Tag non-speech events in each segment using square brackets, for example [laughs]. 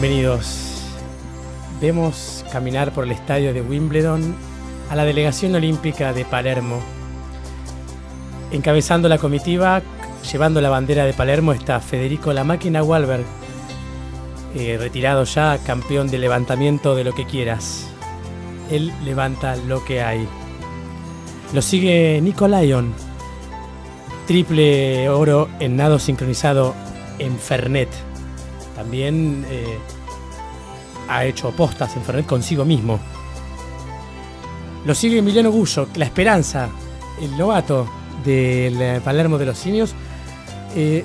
Bienvenidos. Vemos caminar por el estadio de Wimbledon a la delegación olímpica de Palermo. Encabezando la comitiva, llevando la bandera de Palermo, está Federico La Máquina Walberg, eh, retirado ya, campeón de levantamiento de lo que quieras. Él levanta lo que hay. Lo sigue Nico Lyon, triple oro en nado sincronizado en Fernet. También eh, ha hecho postas en Fernet consigo mismo. Lo sigue Emiliano Gullo, la esperanza, el novato del eh, Palermo de los Simios. Eh,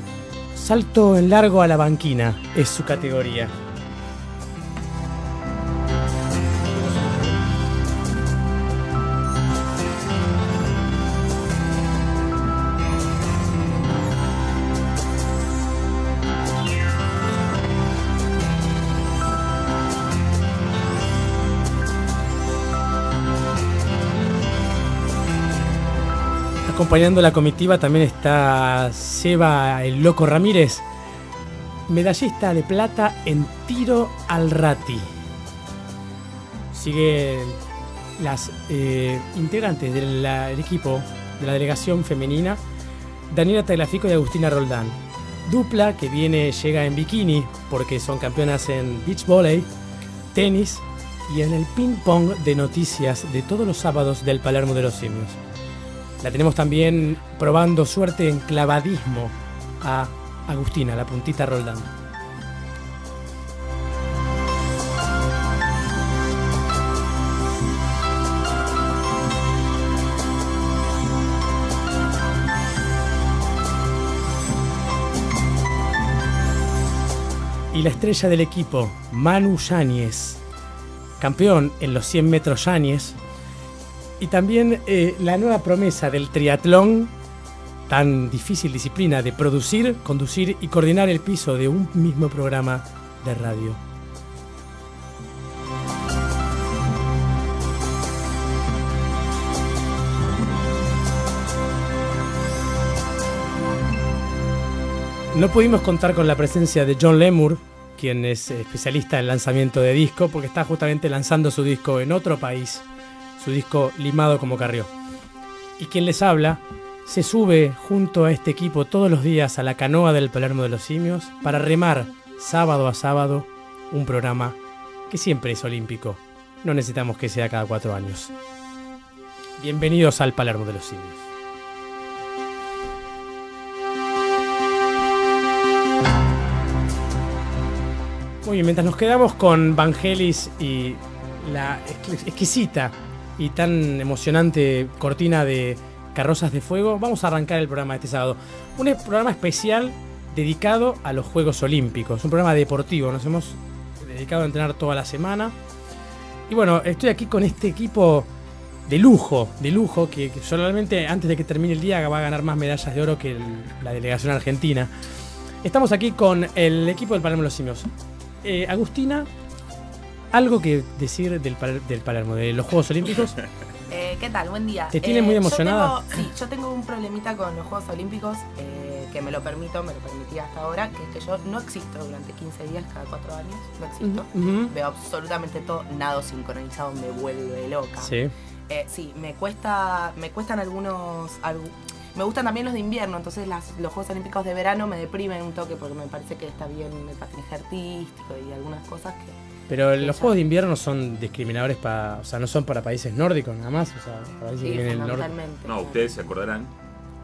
salto en largo a la banquina es su categoría. Acompañando la comitiva también está Seba el Loco Ramírez, medallista de plata en tiro al rati. Sigue las eh, integrantes del equipo de la delegación femenina, Daniela Tagliafico y Agustina Roldán. Dupla que viene, llega en bikini porque son campeonas en beach volley, tenis y en el ping pong de noticias de todos los sábados del Palermo de los Simios. La tenemos también probando suerte en clavadismo a Agustina, la puntita Roldán. Y la estrella del equipo, Manu Yáñez, campeón en los 100 metros Yáñez, y también eh, la nueva promesa del triatlón, tan difícil disciplina de producir, conducir y coordinar el piso de un mismo programa de radio. No pudimos contar con la presencia de John Lemur, quien es especialista en lanzamiento de disco, porque está justamente lanzando su disco en otro país, su disco Limado como Carrió. Y quien les habla se sube junto a este equipo todos los días a la canoa del Palermo de los Simios para remar sábado a sábado un programa que siempre es olímpico. No necesitamos que sea cada cuatro años. Bienvenidos al Palermo de los Simios. Muy bien, mientras nos quedamos con Vangelis y la ex- exquisita y tan emocionante cortina de Carrozas de Fuego, vamos a arrancar el programa de este sábado. Un programa especial dedicado a los Juegos Olímpicos, un programa deportivo. Nos hemos dedicado a entrenar toda la semana. Y bueno, estoy aquí con este equipo de lujo, de lujo, que, que solamente antes de que termine el día va a ganar más medallas de oro que la delegación argentina. Estamos aquí con el equipo del Palermo de los Simios. Eh, Agustina, algo que decir del, del Palermo, de los Juegos Olímpicos. [laughs] Eh, ¿Qué tal? Buen día. ¿Te tiene Eh, muy yo emocionada? tengo- sí, yo tengo un problemita con los Juegos Olímpicos eh, que me lo permito, me lo permitía hasta ahora, que es que yo no existo durante 15 días cada 4 años, no existo. Veo absolutamente todo, nado sincronizado me vuelve loca. Sí. Eh, sí, me cuesta, me cuestan algunos, algu- me gustan también los de invierno, entonces las- los Juegos Olímpicos de verano me deprimen un toque porque me parece que está bien el patinaje artístico y algunas cosas que Pero los ya. Juegos de Invierno son discriminadores para. O sea, no son para países nórdicos nada más. O sea, para países que sí, vienen del norte. fundamentalmente. No, ustedes se acordarán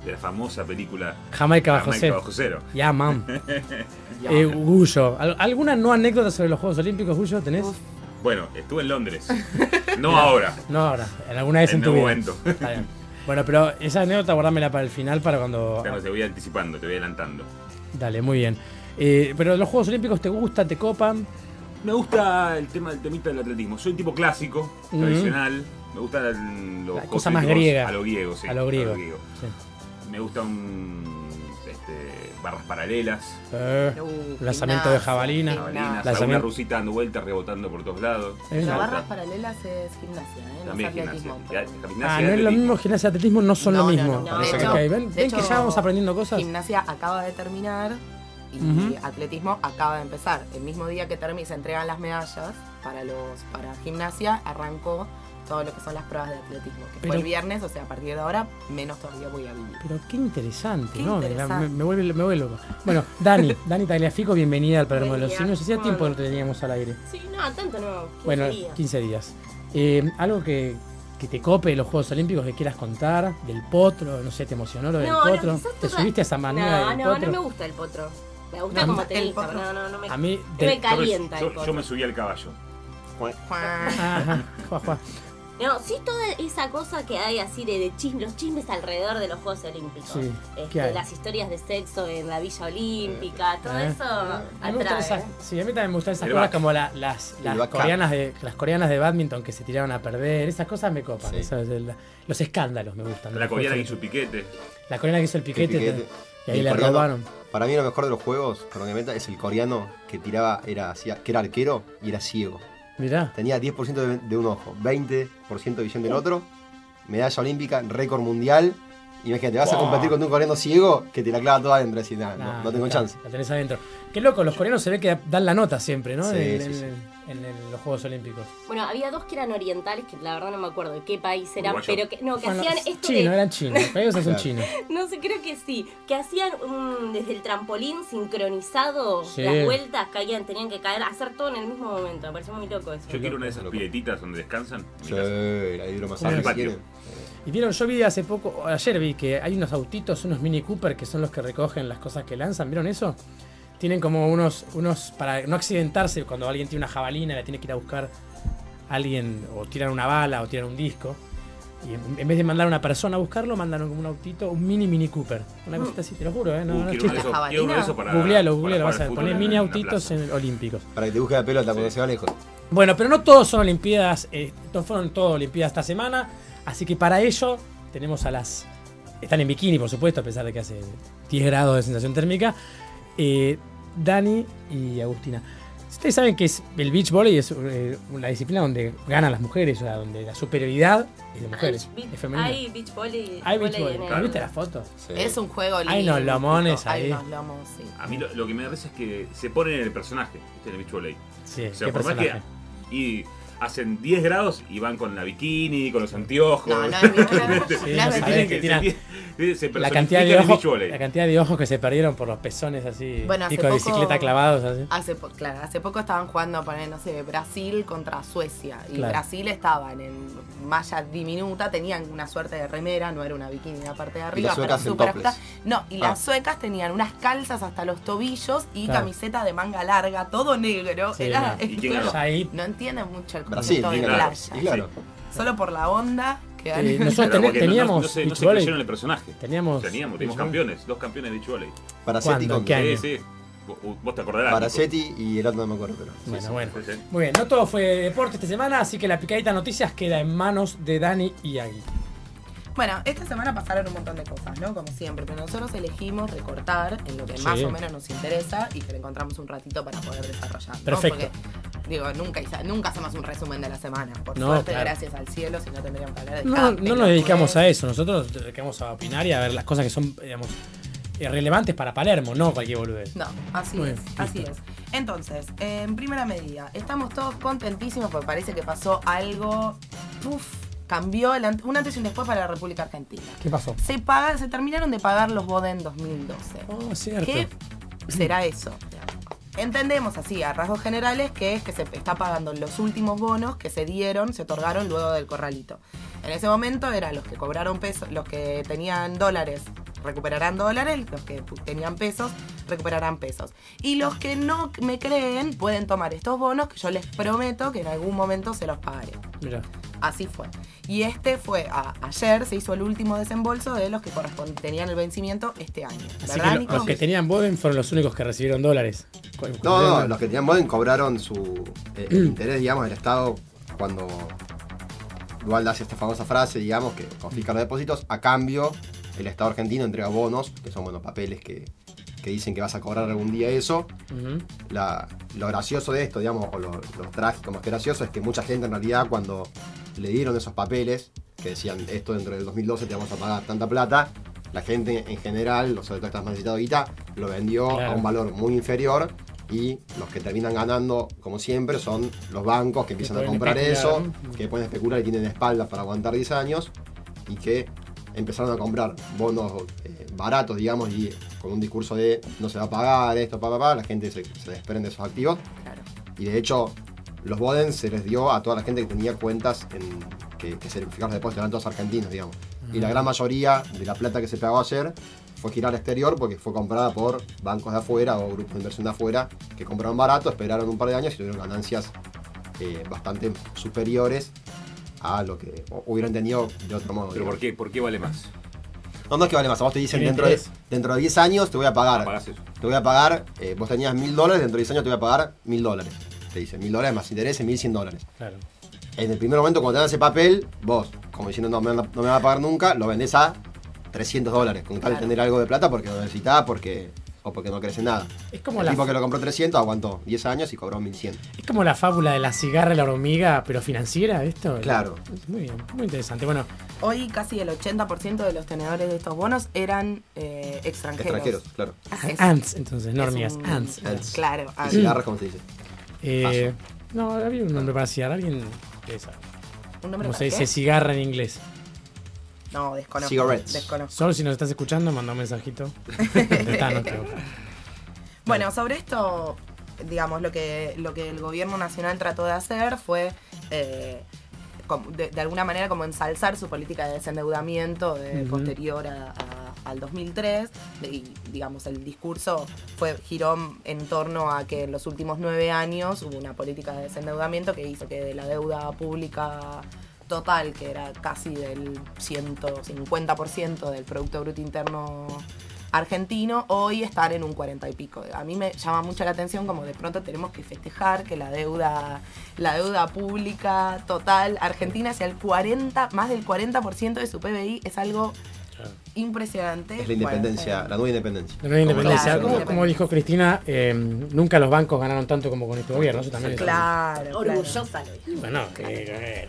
de la famosa película Jamaica bajo Jamaica cero. bajo cero. Ya, mam. [laughs] Eh, Gullo, ¿al- ¿alguna no anécdota sobre los Juegos Olímpicos, Gullo? ¿Tenés? Uf. Bueno, estuve en Londres. [laughs] No ahora. No ahora, en alguna vez en, En tu vida. momento. Está bien. Bueno, pero esa anécdota guardámela para el final, para cuando. Claro, te voy anticipando, te voy adelantando. Dale, muy bien. Eh, pero los Juegos Olímpicos te gustan, te copan. Me gusta el tema del temita del atletismo. Soy un tipo clásico, Ujú. tradicional. Me gustan el- los La Juegos cosa más Olímpicos griega. A lo griego, sí. A lo griego. Me gusta un este, barras paralelas, Eh, Uh, lanzamiento de jabalina. jabalinas, Lanzamiento- rusita dando vueltas, rebotando por todos lados. Pero una- barras paralelas es gimnasia, ¿eh? No También es gimnasia. atletismo. Ah, no es lo mismo, gimnasia y atletismo no son No, lo no, mismo. no, no. De que- hecho- ven, de ven que hecho, ya vamos aprendiendo cosas. Gimnasia acaba de terminar y atletismo acaba de empezar. El mismo día que termina, se entregan las medallas para los para gimnasia, arrancó todo lo que son las pruebas de atletismo, que Pero- fue el viernes, o sea, a partir de ahora menos todavía voy a vivir. Pero qué interesante, Qué ¿no? Me- interesante. Me, me vuelve, me vuelve loco. Bueno, [laughs] Dani, Dani Tagliafico, bienvenida al Palermo de los. Simios. Hacía ¿Cómo tiempo que no te teníamos al aire. Sí, no, tanto no. 15 Bueno, días. 15 días. Eh, algo que, que te cope de los Juegos Olímpicos que quieras contar, del potro, no sé, ¿te emocionó lo del No, potro? ¿Te subiste a esa manera No, del no, potro? no me gusta el potro. Me gusta No, como el tenista, pero no, no, no me, A mí, me de- Yo calienta me, el yo- yo me subí al caballo. No, sí toda esa cosa que hay así de, de chismes, los chismes alrededor de los Juegos Olímpicos. Sí, Este, las historias de sexo en la Villa Olímpica, todo Eh. eso A mí atrae. esas, sí, a mí también me gustan esas El cosas back. como la- las, El las, coreanas de, las coreanas de badminton que se tiraron a perder. Esas cosas me copan. Sí. esas los escándalos me gustan. La coreana que hizo el piquete. La coreana que hizo el piquete. piquete. Y ahí El le robaron. Para mí lo mejor de los juegos, cronómetro, es el coreano que tiraba, era, que era arquero y era ciego. Mirá. Tenía 10% de, de un ojo, 20% de visión del otro, medalla olímpica, récord mundial. Imagínate, vas a competir con un coreano ciego que te la clava toda adentro, así, no, Nah, no tengo chance. La tenés adentro. Qué loco, los coreanos se ve que dan la nota siempre, ¿no? Sí, sí, sí. En- en los Juegos Olímpicos. Bueno, había dos que eran orientales, que la verdad no me acuerdo de qué país eran, Uruguayo. pero que no, que Bueno, hacían esto chino, de... eran chinos. Para [laughs] ellos son Claro. chinos. No sé, creo que sí. Que hacían un- desde el trampolín sincronizado Sí. las vueltas, caían, tenían que caer, hacer todo en el mismo momento. Me pareció muy loco eso. Yo quiero una de esas piletitas donde descansan. en mi Sí, casa. la hidromasaje Bueno. si quieren. Y vieron, yo vi hace poco, ayer vi que hay unos autitos, unos Mini Cooper que son los que recogen las cosas que lanzan. ¿Vieron eso? Tienen como unos, unos para no accidentarse cuando alguien tiene una jabalina y la tiene que ir a buscar a alguien o tiran una bala o tiran un disco. Y en, en vez de mandar a una persona a buscarlo, mandan como un autito, un mini Mini Cooper. Una cosita así, te lo juro, ¿eh? No, Uh, no es chiste. Googlealo, googlealo, vas a poner fútbol mini en autitos en olímpicos. Para que te busque la pelota cuando Sí. se va lejos. Bueno, pero no todos son Olimpiadas, eh, no fueron todas Olimpiadas esta semana, así que para ello tenemos a las... Están en bikini, por supuesto, a pesar de que hace 10 grados de sensación térmica. eh, Dani y Agustina. Ustedes saben que es, el beach volley es eh, una disciplina donde ganan las mujeres, o sea, donde la superioridad es de mujeres, Hay beach- es femenina. Hay beach volley. Hay beach volley volley. en ¿No el- ¿Viste las fotos? Sí. Es un juego lindo. Hay unos lomones Hay ahí. unos lomos, sí. A mí lo, lo que me da risa es que se ponen en el personaje. En el beach volley. Sí, O sea, qué por más que. personaje. Y hacen 10 grados y van con la bikini, con los anteojos. No, no La cantidad, de ojos, la cantidad de ojos que se perdieron por los pezones así, Bueno, hace pico de poco- bicicleta clavados así. Hace, po- claro, hace poco estaban jugando, poner, no sé, Brasil contra Suecia. Y Claro. Brasil estaban en malla diminuta, tenían una suerte de remera, no era una bikini en la parte de arriba, las pero ajustada. No, y Ah. las suecas tenían unas calzas hasta los tobillos y Claro. camiseta de manga larga, todo negro. Sí, Era, no. [laughs] ¿Y no entienden mucho el Brasil, claro. Y claro. Solo por la onda que Sí, nosotros ten- porque no- no- teníamos no, se, no se creyeron el personaje. Teníamos. Teníamos, teníamos campeones, dos campeones de beach volley. Paracetti con ¿Qué año? Sí, sí. Vos, te acordarás. Paracetti y el otro no me acuerdo, pero. Bueno, sí. bueno. Sí, sí. Muy bien, no todo fue deporte esta semana, así que la picadita noticias queda en manos de Dani y Agui. Bueno, esta semana pasaron un montón de cosas, ¿no? Como siempre, pero nosotros elegimos recortar en lo que más o menos nos interesa y que le encontramos un ratito para poder desarrollar. ¿no? Perfecto. Porque, digo, nunca, nunca hacemos un resumen de la semana. Por No, suerte, claro. gracias al cielo, si no tendríamos que hablar de No, no nos dedicamos a eso, nosotros nos dedicamos a opinar y a ver las cosas que son, digamos, relevantes para Palermo, no cualquier boludez. No, así Muy es, así es. Entonces, en primera medida, estamos todos contentísimos porque parece que pasó algo. Uf, cambió el un antes y un después para la República Argentina. ¿Qué pasó? Se, paga, se terminaron de pagar los BODEN 2012. Oh, cierto. ¿Qué será eso? Entendemos así, a rasgos generales, que es que se está pagando los últimos bonos que se dieron, se otorgaron luego del corralito. En ese momento eran los que cobraron pesos, los que tenían dólares recuperarán dólares, los que tenían pesos recuperarán pesos. Y los que no me creen pueden tomar estos bonos que yo les prometo que en algún momento se los pagaré. Mira. Así fue. Y este fue, a- ayer se hizo el último desembolso de los que tenían el vencimiento este año. Así los que tenían Boden fueron los únicos que recibieron dólares. No, no, los que tenían Boden cobraron su eh, el [clears throat] interés, digamos, del Estado cuando Dualda hace esta famosa frase, digamos, que confisca los depósitos, a cambio el Estado argentino entrega bonos, que son bueno, papeles que, que dicen que vas a cobrar algún día eso. La- lo gracioso de esto, digamos, o lo, lo trágico más que gracioso, es que mucha gente en realidad cuando le dieron esos papeles, que decían esto dentro del 2012 te vamos a pagar tanta plata, la gente en general, los sobre todo estás más necesitado guita, lo vendió Claro. a un valor muy inferior y los que terminan ganando, como siempre, son los bancos que empiezan a comprar especular, eso, que pueden especular y tienen espaldas para aguantar 10 años y que empezaron a comprar bonos eh, baratos, digamos, y con un discurso de no se va a pagar esto, pa, pa, pa, la gente se, se desprende de esos activos. Claro. Y de hecho, los Boden se les dio a toda la gente que tenía cuentas en, que, que certificados de depósito, eran todos argentinos, digamos. Y la gran mayoría de la plata que se pagó ayer fue girar al exterior porque fue comprada por bancos de afuera o grupos de inversión de afuera que compraron barato, esperaron un par de años y tuvieron ganancias eh, bastante superiores a lo que hu- hubieran tenido de otro modo. ¿Pero digamos. por qué? ¿Por qué vale más? No, no es que vale más. A vos te dicen dentro de, dentro de 10 años te voy a pagar. Te voy a pagar, eh, vos tenías mil dólares, dentro de 10 años te voy a pagar mil dólares. Te dicen mil dólares más intereses, mil cien dólares. Claro. En el primer momento, cuando te dan ese papel, vos, como diciendo no me, van no me va a pagar nunca, lo vendés a 300 dólares. Con tal de tener algo de plata porque lo necesitás porque, o porque no crece nada. Es como el la tipo que lo compró 300 aguantó 10 años y cobró 1100. Es como la fábula de la cigarra y la hormiga, pero financiera, ¿esto? Claro. Muy bien, muy interesante. Bueno, Hoy casi el 80% de los tenedores de estos bonos eran eh, extranjeros. Extranjeros, claro. Es- ants, entonces, no hormigas, un- ants. Ants. Claro, Y ants. cigarras, ¿cómo se dice? Eh, no, había un nombre para cigarra, alguien que sabe. ¿Un nombre ¿Cómo para se qué? dice cigarra en inglés? No, desconozco. Cigarettes. Desconozco. Solo si nos estás escuchando, manda un mensajito. [laughs] Bueno, sobre esto, digamos, lo que, lo que el gobierno nacional trató de hacer fue, eh, de, de alguna manera, como ensalzar su política de desendeudamiento de- posterior a- a- al 2003. de- y, digamos, el discurso fue giró en torno a que en los últimos nueve años hubo una política de desendeudamiento que hizo que de la deuda pública total, que era casi del 150% del Producto Bruto Interno argentino, hoy estar en un 40 y pico. A mí me llama mucho la atención como de pronto tenemos que festejar que la deuda, la deuda pública total argentina sea el 40, más del 40% de su PBI, es algo. Impresionante. Es la independencia, la nueva independencia. La nueva independencia. Claro, como, como dijo Cristina, eh, nunca los bancos ganaron tanto como con este gobierno. Eso también es- Claro, claro. Orgullosa. Bueno, que-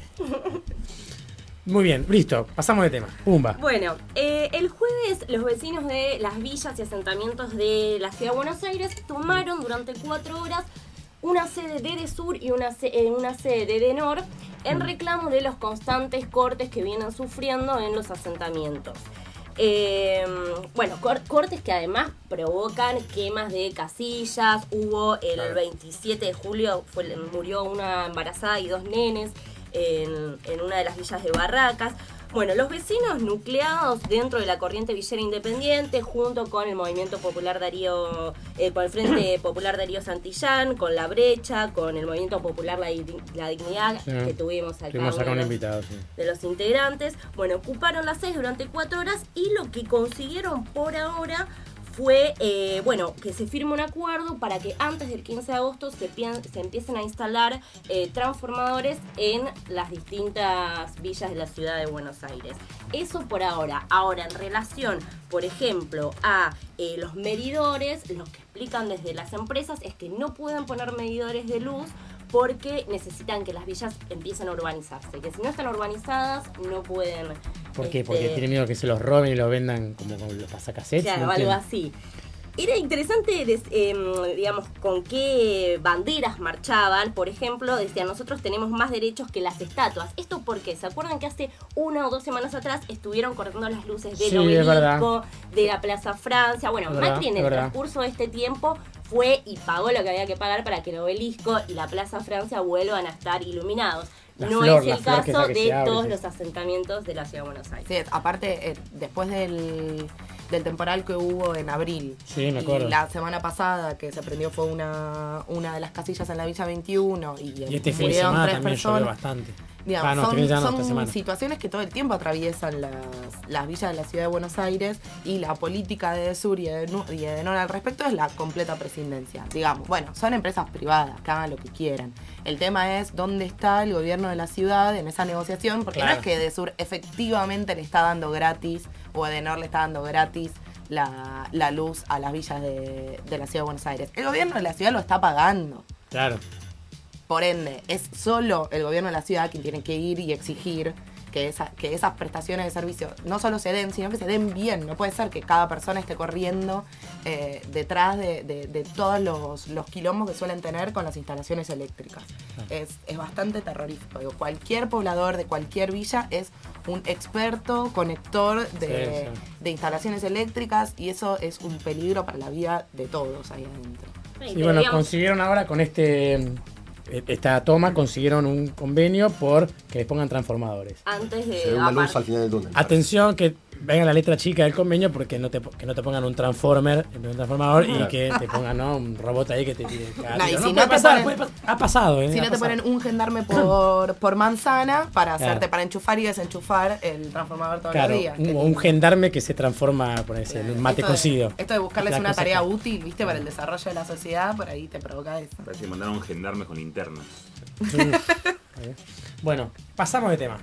Muy bien, listo. Pasamos de tema. Pumba. Bueno, eh, el jueves los vecinos de las villas y asentamientos de la ciudad de Buenos Aires tomaron durante cuatro horas una sede de Edesur y una, se- eh, una sede de Edenor en reclamo de los constantes cortes que vienen sufriendo en los asentamientos. Eh, bueno, cor- cortes que además provocan quemas de casillas. Hubo el Claro. 27 de julio, fue, murió una embarazada y dos nenes en, en una de las villas de Barracas. Bueno, los vecinos nucleados dentro de la corriente villera independiente, junto con el Movimiento Popular Darío, eh, con el Frente [clears throat] Popular Darío Santillán, con La Brecha, con el Movimiento Popular La, Di- La Dignidad, Sí. que tuvimos acá. Tuvimos acá un invitado, sí. de los integrantes. Bueno, ocuparon las seis durante cuatro horas y lo que consiguieron por ahora fue, eh, bueno, que se firme un acuerdo para que antes del 15 de agosto se, se empiecen a instalar eh, transformadores en las distintas villas de la ciudad de Buenos Aires. Eso por ahora. Ahora, en relación, por ejemplo, a eh, los medidores, lo que explican desde las empresas es que no pueden poner medidores de luz porque necesitan que las villas empiecen a urbanizarse, que si no están urbanizadas no pueden... ¿Por qué? este, Porque tienen miedo que se los roben y los vendan como con los pasacassettes. Claro, no algo así. Era interesante, des- em, digamos, con qué banderas marchaban. Por ejemplo, decían, nosotros tenemos más derechos que las estatuas. ¿Esto por qué? ¿Se acuerdan que hace una o dos semanas atrás estuvieron cortando las luces del Sí, obelisco, de la Plaza Francia? Bueno, Macri en el transcurso de este tiempo fue y pagó lo que había que pagar para que el obelisco y la Plaza Francia vuelvan a estar iluminados. La no flor, es el caso de abre, todos sí. los asentamientos de la ciudad de Buenos Aires. Sí, aparte, eh, después del, del temporal que hubo en abril. Sí, me acuerdo. Y la semana pasada que se prendió fue una, una de las casillas en la Villa 21 y, Y este fin de murieron semana tres personas. bastante. Digamos, Ah, no, son no, situaciones que todo el tiempo atraviesan las, las villas de la ciudad de Buenos Aires y la política de Sur y de, y de Denor al respecto es la completa prescindencia. Digamos, bueno, son empresas privadas, que hagan lo que quieran. El tema es dónde está el gobierno de la ciudad en esa negociación, porque no es que de Sur efectivamente le está dando gratis o Edenor le está dando gratis la, la luz a las villas de, de la ciudad de Buenos Aires. El gobierno de la ciudad lo está pagando. Claro. Por ende, es solo el gobierno de la ciudad quien tiene que ir y exigir que, esa- que esas prestaciones de servicio no solo se den, sino que se den bien. No puede ser que cada persona esté corriendo eh, detrás de, de- de todos los, los quilombos que suelen tener con las instalaciones eléctricas. Es, es bastante terrorífico. Digo, cualquier poblador de cualquier villa es un experto conector de, Sí, sí. de instalaciones eléctricas y eso es un peligro para la vida de todos ahí adentro. Sí, Y bueno, consiguieron ahora con este esta toma, consiguieron un convenio por que les pongan transformadores. antes de. Se ve una luz al final del túnel. Atención que venga la letra chica del convenio porque no te, que no te pongan un transformer en un transformador y que te pongan ¿no? un robot ahí que te tire No, tiro. si puede no te pasar, ponen- puede pasar. ha pasado, ¿eh? Si Ha no te ponen un gendarme por, [clears throat] por manzana para Claro. hacerte para enchufar y desenchufar el transformador todos Claro, los días. un, un gendarme que se transforma por ese, en un mate Esto de- cocido. Esto de buscarles una tarea que- útil, ¿viste? Para el desarrollo de la sociedad, por ahí te provoca eso. Parece que mandaron gendarmes con linternas. [laughs] Bueno, pasamos de tema.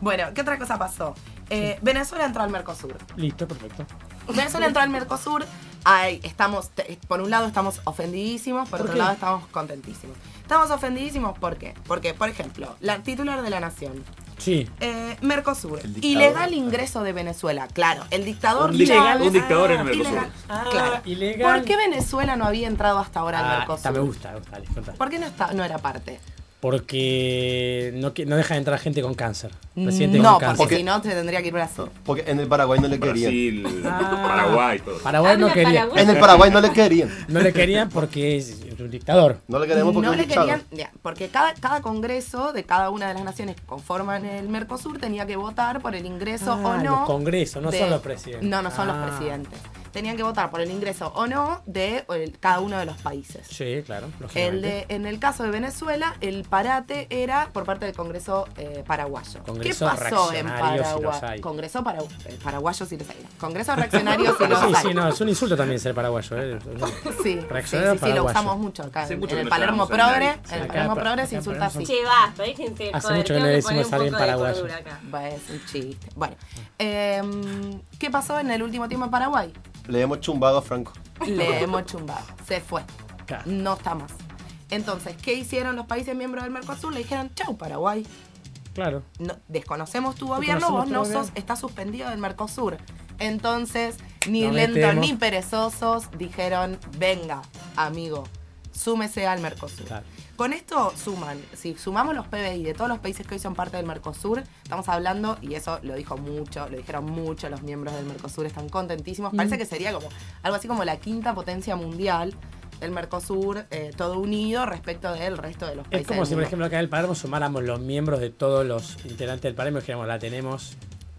Bueno, ¿qué otra cosa pasó? Eh, Venezuela entró al Mercosur. Listo, perfecto. Venezuela entró al Mercosur. Ay, estamos, por un lado estamos ofendidísimos, por, ¿Por otro qué? lado estamos contentísimos. Estamos ofendidísimos ¿por qué? Porque, por ejemplo, la titular de la nación, Sí. eh, Mercosur, ilegal ingreso de Venezuela. Claro, el dictador Un, Chávez- un dictador en el Ah, Mercosur. ilegal. Ah, Claro. ilegal. ¿Por qué Venezuela no había entrado hasta ahora al Ah, Mercosur? me gusta, me gusta. ¿Por qué no, está, no era parte? Porque no, no deja de entrar gente con cáncer. Presidente no, con porque cáncer. Porque- si no te tendría que ir Brasil. Porque en el Paraguay no le querían. Brasil, Ah. Paraguay, todo. Paraguay no Habla quería. Paraguay. En el Paraguay no le querían. No le querían porque es un dictador. No le queremos porque no es le un dictador. querían, ya, porque cada, cada congreso de cada una de las naciones que conforman el Mercosur tenía que votar por el ingreso Ah, o no. los congresos, no de- son los presidentes. No, no son Ah. los presidentes. Tenían que votar por el ingreso o no de el- cada uno de los países. Sí, claro. El de, en el caso de Venezuela, el parate era por parte del Congreso eh, paraguayo. Congreso ¿Qué pasó en reaccionario, si Paraguay? Congreso para, eh, paraguayo si los hay. Congreso reaccionario si [laughs] los Sí, hay. sí, no, es un insulto también ser paraguayo. ¿eh? [laughs] Sí, sí, sí, Reaccionario sí, lo usamos mucho acá. En, mucho en que el Palermo Progre, en el Palermo pa- Progre se insulta así. Che, basta, déjense Hace mucho que le poner decimos un a alguien poco de paraguayo. cordura acá. Bueno, es un chiste. Bueno, em, ¿qué pasó en el último tiempo en Paraguay? Le hemos chumbado a Franco. Le hemos chumbado. Se fue. Claro. No está más. Entonces, ¿qué hicieron los países miembros del Mercosur? Le dijeron, chau, Paraguay. Claro. No- desconocemos tu gobierno, vos no sos, gobierno. estás suspendido del Mercosur. Entonces, ni Nos lentos ni perezosos dijeron, venga, amigo, súmese al Mercosur. Claro. Con esto suman, si sumamos los PBI de todos los países que hoy son parte del Mercosur, estamos hablando, y eso lo dijo mucho, lo dijeron mucho los miembros del Mercosur, están contentísimos. Mm. Parece que sería como algo así como la quinta potencia mundial, el Mercosur, eh, todo unido respecto del resto de los Es países. como del si, por ejemplo, acá en el Palermo sumáramos los miembros de todos los integrantes del Palermo y dijéramos, la tenemos.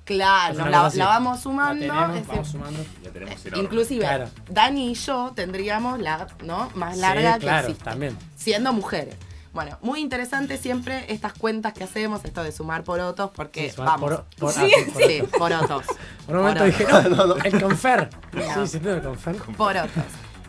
Claro, la, la vamos La sumando. tenemos, es vamos sumando. Ya tenemos enorme. Inclusive, Claro. Dani y yo tendríamos la ¿no? más larga sí, que claro, existe. también. Siendo mujeres. Bueno, muy interesante siempre estas cuentas que hacemos, esto de sumar porotos, porque Sí, sumar vamos. poro- por- sí, ah, por- sí, porotos. Por un momento Porotos. dije, no, [laughs] el confer. No. Sí, sí, no, el confer. Porotos.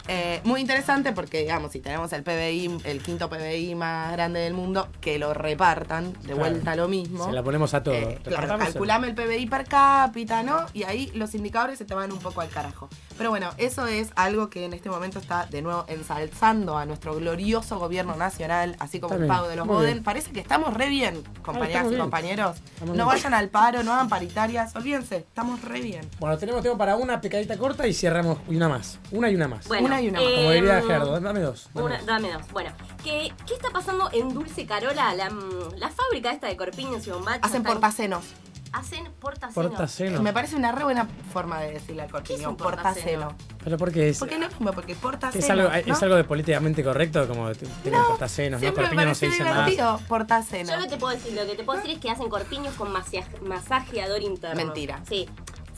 Eh, muy interesante porque, digamos, si tenemos el PBI, el quinto PBI más grande del mundo, que lo repartan, de Claro. vuelta lo mismo. Se la ponemos a todo. Eh, claro, calculame el PBI per cápita, ¿no? Y ahí los indicadores se te van un poco al carajo. Pero bueno, eso es algo que en este momento está de nuevo ensalzando a nuestro glorioso gobierno nacional, así como Está el bien, pago de los Boden. Parece que estamos re bien, compañeras y bien. compañeros. Estamos no bien. vayan al paro, no hagan paritarias, olvídense, estamos re bien. Bueno, tenemos tiempo para una picadita corta y cerramos y una más. Una y una más. Bueno, Una y una más. Como diría em, Gerardo, dame dos. dame Una- dos. dame dos. Bueno, ¿qué, ¿qué está pasando en Dulce Carola? La, la fábrica esta de corpiños y bombachos. Hacen están- portacenos. Hacen portacenos. Portaceno. Me parece una re buena forma de decirle al ¿Qué es corpiño, portaceno. portaceno? Pero porque es, Porque es mismo, porque portaceno. es, algo, ¿no? es algo de políticamente correcto, como tienen portacenos, ¿no? Siempre me Corpiño no se dice más. divertido, portaceno. Yo lo que te puedo decir, lo que te puedo decir es que hacen corpiños con masajeador interno. Mentira. Sí.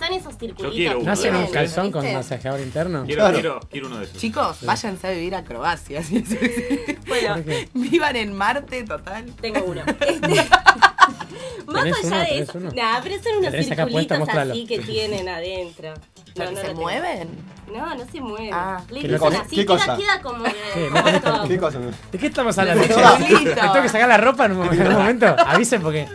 Son esos circulitos. quiero uno ¿No hacen un calzón con masajeador interno? Quiero, Claro. quiero, quiero uno de esos. Chicos, váyanse a vivir a Croacia. ¿sí? [laughs] Bueno, ¿Por qué? Vivan en Marte, total. tengo uno. [laughs] Este- [laughs] Más ¿Tenés allá uno? de ¿Tenés eso. uno? Nah, pero son unos tenés acá puesto? circulitos Mostralo. así que tienen adentro. ¿Pero no se tengo. mueven? No, no se mueven. Ah. Le ¿Qué dicen cosa? así, ¿Qué queda, cosa? queda como. ¿Qué? como. ¿Qué cosa? ¿De qué estamos hablando? De che? circulito. ¿Me tengo que sacar la ropa en un, en un momento? Avisen porque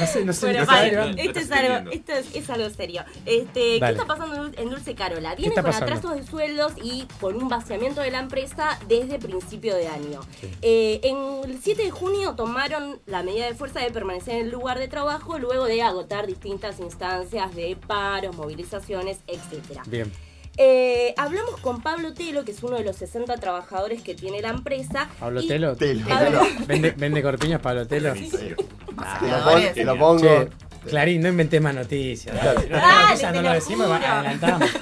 No sé, no sé Bueno, vale, esto es algo, entendiendo. esto es, es algo serio. Este, ¿Qué está pasando en Dul- en Dulce Carola? Viene con pasando? atrasos de sueldos y con un vaciamiento de la empresa desde principio de año. Sí. Eh, en el 7 de junio tomaron la medida de fuerza de permanecer en el lugar de trabajo luego de agotar distintas instancias de paros, movilizaciones, etcétera. Bien. Eh, hablamos con Pablo Telo, que es uno de los 60 trabajadores que tiene la empresa. Pablo y- Telo. Telo. Pablo- Vende, vende corpiñas Pablo Telo. Buenísimo. Ah, Te lo, Creadores. pon- te lo pongo. Che, Clarín, no inventé más noticias. dale. No Dale, lo lo decimos, adelantamos. [laughs]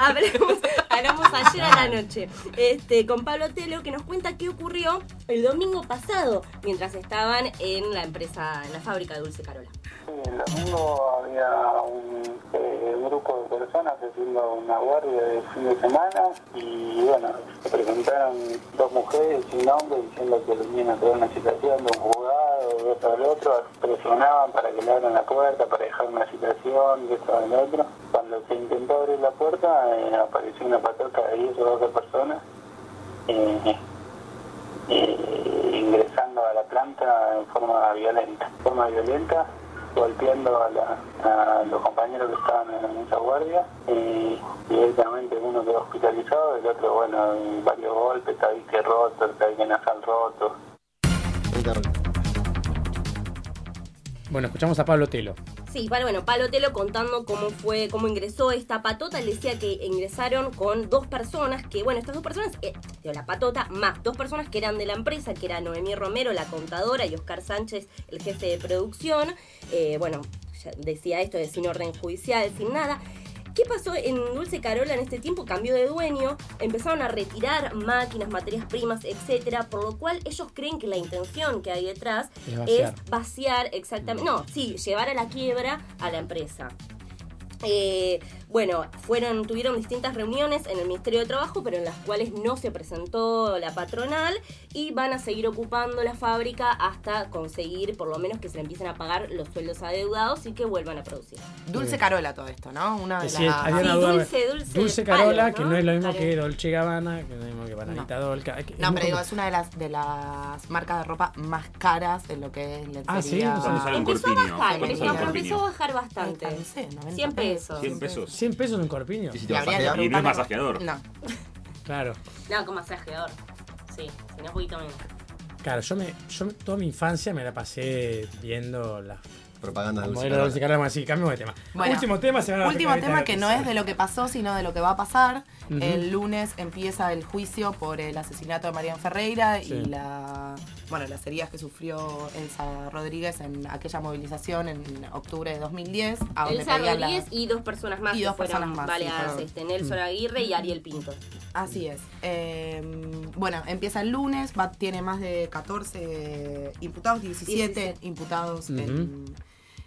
Hablamos, hablamos ayer a la noche este, con Pablo Telo que nos cuenta qué ocurrió el domingo pasado mientras estaban en la empresa, en la fábrica de Dulce Carola. Sí, el domingo había un eh, grupo de personas haciendo una guardia de fin de semana y bueno, se presentaron dos mujeres y un hombre diciendo que venían a traer una situación de un juzgado, de esto del otro, presionaban para que le abran la puerta, para dejar una situación, de esto del otro. Cuando se intentó abrir la puerta eh, apareció una patota de 10 o 12 personas. eh, eh, ingresando a la planta en forma violenta, en forma violenta, golpeando a, la- los compañeros que estaban en esa guardia y directamente uno quedó hospitalizado, el otro, bueno, varios golpes, tabique roto, tabique nasal roto. Bueno, escuchamos a Pablo Telo. Sí, bueno, Pablo Telo contando cómo fue, cómo ingresó esta patota, él decía que ingresaron con dos personas, que bueno, estas dos personas, eh, la patota, más dos personas que eran de la empresa, que era Noemí Romero, la contadora, y Oscar Sánchez, el jefe de producción. Eh, bueno, decía esto de sin orden judicial, sin nada. ¿Qué pasó en Dulce Carola en este tiempo? Cambió de dueño, empezaron a retirar máquinas, materias primas, etcétera, por lo cual ellos creen que la intención que hay detrás Es vaciar. es vaciar exactamente, no, sí, llevar a la quiebra a la empresa. Eh, bueno, fueron, tuvieron distintas reuniones en el Ministerio de Trabajo, pero en las cuales no se presentó la patronal y van a seguir ocupando la fábrica hasta conseguir por lo menos que se le empiecen a pagar los sueldos adeudados y que vuelvan a producir. Dulce Carola todo esto, ¿no? Una de Sí, las... una duda. dulce, dulce, Dulce Carola, ¿no? que no es lo mismo que Dolce Gabbana, que no es lo mismo que Bananita Dolca. que es No, pero digo, es una de las, de las marcas de ropa más caras en lo que es lencería. Ah, sí, no ¿Cuánto sé. sale un Empezó a bajar, ¿Cuánto empezó, Empezó a bajar bastante. No sé, 90 100 pesos. 100 pesos. 100 pesos un corpiño. ¿Y si te? Y no es masajeador. No. Claro. No, como masajeador. Sí, si no, un poquito menos. Claro, yo me, yo me- toda mi infancia me la pasé viendo las Propaganda de Dulce modelos de Dolce Carola. Gabbana, así, cambiamos de tema. Bueno, último tema, se van a Último tema que no es de lo que pasó, sino de lo que va a pasar. El lunes empieza el juicio por el asesinato de Marian Ferreira Sí. y la bueno las heridas que sufrió Elsa Rodríguez en aquella movilización en octubre de 2010. A donde Elsa pedían la- Rodríguez y dos personas más Y dos fueron personas más, sí, baleadas, perdón. este, Nelson Aguirre y Ariel Pinto. Así es. Eh, bueno, empieza el lunes, va, tiene más de 14 imputados, 17, 17. imputados en,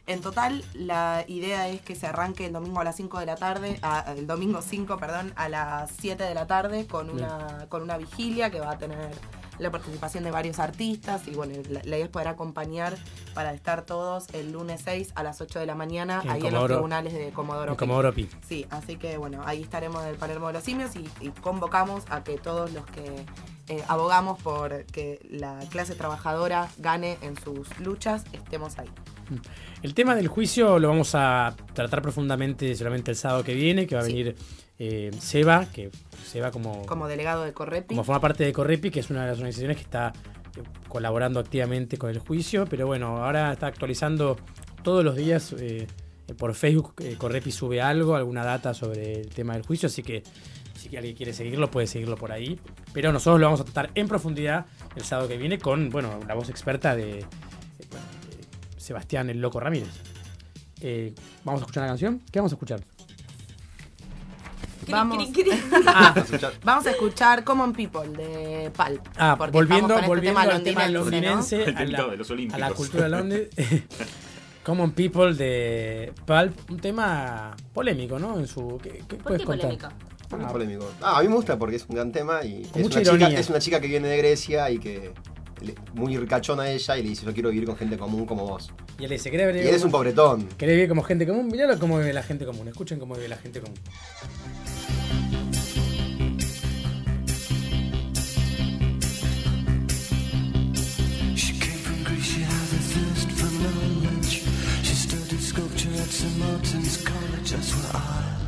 en total. La idea es que se arranque el domingo a las 5 de la tarde, a- el domingo 5, perdón, a las 7 de la tarde con una, con una vigilia que va a tener la participación de varios artistas y bueno, la, la idea es poder acompañar para estar todos el lunes 6 a las 8 de la mañana En ahí en los tribunales de Comodoro. En Pi. Comodoro Pi. Sí, así que bueno, ahí estaremos en el Palermo de los Simios y, y convocamos a que todos los que eh, abogamos por que la clase trabajadora gane en sus luchas, estemos ahí. El tema del juicio lo vamos a tratar profundamente solamente el sábado que viene, que va a Sí. venir eh, Seba, que Seba como, Como delegado de Correpi. como forma parte de Correpi, que es una de las organizaciones que está eh, colaborando activamente con el juicio, pero bueno, ahora está actualizando todos los días eh, por Facebook, eh, Correpi sube algo, alguna data sobre el tema del juicio, así que si alguien quiere seguirlo, puede seguirlo por ahí. Pero nosotros lo vamos a tratar en profundidad el sábado que viene con, bueno, la voz experta de Sebastián el Loco Ramírez. Eh, ¿Vamos a escuchar una canción? ¿Qué vamos a escuchar? Vamos. Cri, cri, cri. [laughs] Ah, Vamos a escuchar Common People de Pulp. Ah, porque volviendo, este volviendo tema al tema londinense, ¿no? londinense, El a la, de los a la cultura londinense. [laughs] Common People de Pulp, un tema polémico, ¿no? En su, ¿qué, qué ¿Por puedes qué contar? polémica? Muy Ah. polémico. Ah, a mí me gusta porque es un gran tema y es mucha una, chica, es una chica que viene de Grecia y que muy ricachona ella y le dice yo quiero vivir con gente común como vos. Y él dice, ¿querés Y vivir, eres un pobretón. ¿querés vivir como gente común? Mirá cómo vive la gente común. Escuchen cómo vive la gente común. She came from Greece, she has a thirst for knowledge. St. Martin's College, that's where I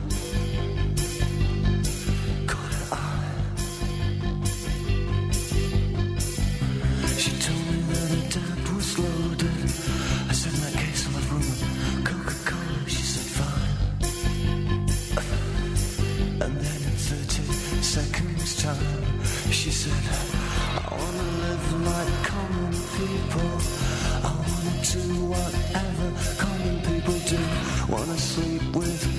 like common people. I wanna do whatever common people do. Wanna sleep with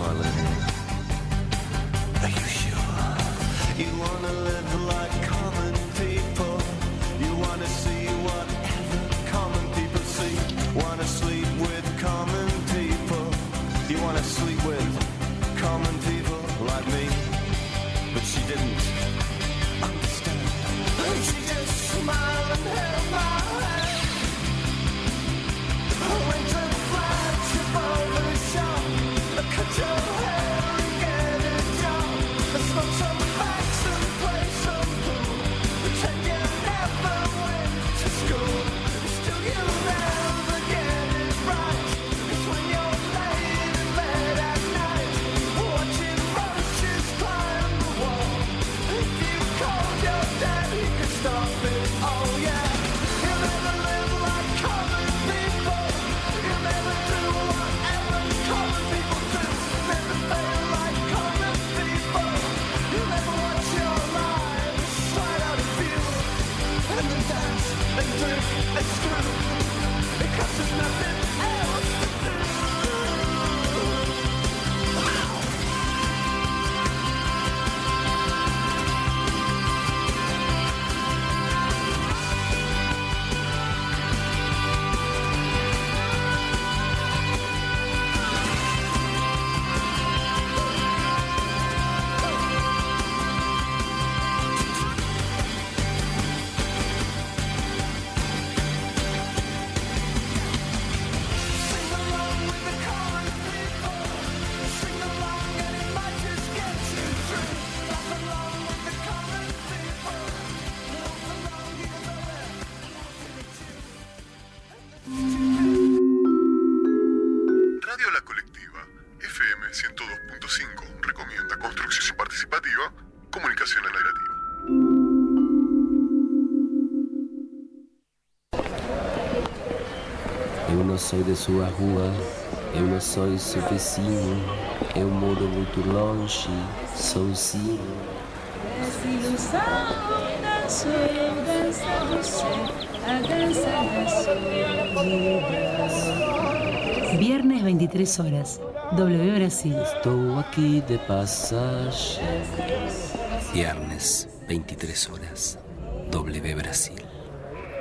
Marlene. Radio La Colectiva, FM 102.5, recomienda construcción participativa, comunicación alternativa. Eu não sou da sua rua, eu não sou seu vizinho, eu moro muito longe, sozinho. Desilusão, danço eu, dança você, a dança da solidão. Viernes 23 horas, W Brasil. Estou aqui de passagem. Viernes, 23 horas, W Brasil.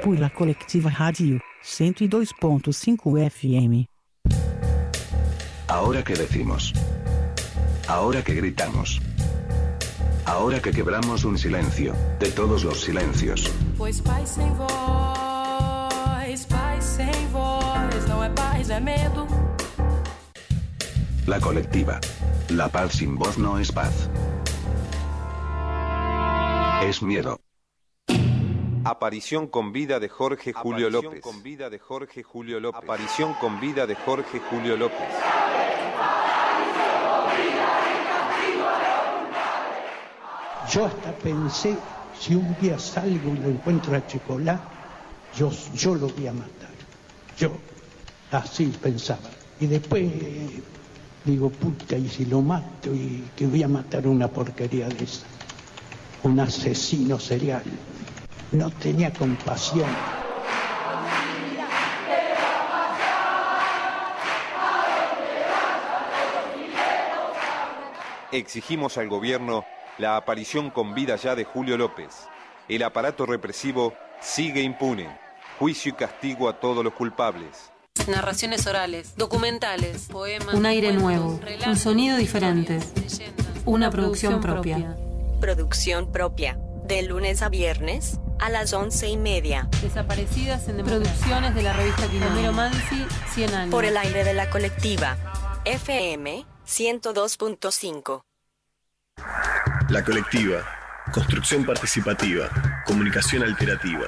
por La Colectiva Radio 102.5 FM. Ahora que decimos. Ahora que gritamos. Ahora que quebramos un silencio, de todos los silencios. Pois paz sem voz, não é medo. La colectiva. La paz sin voz no es paz. Es miedo. Aparición con vida de Jorge Julio López. con vida de Jorge Julio López. Aparición con vida de Jorge Julio López. Yo hasta pensé, si un día salgo y lo encuentro a Chicolá, yo, yo lo voy a matar. Yo, así pensaba. Y después digo, puta, y si lo mato, y que voy a matar una porquería de esa. Un asesino serial. No tenía compasión. Exigimos al gobierno la aparición con vida ya de Julio López. El aparato represivo sigue impune. Juicio y castigo a todos los culpables. Narraciones orales, documentales, poemas. Un aire cuentos, nuevo, relatos, un sonido diferente, leyendas. una producción propia. Producción propia. De lunes a viernes a las once y media. Desaparecidas en Producciones de la revista Quilomero Mansi, 100 años. Por el aire de la colectiva. FM 102.5. La colectiva. Construcción participativa. Comunicación alternativa.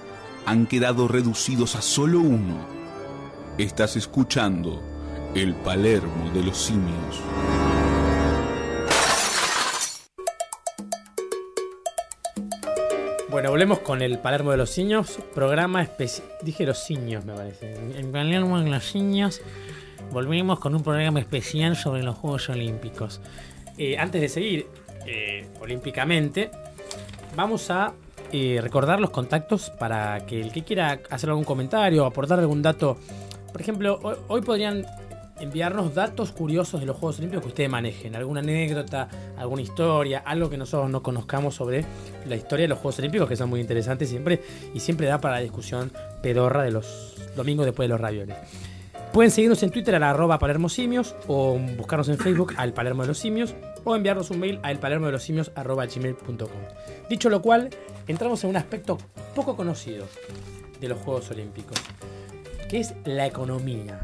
han quedado reducidos a solo uno. Estás escuchando el Palermo de los simios. Bueno, volvemos con el Palermo de los Simios, programa especial. Dije los simios, me parece. El Palermo de los Simios. Volvemos con un programa especial sobre los Juegos Olímpicos. Eh, antes de seguir eh, olímpicamente, vamos a eh, recordar los contactos para que el que quiera hacer algún comentario aportar algún dato. Por ejemplo, hoy, hoy podrían enviarnos datos curiosos de los Juegos Olímpicos que ustedes manejen, alguna anécdota, alguna historia, algo que nosotros no conozcamos sobre la historia de los Juegos Olímpicos, que son muy interesantes siempre y siempre da para la discusión pedorra de los domingos después de los ravioles. Pueden seguirnos en Twitter a la arroba palermosimios o buscarnos en Facebook al Palermo de los Simios o enviarnos un mail al palermo de los simios arroba gmail.com. Dicho lo cual, entramos en un aspecto poco conocido de los Juegos Olímpicos, que es la economía.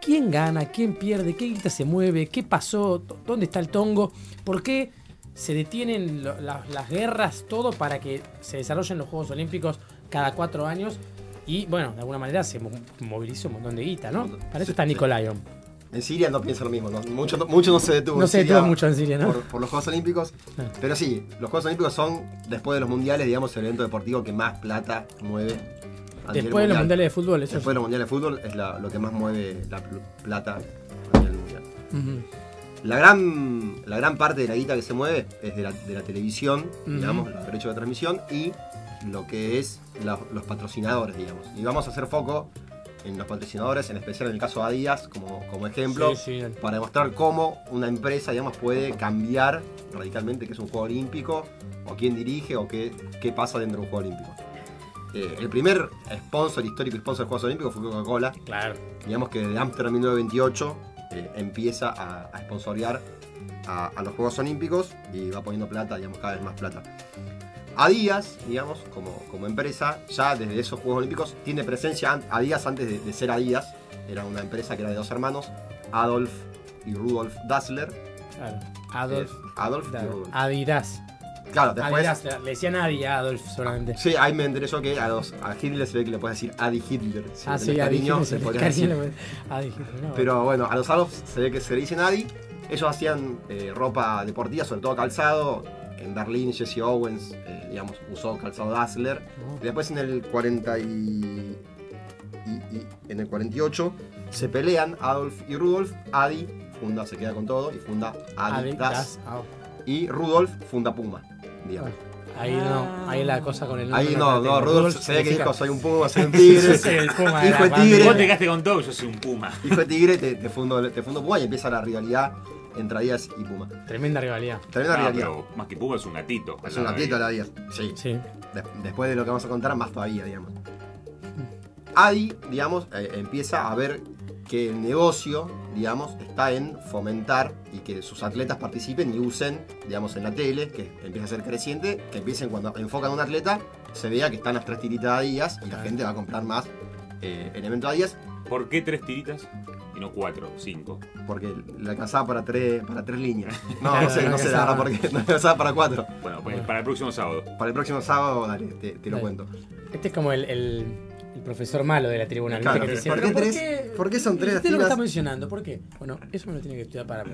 ¿Quién gana? ¿Quién pierde? ¿Qué guita se mueve? ¿Qué pasó? ¿Dónde está el tongo? ¿Por qué se detienen lo- la- las guerras? Todo para que se desarrollen los Juegos Olímpicos cada cuatro años y, bueno, de alguna manera se mo- moviliza un montón de guita, ¿no? Para eso está Nicolayon. En Siria no piensa lo mismo, ¿no? Mucho, no- mucho no se detuvo. No en se Siria detuvo mucho en Siria, ¿no? Por, por los Juegos Olímpicos. Ah. Pero sí, los Juegos Olímpicos son, después de los mundiales, digamos, el evento deportivo que más plata mueve. Después de los mundial. mundiales de fútbol, eso Después de los mundiales de fútbol es la- lo que más mueve la pl- plata a nivel mundial. Ujú. La gran, la gran parte de la guita que se mueve es de la, de la televisión, Ujú. digamos, los derechos de transmisión y lo que es la- los patrocinadores, digamos. Y vamos a hacer foco en los patrocinadores, en especial en el caso de Adidas, como, como ejemplo, Sí, sí. para demostrar cómo una empresa, digamos, puede cambiar radicalmente qué es un juego olímpico, o quién dirige, o qué, qué pasa dentro de un juego olímpico. Eh, el primer sponsor histórico sponsor de Juegos Olímpicos fue Coca-Cola. Claro. Digamos que desde Amsterdam 1928 eh, empieza a, a sponsorear a, a los Juegos Olímpicos y va poniendo plata, digamos, cada vez más plata. Adidas, digamos, como, como empresa, ya desde esos Juegos Olímpicos tiene presencia. Adidas antes de, de ser Adidas, era una empresa que era de dos hermanos, Adolf y Rudolf Dassler. Claro. Adolf. Eh, Adolf y. Rudolf. Adidas. Claro, después. Adidas, le decían Adi a Adolf solamente. Sí, ahí me enteré yo que a, los, a Hitler se ve que le puedes decir Adi Hitler. Si Ah, sí, Adi cariño, Hitler, le sí, podrías cariño decir. le podés- Adi Hitler, no. Pero bueno, a los Adolf se ve que se le dicen Adi. Ellos hacían eh, ropa deportiva, sobre todo calzado. En Berlín, Jesse Owens, eh, digamos, usó calzado Dassler. Oh. Y después en el 40 y, y- y en el 48 se pelean Adolf y Rudolf. Adi funda, se queda con todo y funda Adidas. Adidas, ah. Y Rudolf funda Puma, digamos. Ahí no, ahí la cosa con el nombre. Ahí no, no, Rudolf se ve que dijo soy un puma, soy un [laughs] tigre. Sí, el puma, [laughs] Hijo de la tigre. Vos te quedaste con todo, yo soy un puma. Hijo de tigre, te, te fundo, te fundo Puma y empieza la rivalidad entre Adidas y Puma. Tremenda rivalidad. Tremenda No, rivalidad. pero más que puma es un gatito. Es un gatito la Adidas. Sí. Sí. De- después de lo que vamos a contar, más todavía, digamos. Adi, digamos, eh, empieza a ver que el negocio, digamos, está en fomentar y que sus atletas participen y usen, digamos, en la tele, que empieza a ser creciente, que empiecen cuando enfocan a un atleta, se vea que están las tres tiritas de Adidas y la gente va a comprar más eh, elementos de Adidas. ¿Por qué tres tiritas no cuatro, cinco? Porque le alcanzaba para tres, para tres líneas. [laughs] No, no sé, no sé la verdad porque [laughs] no alcanzaba para cuatro. Bueno, pues para el próximo sábado. Para el próximo sábado, dale, te, te lo Dale. cuento. Este es como el, el- El profesor malo de la tribuna. Claro, ¿por qué "¿Pero tres- por qué son tres Usted lo filas?" está mencionando, ¿por qué? Bueno, eso me lo tiene que estudiar para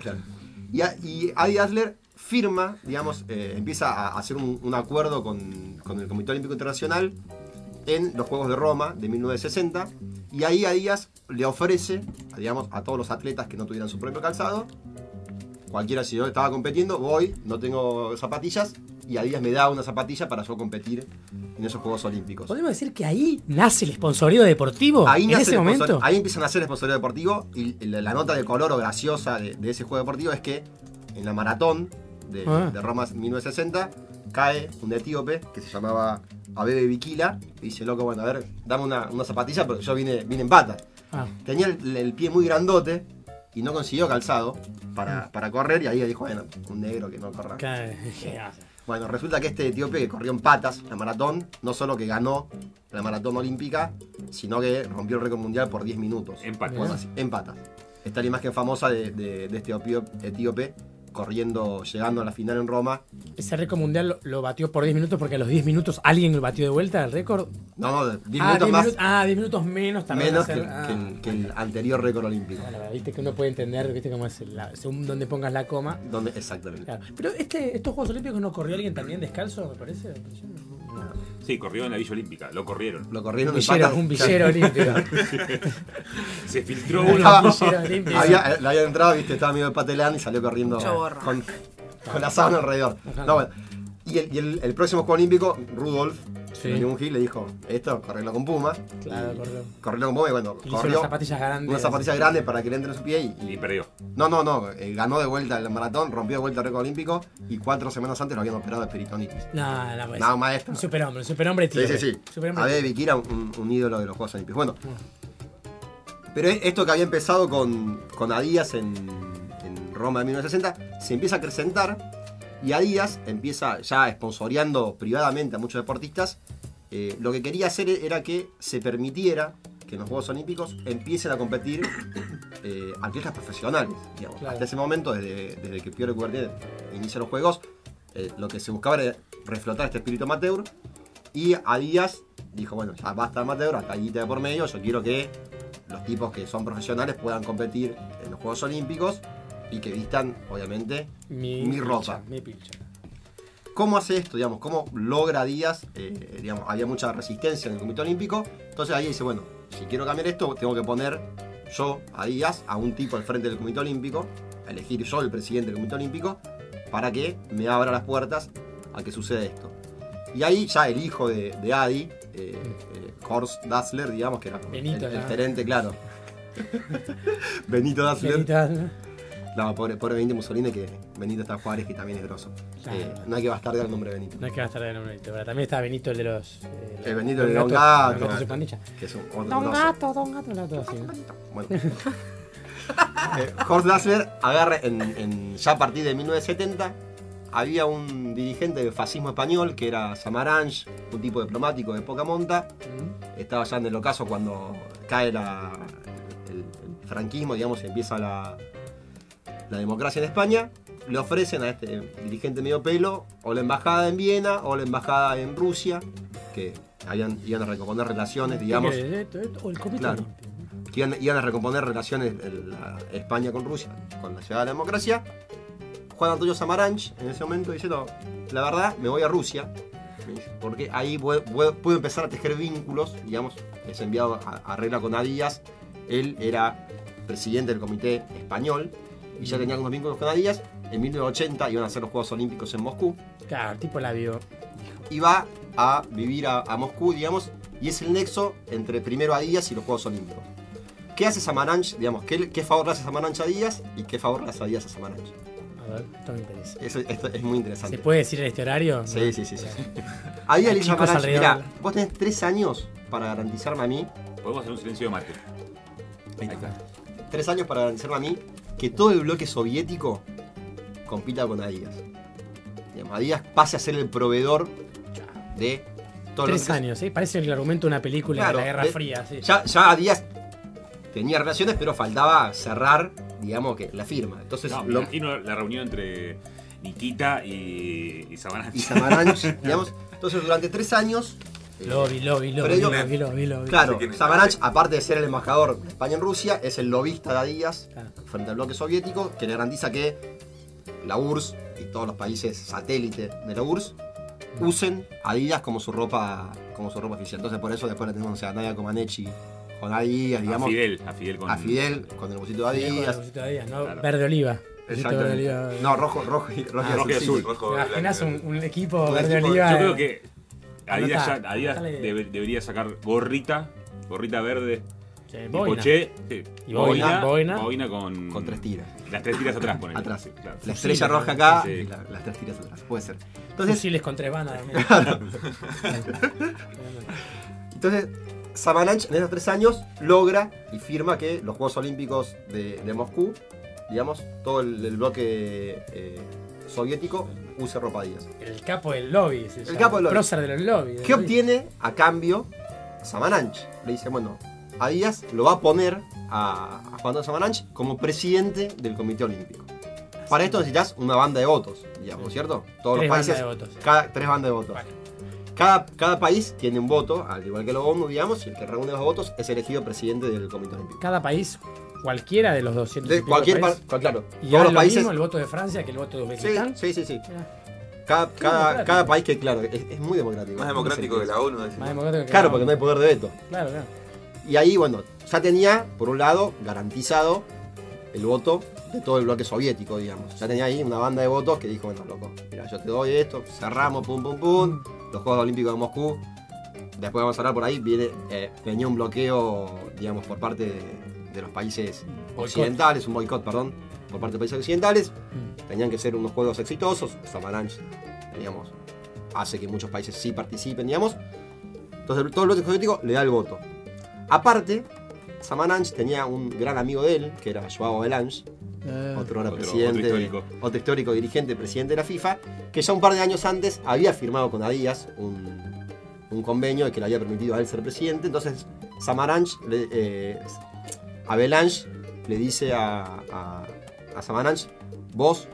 Y, a- y Adi Adler firma, digamos, eh, empieza a hacer un, un acuerdo con, con el Comité Olímpico Internacional en los Juegos de Roma de 1960 y ahí a Díaz le ofrece, digamos, a todos los atletas que no tuvieran su propio calzado, cualquiera si yo estaba compitiendo, voy, no tengo zapatillas y a Díaz me da una zapatilla para yo competir en esos Juegos Olímpicos. ¿Podemos decir que ahí nace el sponsorío deportivo? Ahí en nace ese el momento. ahí empiezan a hacer el sponsorio deportivo y la, la nota de color o graciosa de, de ese juego deportivo es que en la maratón de, Ah. de Roma 1960 cae un etíope que se llamaba Abebe Bikila y dice, loco, bueno, a ver, dame una, una zapatilla porque yo vine, vine en pata. Ah. Tenía el, el pie muy grandote y no consiguió calzado para, para correr y ahí dijo, bueno, un negro que no corra. [laughs] Bueno, resulta que este etíope que corrió en patas la maratón, no solo que ganó la maratón olímpica, sino que rompió el récord mundial por 10 minutos. En patas. Bueno, así, en patas. Está la imagen famosa de, de- de este etíope corriendo, llegando a la final en Roma. Ese récord mundial lo, lo batió por 10 minutos porque a los 10 minutos alguien lo batió de vuelta el récord. No, no, de 10 ah, minutos 10 más, ah, 10 minutos menos en menos que, ah. que el, que el anterior récord olímpico. Bueno, viste que uno puede entender, viste cómo es, la- según donde pongas la coma. Donde, exactamente. Claro. Pero este, estos Juegos Olímpicos no corrió alguien también descalzo, me parece. Sí, corrió en la Villa Olímpica, lo corrieron. Lo corrieron Un villero, un villero olímpico. [laughs] Se filtró Estaba- uno. había, eh, le había entrado, viste, estaba medio patelán y salió corriendo con, con la sábana alrededor. No, bueno. Y, el, y el- el próximo Juego Olímpico, Rudolf, Sí. un Gil, le dijo, esto, correrlo con Puma. Claro, corrió. correrlo con Puma y bueno, Y corrió. unas zapatillas grandes. Unas zapatillas grandes para que le entre en su pie y, Y perdió. No, no, no. eh, ganó de vuelta el maratón, rompió de vuelta el récord olímpico y cuatro semanas antes lo habían operado de peritonitis. No, no, pues. No, maestro. Un superhombre, un superhombre Sí, tío. sí, sí. Superhombre Abe tío. Bikira, un, un ídolo de los Juegos Olímpicos. Bueno, pero e- esto que había empezado con, con Adidas en, en Roma de 1960 se empieza a acrecentar y Adidas empieza ya sponsoreando privadamente a muchos deportistas. Eh, lo que quería hacer era que se permitiera que en los Juegos Olímpicos empiecen a competir [coughs] eh, atletas profesionales. digamos. Claro. Hasta ese momento, desde, desde que Pierre Coubertin inicia los Juegos, eh, lo que se buscaba era reflotar este espíritu amateur. Y Adidas dijo, bueno, ya basta amateur, acá hay guita de por medio, yo quiero que los tipos que son profesionales puedan competir en los Juegos Olímpicos y que vistan, obviamente, Mi, mi pilcha, ropa. Mi pilcha. ¿Cómo hace esto? Digamos, ¿Cómo logra Díaz? eh, digamos, había mucha resistencia en el Comité Olímpico. Entonces ahí dice, bueno, si quiero cambiar esto, tengo que poner yo a Díaz, a un tipo al frente del Comité Olímpico, a elegir yo el presidente del Comité Olímpico, para que me abra las puertas a que suceda esto. Y ahí ya el hijo de, de Adi, eh, eh, Horst Dassler, digamos, que era Benito, el, el gerente, claro. [laughs] Benito Dassler. Benito Dassler. No, pobre, pobre Benito Mussolini, que Benito está Juárez, que también es grosso. Claro. Eh, no hay que bastardear el nombre de Benito. No es que va a estar de nombre. Pero también está Benito, el de los. eh, El Benito Don de Don Gato, Gato, Don Gato que es un otro Don. Gato, Don Gato, Don Gato, así, ¿no? Bueno. [laughs] Eh, Horst Dassler agarra en, en- ya a partir de 1970 había un dirigente del fascismo español que era Samaranch, un tipo diplomático de poca monta. Estaba ya en el ocaso cuando cae la- el, el franquismo, digamos, y empieza la, la democracia en España. Le ofrecen a este dirigente medio pelo o la embajada en Viena o la embajada en Rusia, que habían, iban a recomponer relaciones, digamos. O el comité Claro. que iban, iban a recomponer relaciones el- la- España con Rusia, con la llegada de la democracia. Juan Antonio Samaranch en ese momento dice, no, la verdad, me voy a Rusia, porque ahí puedo, empezar a tejer vínculos, digamos, es enviado a, a regla con Adías, él era presidente del comité español y ya tenía algunos vínculos con Adías, en 1980 iban a hacer los Juegos Olímpicos en Moscú, Claro, el tipo la vio. y va a vivir a, a Moscú, digamos, y es el nexo entre primero a Díaz y los Juegos Olímpicos. ¿Qué hace Samaranch? Digamos, ¿qué, qué favor le hace Samaranch a Díaz y qué favor le hace a Díaz a Samaranch? A ver, esto me interesa. Eso, esto es muy interesante. ¿Se puede decir en este horario? Sí, sí, sí. sí. A Díaz le dice Samaranch, mira, vos tenés tres años para garantizarme a mí, Podemos hacer un silencio de mate. Ahí está. tres años para garantizarme a mí que todo el bloque soviético compita con Adidas. Digamos, Adidas pase a ser el proveedor de todo lo Tres años, ¿sí? Parece el argumento de una película Claro, de la Guerra de- Fría, sí. Ya, ya Díaz tenía relaciones, pero faltaba cerrar, digamos, que la firma. Entonces, No, me lo- imagino la reunión entre Nikita y, y Samaranch. y Samaranch, [laughs] digamos. Entonces, durante tres años, Lobby, lobby, lobby, previo- lobby, lobby, lobby. Claro. Samaranch, aparte de ser el embajador de España en Rusia, es el lobista de Adidas frente al bloque soviético, que le garantiza que la URSS y todos los países satélites de la URSS usen Adidas como su ropa como su ropa oficial. Entonces por eso después le tenemos o sea, a Nadia Comaneci con Adidas, digamos. A Fidel, a Fidel con, a Fidel con el bolsito de Fidel con el Adidas. bolsito de Adidas, ¿no? Verde oliva. Exactamente. No, rojo, rojo y, rojo y Ah, rojo y azul. azul, sí. rojo, ¿Te imaginas un, un equipo verde equipo- oliva? Yo creo que Adidas, Anotá, ya- Adidas anotale. debe- debería sacar gorrita, gorrita verde. Sí, boina. sí, Y boina, boina. boina con, Con tres tiras. Las tres tiras atrás. [laughs] Atrás. Sí, claro. La estrella roja acá Sí. y la- las tres tiras atrás. Puede ser. Entonces, Fusiles con tres. [laughs] Claro. Entonces, Samanach en esos tres años logra y firma que los Juegos Olímpicos de, de Moscú, digamos, todo el, el bloque eh, soviético use ropa Adidas. El capo del lobby. se El llama. capo del lobby. Prócer de los lobbies. ¿Qué obtiene a cambio Samanach? Le dice, bueno, Adidas lo va a poner a, a Juan Antonio Samanach como presidente del Comité Olímpico. Para esto necesitas una banda de votos, digamos, ¿cierto? Todos Tres los países. bandas de votos. Cada, tres bandas de votos. Cada, cada país tiene un voto, al igual que los ONU, digamos, y el que reúne los votos es elegido presidente del Comité Olímpico. Cada país, cualquiera de los 200 De y pico cualquier países. claro, Y todos ahora los lo países- mismo el voto de Francia que el voto de Uzbekistán. Sí, sí, sí. sí. Cada, cada, país que, claro, es, es muy democrático. Más democrático que la ONU. Más democrático que Claro, la porque ONU. no hay poder de veto. Claro, claro. Y ahí, bueno, ya tenía, por un lado, garantizado el voto de todo el bloque soviético, digamos. Ya tenía ahí una banda de votos que dijo, bueno, loco, mira, yo te doy esto, cerramos, pum, pum, pum, los Juegos Olímpicos de Moscú. Después vamos a hablar por ahí, viene, eh, venía un bloqueo, digamos, por parte de, de los países occidentales, un boicot, perdón, por parte de países occidentales. Tenían que ser unos juegos exitosos. Samaranch, digamos, hace que muchos países sí participen, digamos. Entonces todo el bloque soviético le da el voto. Aparte, Samaranch tenía un gran amigo de él, que era Joao Belange, Eh, otro Otro- presidente, otro histórico. otro histórico dirigente, presidente de la FIFA, que ya un par de años antes había firmado con Adidas un, un convenio que le había permitido a él ser presidente. Entonces, Samaranch, le- eh, a Belange le dice a, a, a Samaranch, vos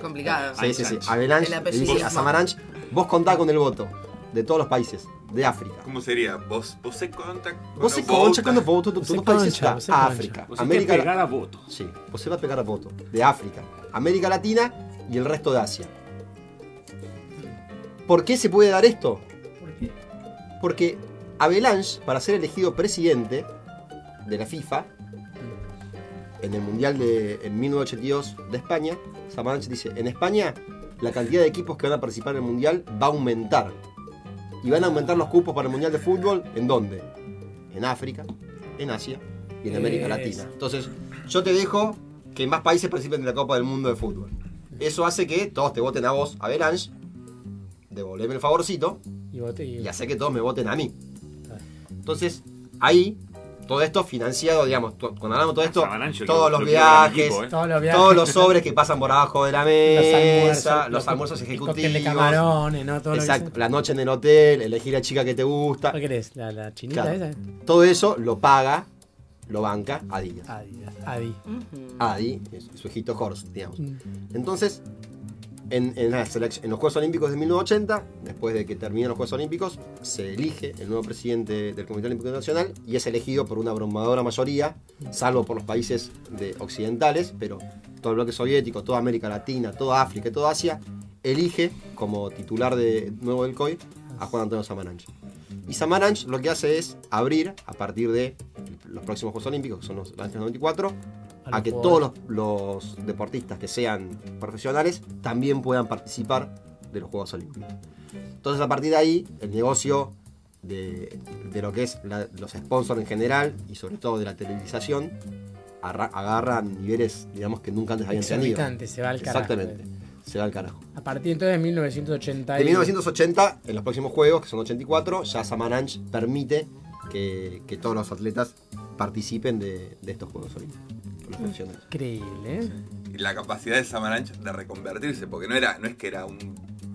Complicado. Sí, sí, sí. A Belange El le dice a Samaranch, vos contá con el voto de todos los países de África. ¿Cómo sería? ¿Vos, vos se conta Você conta quando volta de todos os países da África, Você América pegar a voto. Sí, você va a pegar a voto de África, América Latina y el resto de Asia. ¿Por qué se puede dar esto? Porque Avalanche, para ser elegido presidente de la FIFA, en el Mundial de en 1982 de España, Samaranch dice, en España la cantidad de equipos que van a participar en el Mundial va a aumentar. Y van a aumentar los cupos para el Mundial de Fútbol, ¿en dónde? En África, en Asia y en América. Latina. Entonces, yo te dejo que más países participen de la Copa del Mundo de Fútbol. Eso hace que todos te voten a vos, a Belange, devolveme el favorcito Y y- y hace que todos me voten a mí. Entonces, ahí, todo esto financiado, digamos, cuando hablamos de todo esto, Samaranch, todos lo- los lo quiero para mi viajes, equipo, ¿eh? Todos los viajes. todos los sobres que pasan por abajo de la mesa, almuerzos, los los almuerzos el ejecutivos. de camarones, ¿no? Todo lo que exacto, la noche en el hotel, elegir la chica que te gusta. ¿Qué querés? ¿La, la chinita Claro. esa? Todo eso lo paga, lo banca Adidas. Adidas. Adi. Adi, su hijito Horst, digamos. Mm. Entonces, en, en la en los Juegos Olímpicos de 1980, después de que terminan los Juegos Olímpicos, se elige el nuevo presidente del Comité Olímpico Internacional y es elegido por una abrumadora mayoría, salvo por los países de occidentales, pero todo el bloque soviético, toda América Latina, toda África y toda Asia, elige como titular de nuevo del COI a Juan Antonio Samaranch. Y Samaranch lo que hace es abrir, a partir de los próximos Juegos Olímpicos, que son los años 94, A que jugadores. todos los, los deportistas que sean profesionales también puedan participar de los Juegos Olímpicos. Entonces a partir de ahí el negocio de, de lo que es la- los sponsors en general y sobre todo de la televisación arra- agarra niveles digamos que nunca antes habían tenido. Se va al carajo. Exactamente, se va al carajo. A partir entonces de 1980. De y- 1980, en los próximos juegos, que son 84, ya Samaranch permite que, que todos los atletas participen de, de estos Juegos Olímpicos. Increíble, ¿eh? Y la capacidad de Samaranch de reconvertirse, porque no era, no es que era un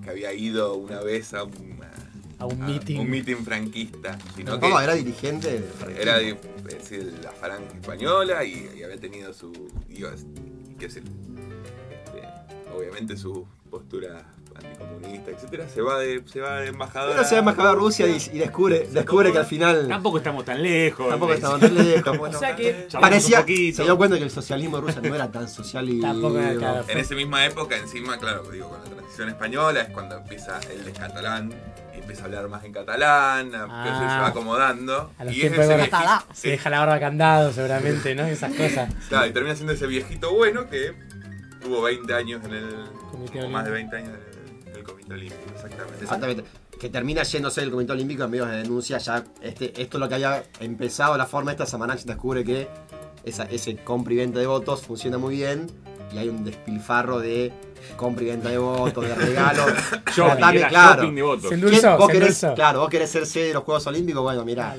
que había ido una vez a, una- A un a meeting. un meeting franquista, sino No, que era dirigente de era de, decir, la falange española y, y había tenido su, digo, es- qué sé, este, obviamente su postura anticomunista, etcétera, se va de, se va de embajador. Pero se va embajador a Rusia y, y descubre, descubre que al final. Tampoco estamos tan lejos. Tampoco estamos tan lejos. [laughs] O sea que Parecía. Se dio cuenta que el socialismo ruso no era tan socialista. Tampoco era, claro. En esa misma época, encima, claro, digo, con la transición española es cuando empieza el de catalán, y empieza a hablar más en catalán, que se Ah. va acomodando. A los y es tiempos ese de viejito, se deja la barba candado seguramente, ¿no? Esas cosas. [laughs] claro, y termina siendo ese viejito bueno que tuvo 20 años en el. Comité o más de 20 años en el Comité Olímpico, exactamente. Exactamente. Que termina yéndose del Comité Olímpico en medios de denuncia. Ya este, esto es lo que había empezado la forma esta. Samanach descubre que ese compra y venta de votos funciona muy bien. Y hay un despilfarro de compra y venta de votos, de regalos. [laughs] Shopping, claro. shopping de votos. Se ¿Quién- endulzó, vos querés, claro, vos querés ser sede de los Juegos Olímpicos. Bueno, mira,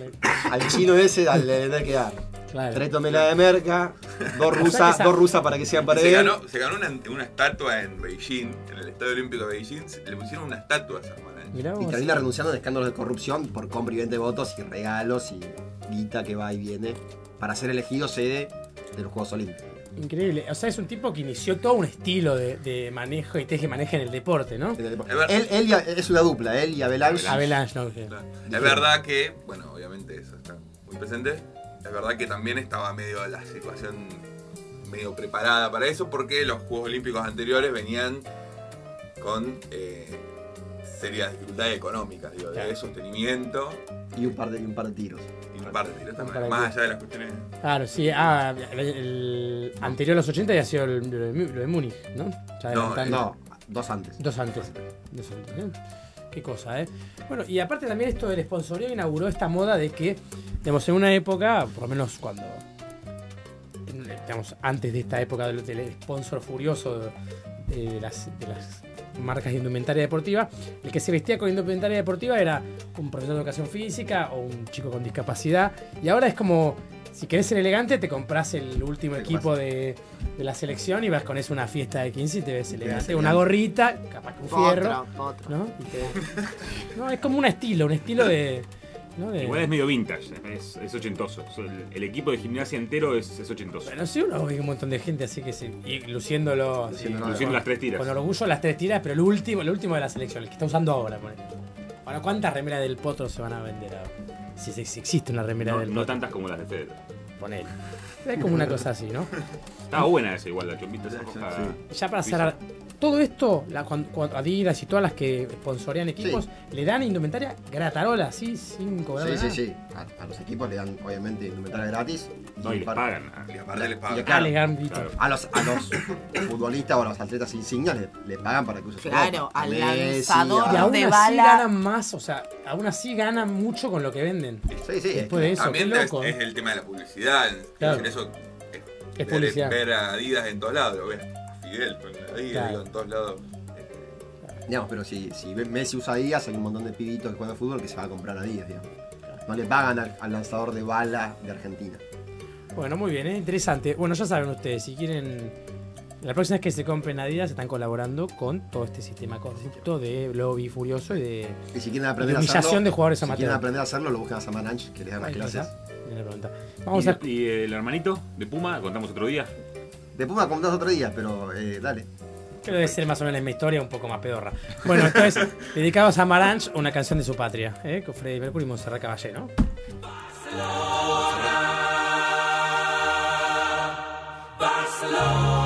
al chino ese le tenés que dar. Claro. Tres toneladas de merca, dos rusas, dos rusas para que sean para se él. ganó, se ganó una, una estatua en Beijing, en el Estadio Olímpico de Beijing, se- le pusieron una estatua a Samanach. Mirá Y vos. termina renunciando en escándalos de corrupción por compra y venta de votos y regalos y guita que va y viene para ser elegido sede de los Juegos Olímpicos. Increíble. O sea, es un tipo que inició todo un estilo de, de manejo y teje maneja en el deporte, ¿no? Él, él y a- es una dupla, él y Avalanche. Avalanche, no. que- Es verdad que, bueno, obviamente eso está muy presente. Es verdad que también estaba medio la situación medio preparada para eso porque los Juegos Olímpicos anteriores venían con eh, serias dificultades económicas, digo, de sostenimiento Y un par de, y un par de tiros. Y un par de tiros par de también, más allá de las cuestiones. Claro, sí. Ah, el, el anterior a los 80 había sido el- lo de, Mu- lo de Múnich, ¿no? Ya No, adelantando. no, dos antes. Dos antes. Dos antes, ¿eh? Qué cosa, ¿eh? Bueno, y aparte también esto del sponsorio inauguró esta moda de que, digamos, en una época, por lo menos cuando, en- digamos, antes de esta época del, del sponsor furioso de, de las, de las marcas de indumentaria deportiva, el que se vestía con indumentaria deportiva era un profesor de educación física o un chico con discapacidad. Y ahora es como, si querés ser elegante, te compras el último equipo de, de la selección y vas con eso a una fiesta de 15 y te ves elegante. Una gorrita, capaz que un fierro. Otro, otro. ¿no? Y te- [laughs] no, es como un estilo, un estilo de. ¿No? de- Igual es medio vintage, es, es ochentoso. El, el equipo de gimnasia entero es, es ochentoso. Bueno, sí, uno ve un montón de gente así que sí. Y luciéndolo. con- luciendo las tres tiras. Con orgullo las tres tiras, pero el último, el último de la selección, el que está usando ahora. ponele. Bueno, ¿cuántas remeras del potro se van a vender ahora? Si, si- si existe una remera No, del no potro. tantas como las de Federer. Ponele. Es como una cosa así, ¿no? Estaba buena esa igual, la chompita esa roja. Ya para cerrar, todo esto, la, cuando, cuando Adidas y todas las que sponsorean equipos, le dan indumentaria gratarola, así, sin cobrar Sí, nada. sí, sí. A, a los equipos le dan, obviamente, indumentaria gratis. No, y les para- pagan. Y aparte les pagan. Y claro, Ah, le dan, listo. a, los, a los [coughs] futbolistas o a los atletas insignias le, le pagan para que usen su Claro, al lanzador a- Y aún de así bala. ganan más, o sea, aún así ganan mucho con lo que venden. Sí, sí. Después de eso, También qué loco. es el tema de la publicidad. Claro. En eso Es ver- publicidad. Ver a Adidas en todos lados, lo ves a Fidel Adidas, Claro. digo, en todos lados. Digamos, pero si, si Messi usa Adidas, hay un montón de pibitos que juegan fútbol que se va a comprar Adidas, digamos. No le pagan al, al lanzador de bala de Argentina. Bueno, muy bien, ¿eh? interesante. Bueno, ya saben ustedes, si quieren. La próxima vez que se compren Adidas, están colaborando con todo este sistema corrupto de lobby furioso y de, Y si quieren aprender de a hacerlo, de jugadores si quieren amateurs. aprender a hacerlo, lo buscan a Samananch, que les dan las Ahí clases. Vamos ¿Y, a. y el hermanito de Puma? ¿Contamos otro día? Después me contás otro día, pero eh, dale. Quiero decir más o menos la misma historia, un poco más pedorra. Bueno, entonces, [laughs] dedicados a Maranch, una canción de su patria, ¿eh? con Freddy Mercury y Montserrat Caballé, ¿no? Barcelona, Barcelona.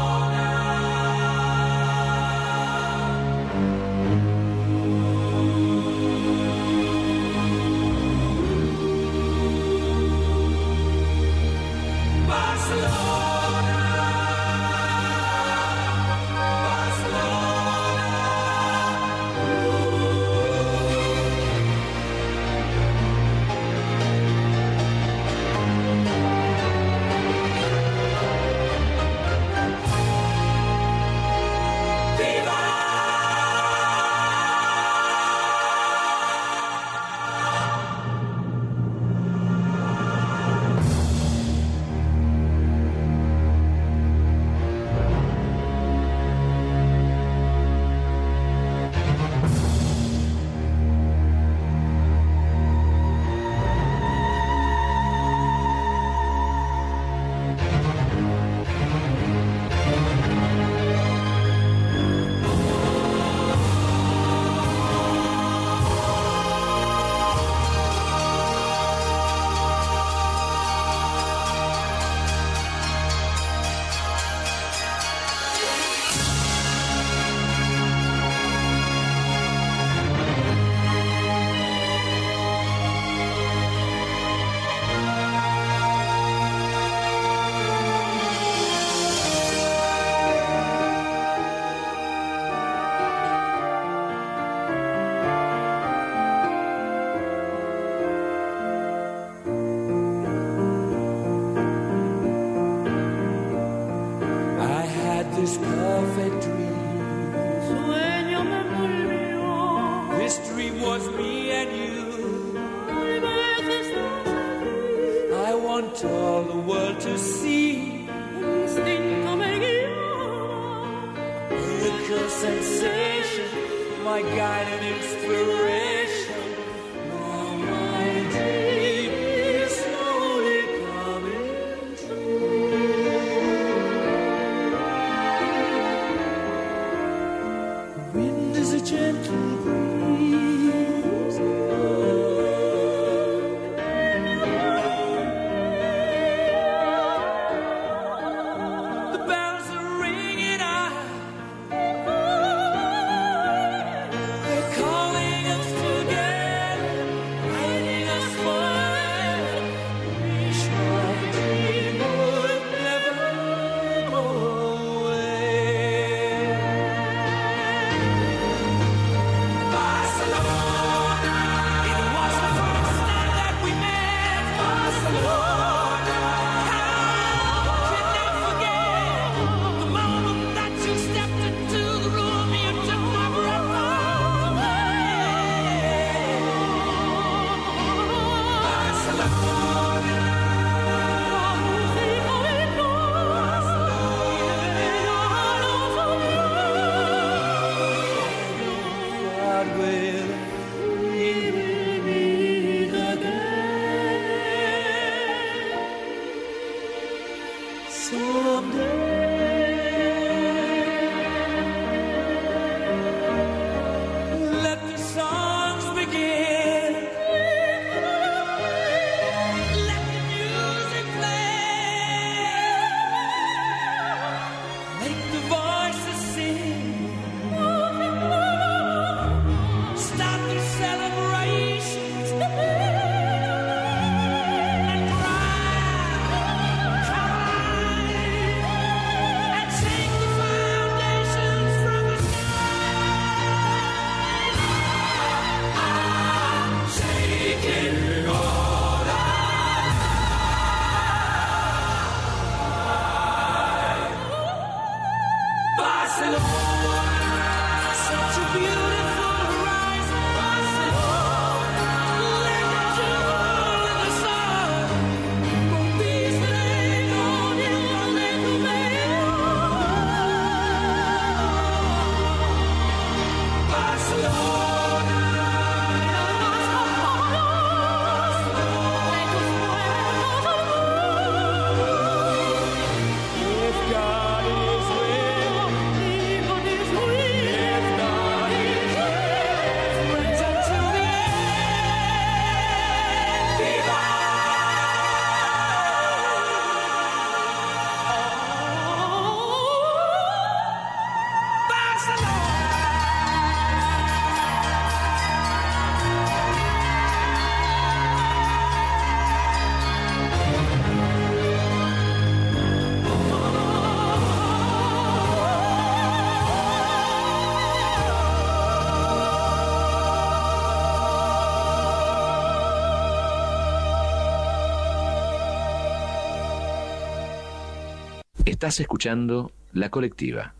Estás escuchando La Colectiva.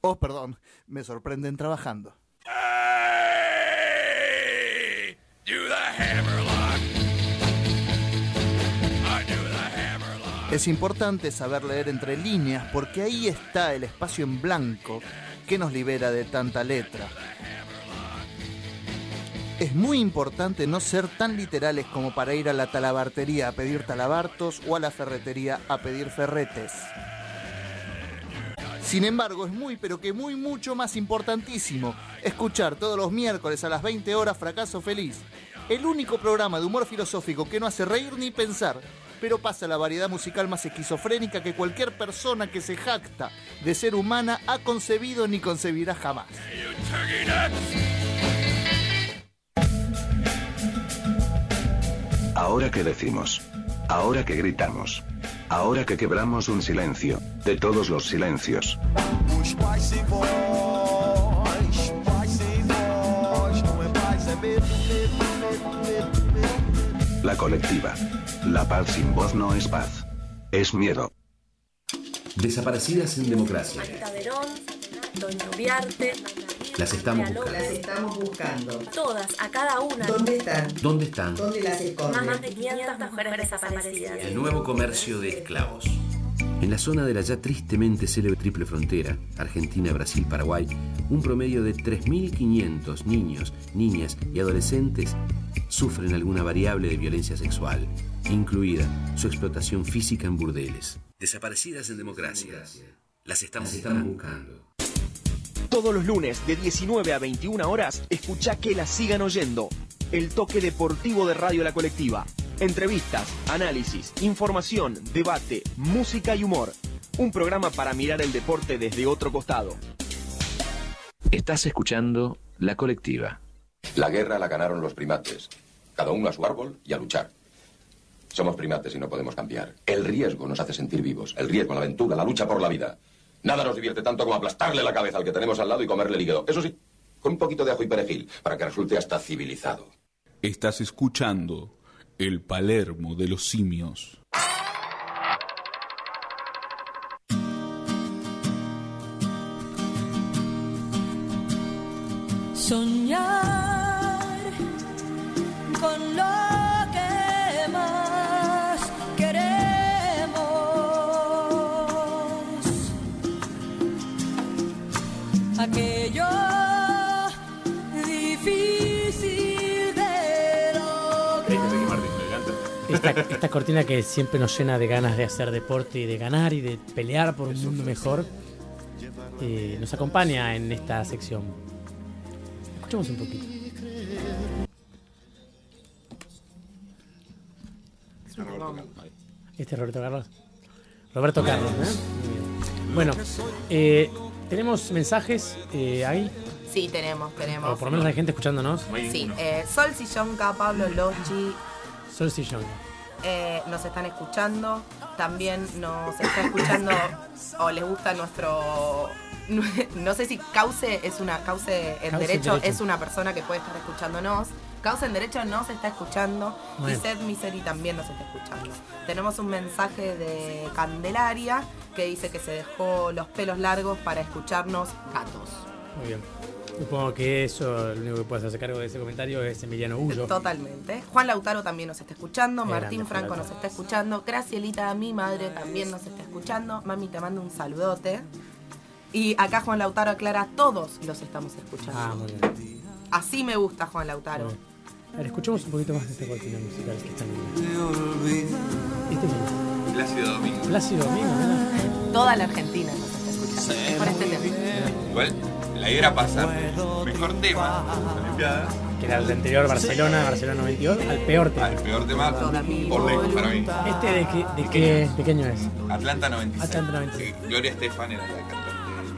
Oh, perdón, me sorprenden trabajando. Es importante saber leer entre líneas porque ahí está el espacio en blanco que nos libera de tanta letra. Es muy importante no ser tan literales como para ir a la talabartería a pedir talabartos o a la ferretería a pedir ferretes. Sin embargo, es muy, pero que muy, mucho más importantísimo escuchar todos los miércoles a las 20 horas Fracaso Feliz, el único programa de humor filosófico que no hace reír ni pensar, pero pasa la variedad musical más esquizofrénica que cualquier persona que se jacta de ser humana ha concebido ni concebirá jamás. Ahora que decimos. Ahora que gritamos. Ahora que quebramos un silencio. De todos los silencios. La colectiva. La paz sin voz no es paz. Es miedo. Desaparecidas en democracia. Verón, Doña Ubiarte, Las estamos Las buscando. estamos buscando. Todas, a cada una. ¿Dónde están? ¿Dónde están? ¿Dónde las esconden? más de 500 mujeres desaparecidas. El nuevo comercio de esclavos. En la zona de la ya tristemente célebre triple frontera, Argentina, Brasil, Paraguay, un promedio de 3.500 niños, niñas y adolescentes sufren alguna variable de violencia sexual, incluida su explotación física en burdeles. Desaparecidas en democracia. Las estamos, buscando. Todos los lunes de 19 a 21 horas, escucha que la sigan oyendo. El toque deportivo de Radio La Colectiva. Entrevistas, análisis, información, debate, música y humor. Un programa para mirar el deporte desde otro costado. Estás escuchando La Colectiva. La guerra la ganaron los primates. Cada uno a su árbol y a luchar. Somos primates y no podemos cambiar. El riesgo nos hace sentir vivos. El riesgo, la aventura, la lucha por la vida. Nada nos divierte tanto como aplastarle la cabeza al que tenemos al lado y comerle hígado. Eso sí, con un poquito de ajo y perejil, para que resulte hasta civilizado. Estás escuchando el Palermo de los simios. Esta, esta cortina que siempre nos llena de ganas de hacer deporte y de ganar y de pelear por un mundo mejor, eh, nos acompaña en esta sección. Escuchemos un poquito. Este es Roberto Carlos. Roberto Carlos, ¿eh? Bueno, eh, tenemos mensajes eh, ahí. Sí, tenemos, tenemos. O por lo menos hay gente escuchándonos. Sí, eh, Sol Sillonca, Pablo Lochi, Sol Sillón. Eh, nos están escuchando. También nos está escuchando [coughs] o les gusta nuestro. [laughs] No sé si Cauce es una. Cauce en derecho, Derecho. es una persona que puede estar escuchándonos. Cauce en Derecho nos está escuchando. Bueno. Y Seth Misery también nos está escuchando. Tenemos un mensaje de Candelaria que dice que se dejó los pelos largos para escucharnos gatos. Muy bien. Supongo que eso, el único que puede hacerse cargo de ese comentario es Emiliano Ullo. Totalmente. Juan Lautaro también nos está escuchando, Martín Franco nos está escuchando, Gracielita, mi madre, también nos está escuchando. Mami, te mando un saludote. Y acá Juan Lautaro aclara, todos los estamos escuchando. Ah, muy bien. Así me gusta Juan Lautaro. A ver, escuchemos un poquito más de esta cortina musical que está bien. Este es Plácido Domingo. Plácido Domingo, ¿verdad? Toda la Argentina nos está escuchando. Por este tema. Igual, la idea era pasar mejor tema de las Olimpiadas Que era el anterior Barcelona, Barcelona 92, al peor tema. al peor tema por lejos para mí. ¿Este de qué, de qué pequeño es? Atlanta 96. Atlanta 96. Que Gloria Estefan era la cantante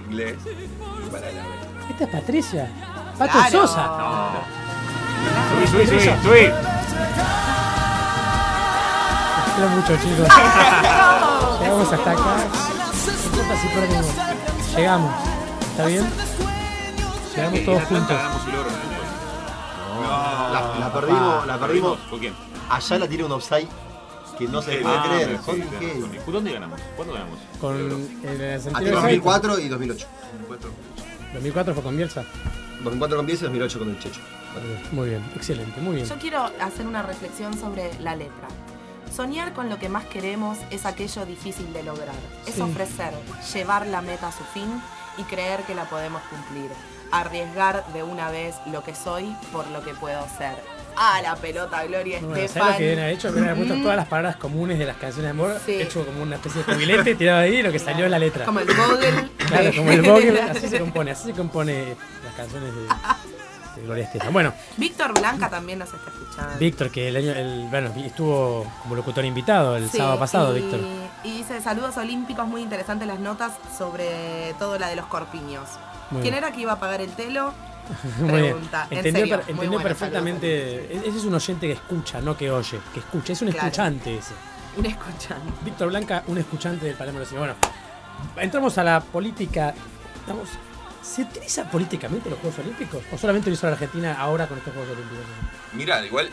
en inglés y para la Esta es Patricia. Pato Claro. Sosa. Subí, subí, subí, subí. Quiero mucho, chicos. [laughs] Llegamos hasta acá. No importa si perdemos. Llegamos. ¿Está bien? Llegamos todos juntos. La, la perdimos, la perdimos. ¿Con quién? Allá la tiene un offside que no se puede ah, creer. sí, ¿Con qué? ¿Dónde ganamos? ¿Cuándo ganamos? Con el de 2004 y 2008. 2004 fue con Bielsa. 2004 con Bielsa y 2008 con el Checho. Muy bien, excelente, muy bien. Yo quiero hacer una reflexión sobre la letra. Soñar con lo que más queremos es aquello difícil de lograr. Es Sí. ofrecer, llevar la meta a su fin y creer que la podemos cumplir. Arriesgar de una vez lo que soy por lo que puedo ser. Ah, la pelota, Gloria Bueno, Estefan. ¿Sabes lo que hubiera hecho? Hubiera puesto todas las palabras comunes de las canciones de amor, Sí. hecho como una especie de jubilete, tirado ahí y lo que salió en la letra. Como el Vogel. Claro, como el Vogel, [laughs] así se compone, así se compone las canciones de [laughs] Gloria Estefan. Bueno, Víctor Blanca también nos está escuchando. Víctor, que el año, el, bueno, estuvo como locutor invitado el Sí, sábado pasado, y- Víctor. Y dice, saludos olímpicos, muy interesantes las notas sobre todo la de los corpiños. Muy ¿Quién bien. era que iba a pagar el telo? [laughs] Muy bien. Pregunta. En Entendió, serio, per- muy entendió bueno, perfectamente. e- Ese es un oyente que escucha, no que oye. Que escucha, es un Claro. escuchante ese. Un escuchante. Víctor Blanca, un escuchante del Palermo de. Bueno, entramos a la política. Vamos, ¿Se utiliza políticamente los Juegos Olímpicos? ¿O solamente lo hizo la Argentina ahora con estos Juegos Olímpicos? Mira, igual,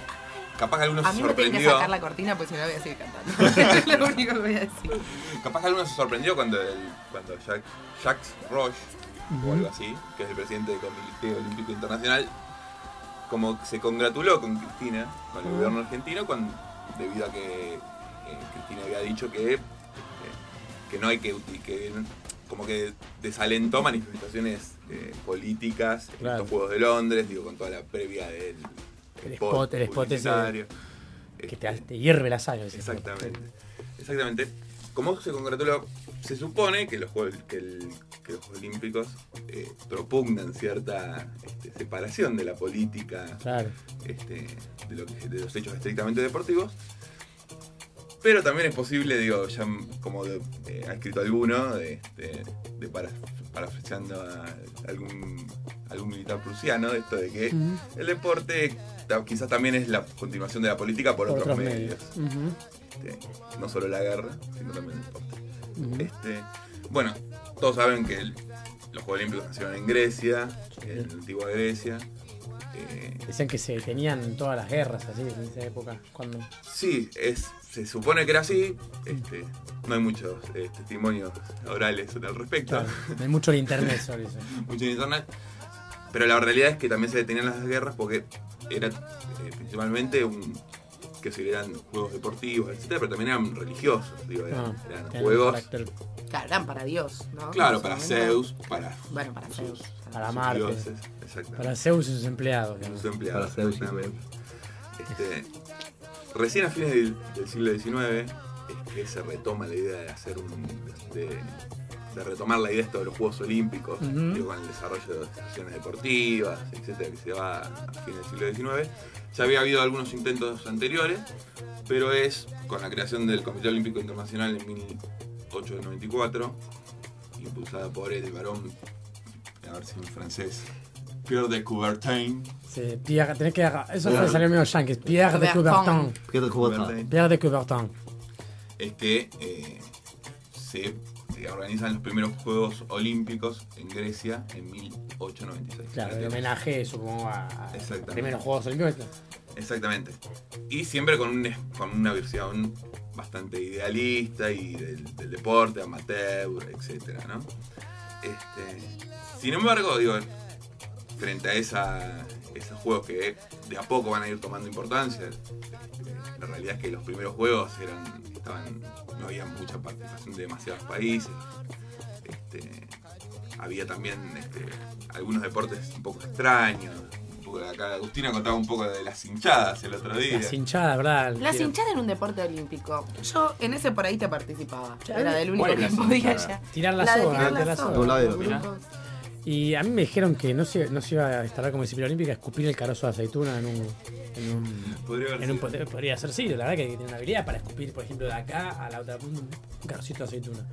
capaz que alguno A se mí me que sorprendió. sacar la cortina porque si no voy a seguir cantando. [laughs] es lo único que voy a decir. Capaz que alguno se sorprendió cuando, el, cuando Jack, Jacques Roche o algo así, que es el presidente del Comité Olímpico Internacional, como se congratuló con Cristina, con el Ah. gobierno argentino, con, debido a que eh, Cristina había dicho que, eh, que no hay que, que como que desalentó manifestaciones eh, políticas en Claro. estos Juegos de Londres, digo, con toda la previa del El spot, el spot ese que te, te hierve la sangre. Exactamente. Exactamente. Como se congratuló, se supone que los Juegos, que el- que los Olímpicos eh, propugnan cierta este, separación de la política, Claro. este, de, lo que- de los hechos estrictamente deportivos. Pero también es posible, digo, ya como de- eh, ha escrito alguno, de, de, de para- parafraseando a algún, algún militar prusiano, esto de que el deporte quizás también es la continuación de la política por, Por otros, otros medios. Este, no solo la guerra, sino también el deporte. Este, bueno, todos saben que el- los Juegos Olímpicos nacieron en Grecia, en la antigua Grecia. Eh, Decían que se tenían todas las guerras así en esa época. Cuando... sí, es, se supone que era así. Este, no hay muchos eh, testimonios orales al respecto. Claro, hay mucho en internet sobre eso. [laughs] mucho en internet. Pero la realidad es que también se detenían las guerras porque era eh, principalmente un que se eran juegos deportivos, etcétera, pero también eran religiosos, digo, eran, Ah, eran juegos Claro, eran para Dios, ¿no? Claro, para. Zeus, para Bueno, para Zeus. Para sus Marte. dioses, exactamente. Para Zeus y sus empleados. sus empleados. Para Zeus exactamente. Este, recién a fines del, del siglo XIX es que se retoma la idea de hacer un. de, de retomar la idea de esto de los Juegos Olímpicos, digo, con el desarrollo de estaciones deportivas, etcétera, que se va a fines del siglo XIX. Ya había habido algunos intentos anteriores, pero es con la creación del Comité Olímpico Internacional en 1894, impulsada por el varón, a ver si en francés, Pierre de Coubertin. Sí, Pierre, tenés que Eso fue salió medio yankee. Pierre de Coubertin. Coubertin. Pierre de Coubertin. Pierre de Coubertin. es que eh, se eh, organizan los primeros Juegos Olímpicos en Grecia en 1896. Claro, el homenaje, supongo, a los primeros Juegos Olímpicos. Exactamente. Y siempre con, un, con una versión bastante idealista y del, del deporte, amateur, etcétera, ¿no? Este, sin embargo, digo, frente a esa, esos juegos que de a poco van a ir tomando importancia, este, la realidad es que los primeros juegos eran, estaban, no había mucha participación de demasiados países. Este, había también este, algunos deportes un poco extraños. Un poco de acá, Agustina contaba un poco de las hinchadas el otro día. Las hinchadas, ¿verdad? Las hinchadas en un deporte olímpico. Yo en ese por ahí te participaba. Era del único ¿Cuál que la podía ya. Tirar la de soga, tirar la la soga. Un y. Y a mí me dijeron que no se, no se iba a instalar como disciplina olímpica escupir el carozo de aceituna en un. En un, Podría haber en un podría ser sí, la verdad que tiene una habilidad para escupir, por ejemplo, de acá a la otra punta un carocito de aceituna.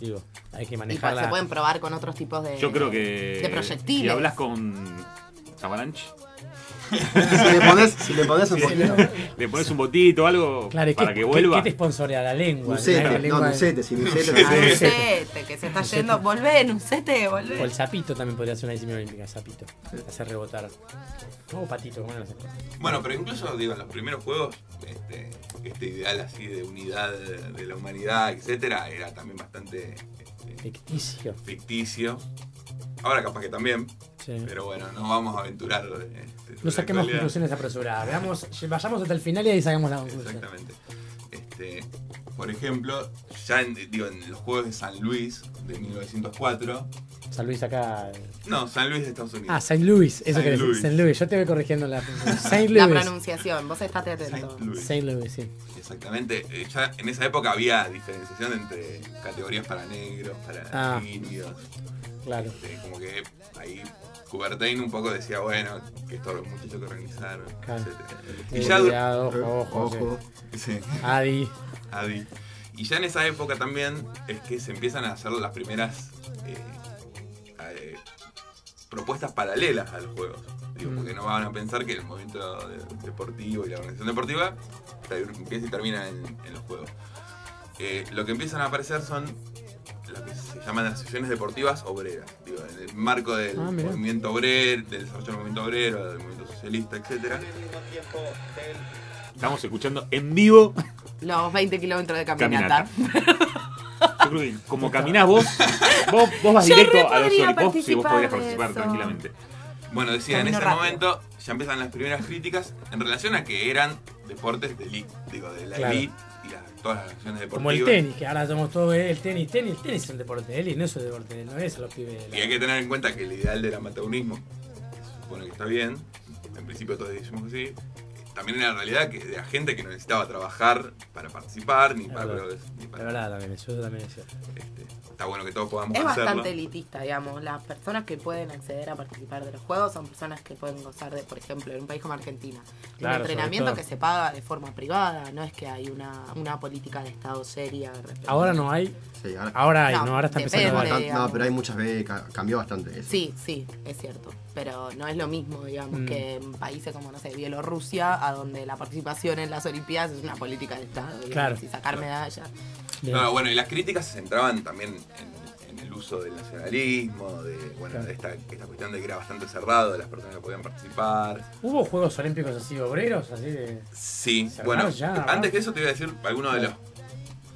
Digo, hay que Y manejar pues, se pueden probar con otros tipos de, Yo creo que. de proyectiles. Si hablas con Samaranch, [laughs] Si le pones, si le pones un poquito. le pones un botito o algo Claro, ¿y para que vuelva. ¿qué, te sponsorea la lengua? Nucete, La no, lengua- Nucete, si [laughs] Nucete. Nucete, que se está yendo. Volvé, Nucete, O el volvé. sapito también podría ser una disciplina olímpica, sapito. Hacer rebotar. O patito, como no. Bueno, pero incluso, digo, en los primeros juegos, este, este ideal así de unidad de, la humanidad, etcétera, era también bastante este, Ficticio. ficticio. Ahora capaz que también, Sí. pero bueno, no vamos a aventurar. sobre No saquemos actualidad. conclusiones apresuradas. Veamos, vayamos hasta el final y ahí sacamos la conclusión. Exactamente. Este, por ejemplo, ya en, digo, en los Juegos de San Luis de 1904, San Luis acá. no, San Luis de Estados Unidos. Ah, Saint Louis, eso Saint que decir. Louis. Saint Louis, yo te voy corrigiendo la [laughs] Saint La Louis. pronunciación, vos estate atento. Saint Louis. Saint Louis, sí. Exactamente. Eh, Ya en esa época había diferenciación entre categorías para negros, para Ah. indios. Claro. Este, como que ahí Coubertin un poco decía, bueno, que estos los muchachos que organizaron, Claro. etcétera. Eh, Y ya cuidado, ojo, ojo, Ojo. Sí. Adi. Adi. Y ya en esa época también es que se empiezan a hacer las primeras eh, eh, propuestas paralelas a los juegos. Digo, Mm. porque no van a pensar que el movimiento de- deportivo y la organización deportiva empieza y termina en, en los juegos. Eh, lo que empiezan a aparecer son lo que se llaman las sesiones deportivas obreras. Digo, en el marco del Ah, movimiento obrero, del desarrollo del movimiento obrero, del movimiento socialista, etcétera. Estamos escuchando en vivo. Los 20 kilómetros de caminata. Caminata. [laughs] Yo creo que como caminás vos, vos, vos vas Yo directo re a los Olímpicos, sí, vos podrías participar eso. tranquilamente. Bueno, decía, en ese rápido. momento ya empiezan las primeras críticas en relación a que eran deportes de elite, digo, de la Claro. elite y las- todas las acciones deportivas. Como el tenis, que ahora somos todos el tenis. Tenis, el tenis es un deporte de élite, no es un deporte, no es a los pibes. de la- Y hay que tener en cuenta que el ideal del amateurismo se supone que está bien, en principio todos decimos que sí. También en la realidad que de la gente que no necesitaba trabajar para participar, ni para, verdad. ni Es para- verdad también, eso también es cierto. Está bueno que todos podamos Es hacerlo. bastante elitista, digamos. Las personas que pueden acceder a participar de los juegos son personas que pueden gozar de, por ejemplo, en un país como Argentina, Claro, un entrenamiento que se paga de forma privada. No es que hay una, una política de Estado seria. respecto- Ahora no hay. Sí, ahora, Ahora hay, No, no, ahora está depende, empezando a no, pero hay muchas becas, cambió bastante eso. Sí, sí, es cierto. Pero no es lo mismo, digamos, Mm. que en países como, no sé, Bielorrusia, a donde la participación en las Olimpiadas es una política de Estado. digamos, Claro. Y sacar medallas. No, bueno, y las críticas se centraban también en, en el uso del nacionalismo, de, bueno, de esta, esta cuestión de que era bastante cerrado, de las personas que podían participar. ¿Hubo Juegos Olímpicos así obreros? Así de. Sí, bueno, ya, antes ¿verdad? que eso te voy a decir algunos de los,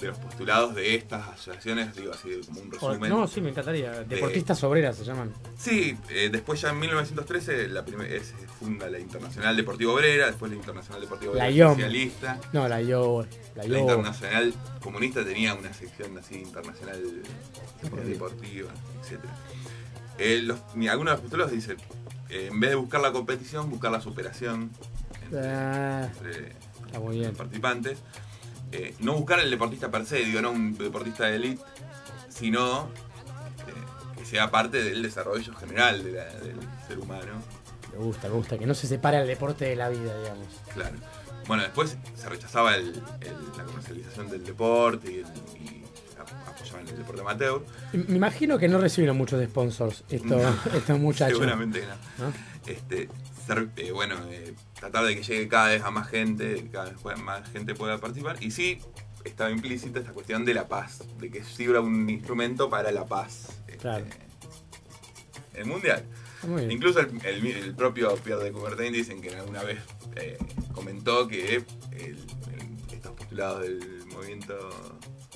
de los postulados de estas asociaciones, digo así como un resumen. no, sí, me encantaría. Deportistas obreras se llaman. Sí, eh, después ya en 1913 la primer- eh, se funda la Internacional Deportiva Obrera, después la Internacional Deportiva La Obrera IOM. Socialista. No, la yo. La La. Internacional Comunista tenía una sección así internacional deportiva, etc. Eh, los, algunos de los postulados dicen, eh, en vez de buscar la competición, buscar la superación Ah, entre muy bien. los participantes. Eh, no buscar el deportista per se, digo, no un deportista de elite, sino este, que sea parte del desarrollo general de la- del ser humano. Me gusta, me gusta. Que no se separe el deporte de la vida, digamos. Claro. Bueno, después se rechazaba el- el- la comercialización del deporte y, el- y apoyaban el deporte amateur. Me imagino que no recibieron muchos sponsors estos, No, [laughs] estos muchachos. Seguramente no. ¿No? Este, ser- eh, bueno, eh, tratar de que llegue cada vez a más gente, cada vez más gente pueda participar. Y sí, estaba implícita esta cuestión de la paz, de que sirva un instrumento para la paz. este, Claro. El mundial. Incluso el, el- el propio Pierre de Coubertin dicen que alguna vez eh, comentó que el- estos postulados del movimiento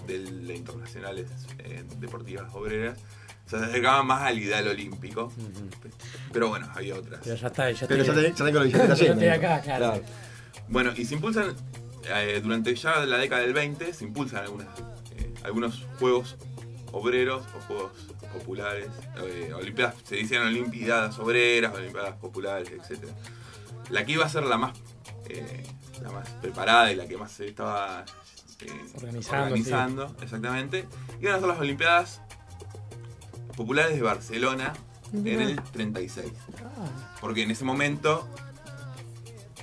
de la internacionales eh, deportivas obreras se acercaban más al ideal olímpico. Pero bueno, había otras. Pero ya está, ya Pero estoy- ya te- ya Ya estoy acá, claro. Claro. Bueno, y se impulsan, eh, durante ya la década del 20, se impulsan algunas, eh, algunos juegos obreros o juegos populares. eh, olimpiadas, se decían olimpiadas obreras, olimpiadas populares, etc. La que iba a ser la más, eh, la más preparada y la que más se estaba eh, Organizando, organizando, exactamente, iban a ser las olimpiadas populares de Barcelona en el 36. Ah, Porque en ese momento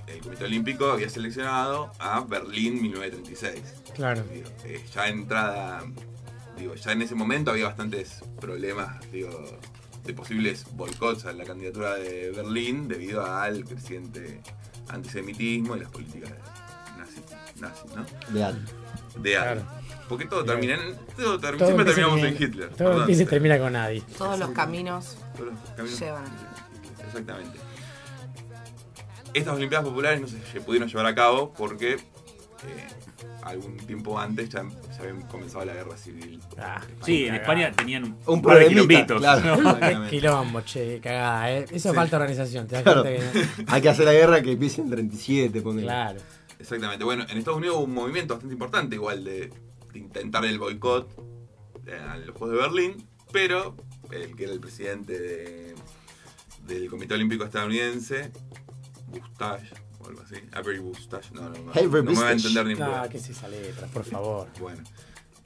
el Comité Olímpico había seleccionado a Berlín 1936. Claro. Digo, eh, ya entrada, digo, ya en ese momento había bastantes problemas, digo, de posibles boicots a la candidatura de Berlín debido al creciente antisemitismo y las políticas nazi, nazis, ¿no? De Al. De Al. Claro. Porque todo termina en, todo ter- Todo siempre terminamos en- en Hitler. Todo perdón. empieza y termina con nadie. Todos los caminos Todos los caminos llevan. Exactamente. Estas Olimpiadas Populares no se pudieron llevar a cabo porque eh, algún tiempo antes ya, ya había comenzado la guerra civil. Sí, en España tenían un, Un par de quilombitos. claro. [laughs] quilombo, che, cagada, ¿eh? Eso Sí. falta organización, ¿te das Claro. cuenta que no? Hay que hacer la guerra que empiece en el 37, ponele. Claro. Exactamente. Bueno, en Estados Unidos hubo un movimiento bastante importante igual de, de intentar el boicot eh, a los Juegos de Berlín, pero el que era el presidente de- del Comité Olímpico Estadounidense, Bustache, o algo así, Avery Bustache, no, no, no, Avery no me voy a entender ni No, pedo. ¿qué es esa letra? Por favor. Bueno,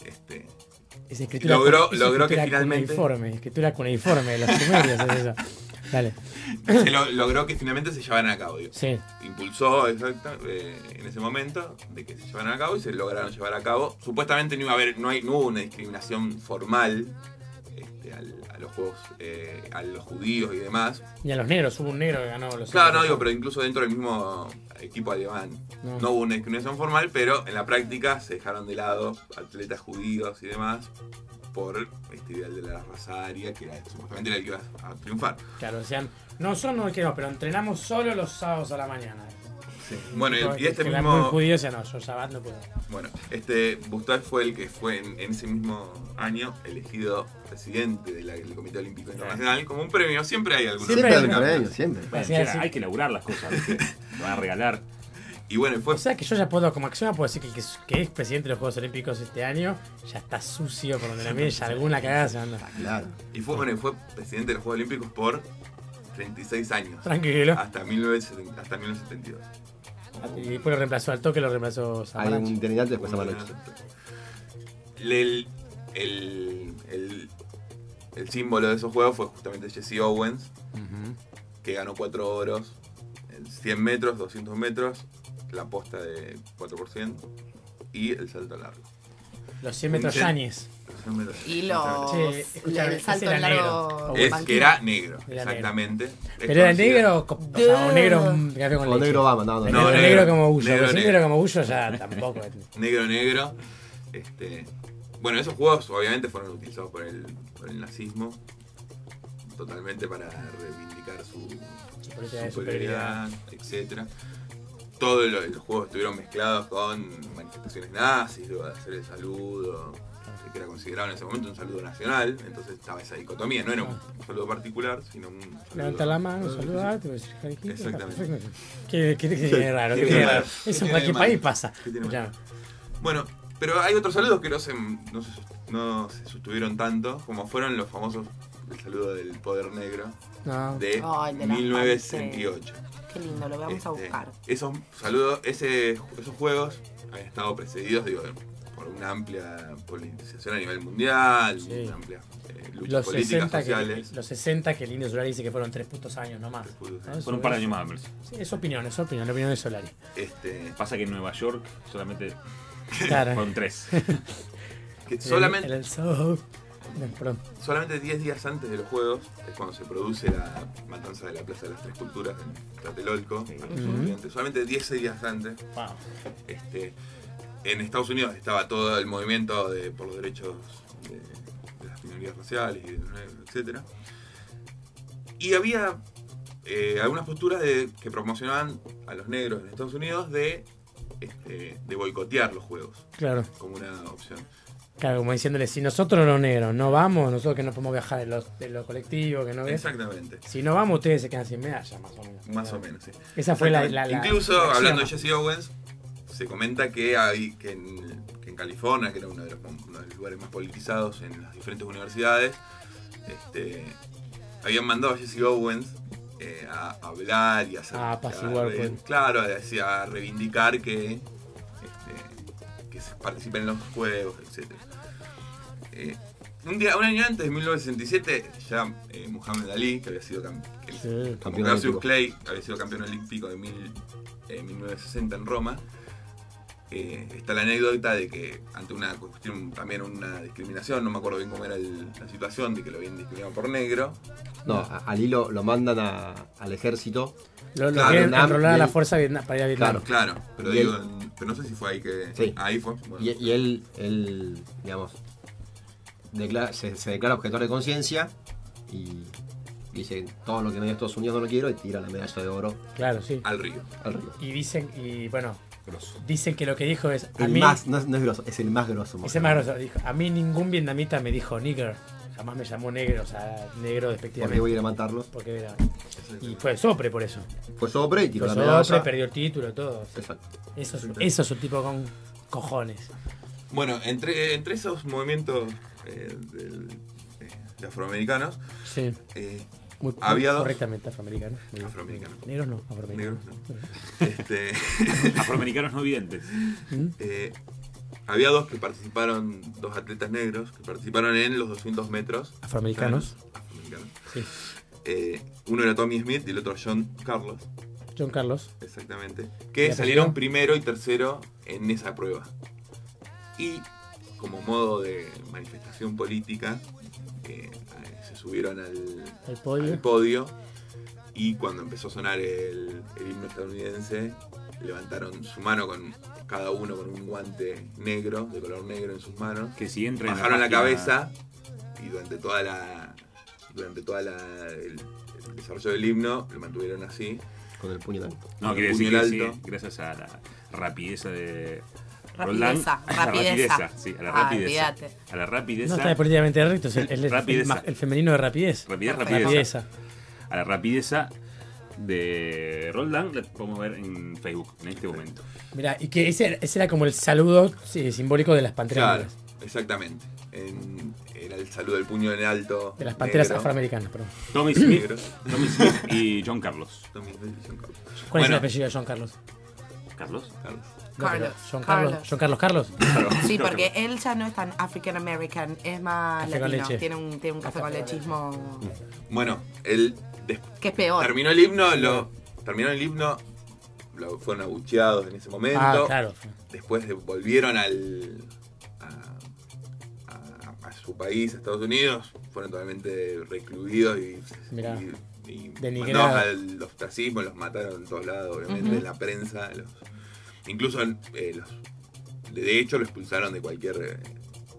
este, Es escritura Logró- es logró que escritura finalmente- cuneiforme, escritura cuneiforme de los sumerios, es eso. [laughs] Dale. Se lo- logró que finalmente se llevaran a cabo. digo. Sí. Impulsó exacta, eh, en ese momento de que se llevaran a cabo y se lograron llevar a cabo. Supuestamente no iba a haber, no, hay, no hubo una discriminación formal este, al- a los juegos, eh, a los judíos y demás. Y a los negros, hubo un negro que ganó los Claro, no digo, pero incluso dentro del mismo equipo alemán No. no, hubo una discriminación formal, pero en la práctica se dejaron de lado atletas judíos y demás por este ideal de la raza aria, que era supuestamente era el que iba a triunfar. Claro, decían, nosotros no queremos, pero entrenamos solo los sábados a la mañana. Bueno, y- y este Que mismo- judío, o sea, no, yo Shabbat no puedo. Bueno, este Bustal fue el que fue en, en ese mismo año elegido presidente de la- del Comité Olímpico Internacional como un premio. Siempre hay algunos Siempre hay un premio, siempre. Bueno, hay que elaborar las cosas. Lo [laughs] van a regalar. Y bueno, fue O sea que yo ya puedo, como acción, puedo decir que el que es, que es presidente de los Juegos Olímpicos este año ya está sucio por donde la mire, ya alguna cagada se anda. Claro. Y fue, bueno, y fue presidente de los Juegos Olímpicos por 36 años. Tranquilo. Hasta, 1970 hasta 1972. Y después lo reemplazó al toque, lo reemplazó Hay un interinato después Samaranch. El, el, el, el símbolo de esos juegos fue justamente Jesse Owens, que ganó 4 oros en 100 metros, 200 metros, la posta de 4% y el salto largo. Los 100 metros Un cien- Yañez. los 100 metros. Y los. Che, el salto era largo. Es que era negro, Era exactamente. Pero era negro, o, sea, o negro café con O leche. negro Obama, no, no, negro, no, negro, negro. como Bullo. Negro, Negro, negro. negro como Bullo ya tampoco. [laughs] Negro, negro. Este, bueno, esos juegos obviamente fueron utilizados por el, por el nazismo totalmente para reivindicar su, política de superioridad, etcétera. Todos los, los juegos estuvieron mezclados con manifestaciones nazis, luego de hacer el saludo, que era considerado en ese momento un saludo nacional, entonces estaba esa dicotomía, no era un saludo particular, sino un saludo- Levanta la mano, saludar, te voy a decir, "Jariquita", Exactamente. [laughs] ¿Qué, qué, qué tiene raro? ¿Qué ¿Qué raro? Eso ¿Qué en cualquier país pasa. ¿Qué. Bueno, pero hay otros saludos que no se, no se, no se sostuvieron tanto, como fueron los famosos el saludo del poder negro No. de Ay, de las 1968. Qué lindo, lo vamos a Este, buscar. Esos saludos, ese, esos juegos habían estado precedidos, digo, por una amplia politización a nivel mundial, Sí. una amplia eh, lucha Los políticas 60, que, sociales. los 60 que el Indio Solari dice que fueron tres putos años nomás. ¿no? Fueron un par de años más. Sí, es opinión, es opinión, la opinión de Solari. Este, Pasa que en Nueva York solamente Claro. fueron tres. [laughs] que solamente, El, el. Perdón. solamente 10 días antes de los juegos es cuando se produce la matanza de la Plaza de las Tres Culturas en Tlatelolco. Solamente 10 días antes. Wow. Este, en Estados Unidos estaba todo el movimiento de, por los derechos de, de las minorías raciales etc. Y había eh, algunas posturas de, que promocionaban a los negros en Estados Unidos de, este, de boicotear los juegos Claro. como una opción. Claro, como diciéndole, si nosotros los negros no vamos, nosotros que no podemos viajar en los, en los colectivos, que no ves. Exactamente. Si no vamos, ustedes se quedan sin medalla, más o menos. Más o menos, sí. Esa fue la, la, la- Incluso, la hablando de. Jesse Owens, se comenta que, hay, que, en, que en California, que era uno de, los, uno de los lugares más politizados en las diferentes universidades, este, habían mandado a Jesse Owens eh, a, a hablar y a hacer. A apaciguar, a pues. Claro, a, a reivindicar que, que se participen en los juegos, etc. Eh, un, día, un año antes, de 1967, ya eh, Muhammad Ali, que había sido cam- que- Sí. Campeón. Clay había sido campeón olímpico en mil- eh, 1960 en Roma. Eh, está la anécdota de que ante una cuestión, también una discriminación, no me acuerdo bien cómo era el- la situación, de que lo habían discriminado por negro. No, a Ali lo, lo mandan a- al ejército. Lo, lo Claro, quieren Vietnam, enrolar a la él- fuerza Vietnam- para ir a Vietnam. Claro, pero Y digo, él- pero no sé si fue ahí que. Sí. Ahí fue. bueno. Y, y él, él, digamos, declara- se, se declara objetor de conciencia y dice todo lo que me dio Estados Unidos no lo quiero y tira la medalla de oro Claro, sí. Al río. al río. Y dicen, y bueno, dicen que lo que dijo es. A El mí, más, no es, no es grosso, es el más grosso. Ese más grosso, dijo, a mí ningún vietnamita me dijo nigger. Jamás me llamó negro, o sea, negro despectivamente. Porque voy a ir a matarlos. Porque era. Y fue sopre por eso. Fue sobre y tiró Fue la medalla. sopre, perdió el título, todo. Exacto. Eso es, eso es un tipo con cojones. Bueno, entre, entre esos movimientos eh, eh, de afroamericanos, Sí. eh, Muy, había muy dos. correctamente afroamericano. Muy bien. Afroamericano. Negros no, afroamericanos. Negros [laughs] Este, Afroamericanos no videntes. ¿Mm? [laughs] eh, había dos que participaron, dos atletas negros que participaron en los 200 metros. Afroamericanos. Afroamericanos. Sí. Eh, uno era Tommy Smith y el otro John Carlos, John Carlos. exactamente. ¿Y Que salieron primero y tercero en esa prueba. Y como modo de manifestación política, eh, se subieron al, Al podio. al podio y cuando empezó a sonar el, el himno estadounidense, levantaron su mano con cada uno con un guante negro, de color negro en sus manos. Que si entra en bajaron la, cabeza y durante toda la durante toda la el, el desarrollo del himno lo mantuvieron así Con el puño alto. No, quiere el decir que en sí, alto. gracias a la rapidez de Rapideza, Roldán. A la rapideza. rapideza, sí, a la Ah, rapidez. A la rapidez. No está de políticamente recto, es el, el- el- Rapideza. el- el femenino de rapidez. Rapidez, Rapideza. rapideza. A la rapideza de Roldán la podemos ver en Facebook en este momento. Mira, y que ese, ese era como el saludo sí, simbólico de las panteras Claro, negras. exactamente. En- era el saludo del puño en alto. De las panteras negro. afroamericanas, perdón. Tommy Smith. Tommy Smith y John Carlos. Tommy Smith y John Carlos. ¿Cuál es el apellido de John Carlos? ¿Carlos? Carlos. No, Carlos. John Carlos. Carlos. John Carlos Carlos. Sí, porque él ya no es tan African American, es más Café con latino. leche. Tiene un, tiene un café con lechismo Bueno, él que es peor. terminó el himno, lo, terminó el himno, lo, fueron abucheados en ese momento. Ah, claro. Después de- volvieron al a, a- a su país, a Estados Unidos, fueron totalmente recluidos y, Mirá. y, y al ostracismo, los mataron en todos lados, obviamente, en la prensa. los- incluso eh, los, de hecho lo expulsaron de cualquier eh,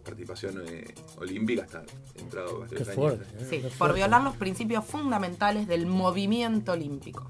participación eh, olímpica hasta entrado Qué años. fuerte. Sí, Qué por fuerte. violar los principios fundamentales del movimiento olímpico.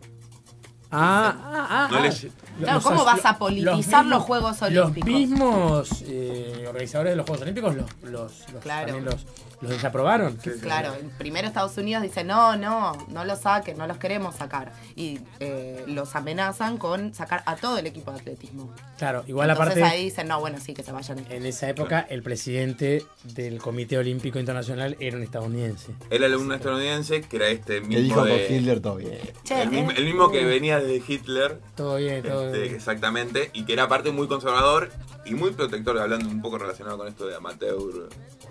Ah, ah, ah. No ah. les- Claro, Los- ¿cómo vas a los politizar los, mismos- Juegos Los Olímpicos? mismos eh, organizadores de los Juegos Olímpicos los, los, los- Claro. también los, los desaprobaron. Claro, primero Estados Unidos dice, no, no, no los saquen, no los queremos sacar. Y eh, los amenazan con sacar a todo el equipo de atletismo. Claro, igual Entonces aparte, ahí dicen, no, bueno, sí, que se vayan. en esa época el presidente del Comité Olímpico Internacional era un estadounidense. Era el alumno estadounidense que era este mismo. Que dijo de- con Hitler todo bien. Che, el, mismo, eh, el mismo que venía desde Hitler. Todo bien, todo este, bien. Exactamente. Y que era aparte muy conservador y muy protector, hablando un poco relacionado con esto de amateur.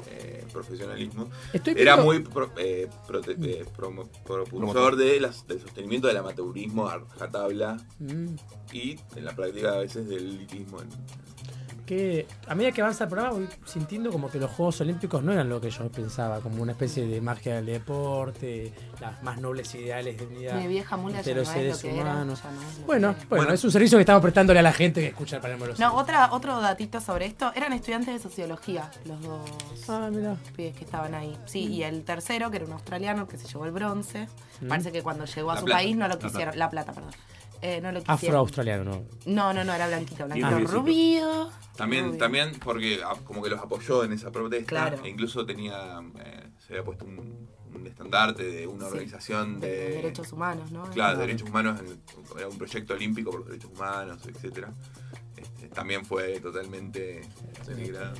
eh, Estoy era viendo- muy pro- eh, prote- eh, promo- propulsor de las- del sostenimiento del amateurismo a rajatabla Mm. y en la práctica a veces del elitismo en- Que a medida que avanza el programa voy sintiendo como que los Juegos Olímpicos no eran lo que yo pensaba, como una especie de magia del deporte, las más nobles ideales de unidad Mi vieja mula de los no es lo seres era, humanos. no lo bueno, bueno, es un servicio que estamos prestándole a la gente que escucha el los No, otra, otro datito sobre esto. Eran estudiantes de sociología, los dos Ah, mira. pibes que estaban ahí. Sí, y el tercero, que era un australiano, que se llevó el bronce. Mm. Parece que cuando llegó a La su plata, país no lo la quisieron. plata. La plata, perdón. Eh, no lo quisieron. Afro-australiano, ¿no? No, no, no, era blanquito, blanquito. rubiecito. rubio. También, Rubio. también porque ah, como que los apoyó en esa protesta. Claro. E incluso tenía, eh, se había puesto un, un estandarte de una Sí, organización de de, derechos humanos, ¿no? Claro, Era- derechos humanos, en- era un proyecto olímpico por los derechos humanos, etcétera. Este, también fue totalmente denigrado.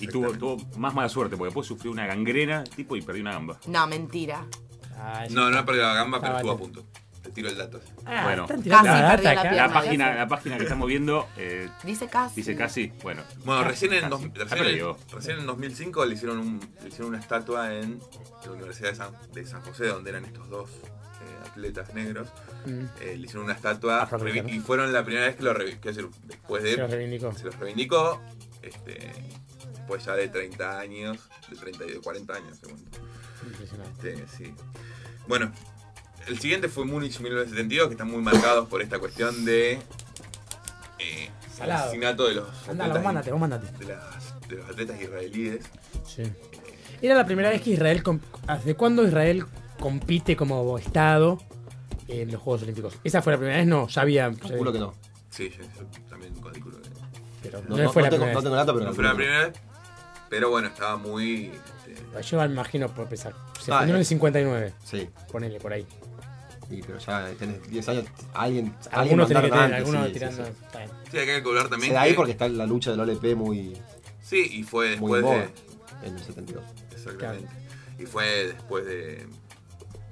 Y tuvo, tuvo más mala suerte porque después sufrió una gangrena tipo y perdió una gamba. No, mentira. No, no perdió la gamba, pero Ah, estuvo a punto. Tiro el dato. Ah, bueno, la la la página, dice. la página que estamos viendo eh, Dice casi. dice casi, bueno. Bueno, recién en, dos- recién, en- recién en 2005 le hicieron, un, le hicieron una estatua en la Universidad de San, de San José, donde eran estos dos eh, atletas negros. Mm. Eh, le hicieron una estatua y fueron la primera vez que lo decir, después de Se los reivindicó. se los reivindicó este, después ya de 30 años de 30 y de 40 años según. Impresionante. Este, sí. bueno el siguiente fue Múnich 1972 que están muy marcados por esta cuestión de eh, el Salado. asesinato de los Anda, atletas mándate, vos mándate. de, las- de los atletas israelíes Sí. Era la primera vez que Israel. ¿Desde cuándo Israel compite como Estado en los Juegos Olímpicos? ¿Esa fue la primera vez? No, ya había. ya Calculo que no. sí yo, yo también calculo que Pero No, no, no- fue no la tengo- primera no tengo data, pero no fue la primera vez pero bueno estaba muy este, Yo me imagino por pensar. Se Ah, en eh. el 59. Sí. Ponele por ahí. Sí, pero ya tenés 10 años. Alguien. alguien Algunos tiene que mandaron tener, antes, algunos sí, sí, tirando. sí. bien. sí hay que calcular también Se da ahí que- porque está la lucha del OLP muy. sí y fue después en de en el 72. Exactamente. Y fue después de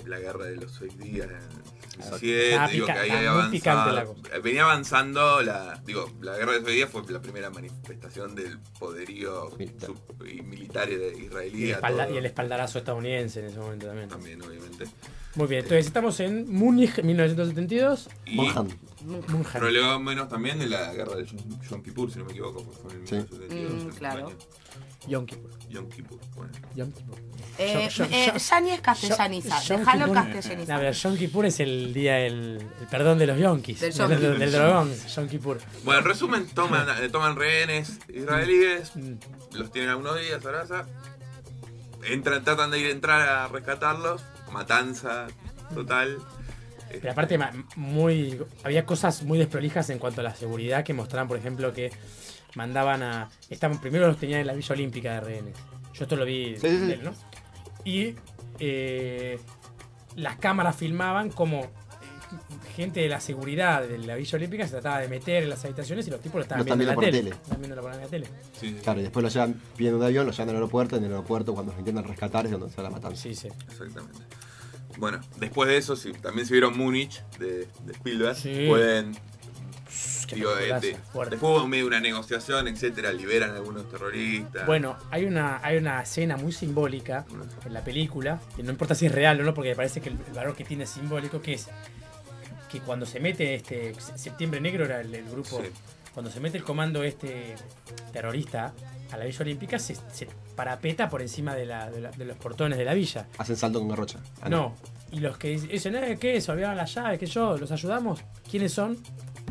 la guerra de los seis días en el Estaba 67, digo que pica- ahí estaba había muy picante la avanzado. Venía avanzando la. Digo, la guerra de días fue la primera manifestación del poderío sub- y militar de israelí. Y el, a espalda- todo. y el espaldarazo estadounidense en ese momento también. También, obviamente. Muy bien, entonces estamos en Múnich 1972. Y Munhan. prolegómenos también de la guerra de Yom Yom Kippur, si no me equivoco, fue en el Sí. 1972, Mm, claro. España. Yom Kippur. Yom Kippur, bueno. Yom Kippur. Eh, Yo- yo- eh, yo- ya ni es castellaniza, Yom déjalo castellanizar. No, pero Yom Kippur es el día, el, el perdón de los yonkis. Del Del, del, Kippur. del dragón, Yom Kippur. Bueno, en resumen, toman, eh, toman rehenes israelíes, Mm. los tienen algunos días, Sarasa, entran, tratan de ir entrar a rescatarlos, matanza total, Pero aparte, muy, había cosas muy desprolijas en cuanto a la seguridad que mostraban, por ejemplo, que mandaban a. Estaban, primero los tenían en la Villa Olímpica de rehenes. Yo esto lo vi Sí, sí, sí. de él, ¿no? Y eh, las cámaras filmaban como eh, gente de la seguridad de la Villa Olímpica se trataba de meter en las habitaciones y los tipos lo estaban Lo están viendo en la viendo tele. Estaban viendo por la tele. Claro, y después lo llevan pidiendo un avión, lo llevan al aeropuerto, en el aeropuerto cuando los intentan rescatar es donde se va la matanza. Sí, sí. Exactamente. Bueno, después de eso, si también se vieron Múnich de, de Spielberg, Sí. pueden. Digo, de- peliculaza, de- fuerte. después hubo medio una negociación, etcétera, liberan a algunos terroristas. Bueno, hay una, hay una escena muy simbólica en la película, que no importa si es real o no, porque me parece que el, el valor que tiene es simbólico, que es que cuando se mete este Septiembre Negro era el, el grupo, Sí. cuando se mete el comando este terrorista a la Villa Olímpica, se, se parapeta por encima de, la- de la- de los portones de la villa. Hacen salto con garrocha. Ah, No. Y los que dicen, eh, ¿qué? ¿Se olvidaron las llaves? ¿Qué yo? ¿Los ayudamos? ¿Quiénes son?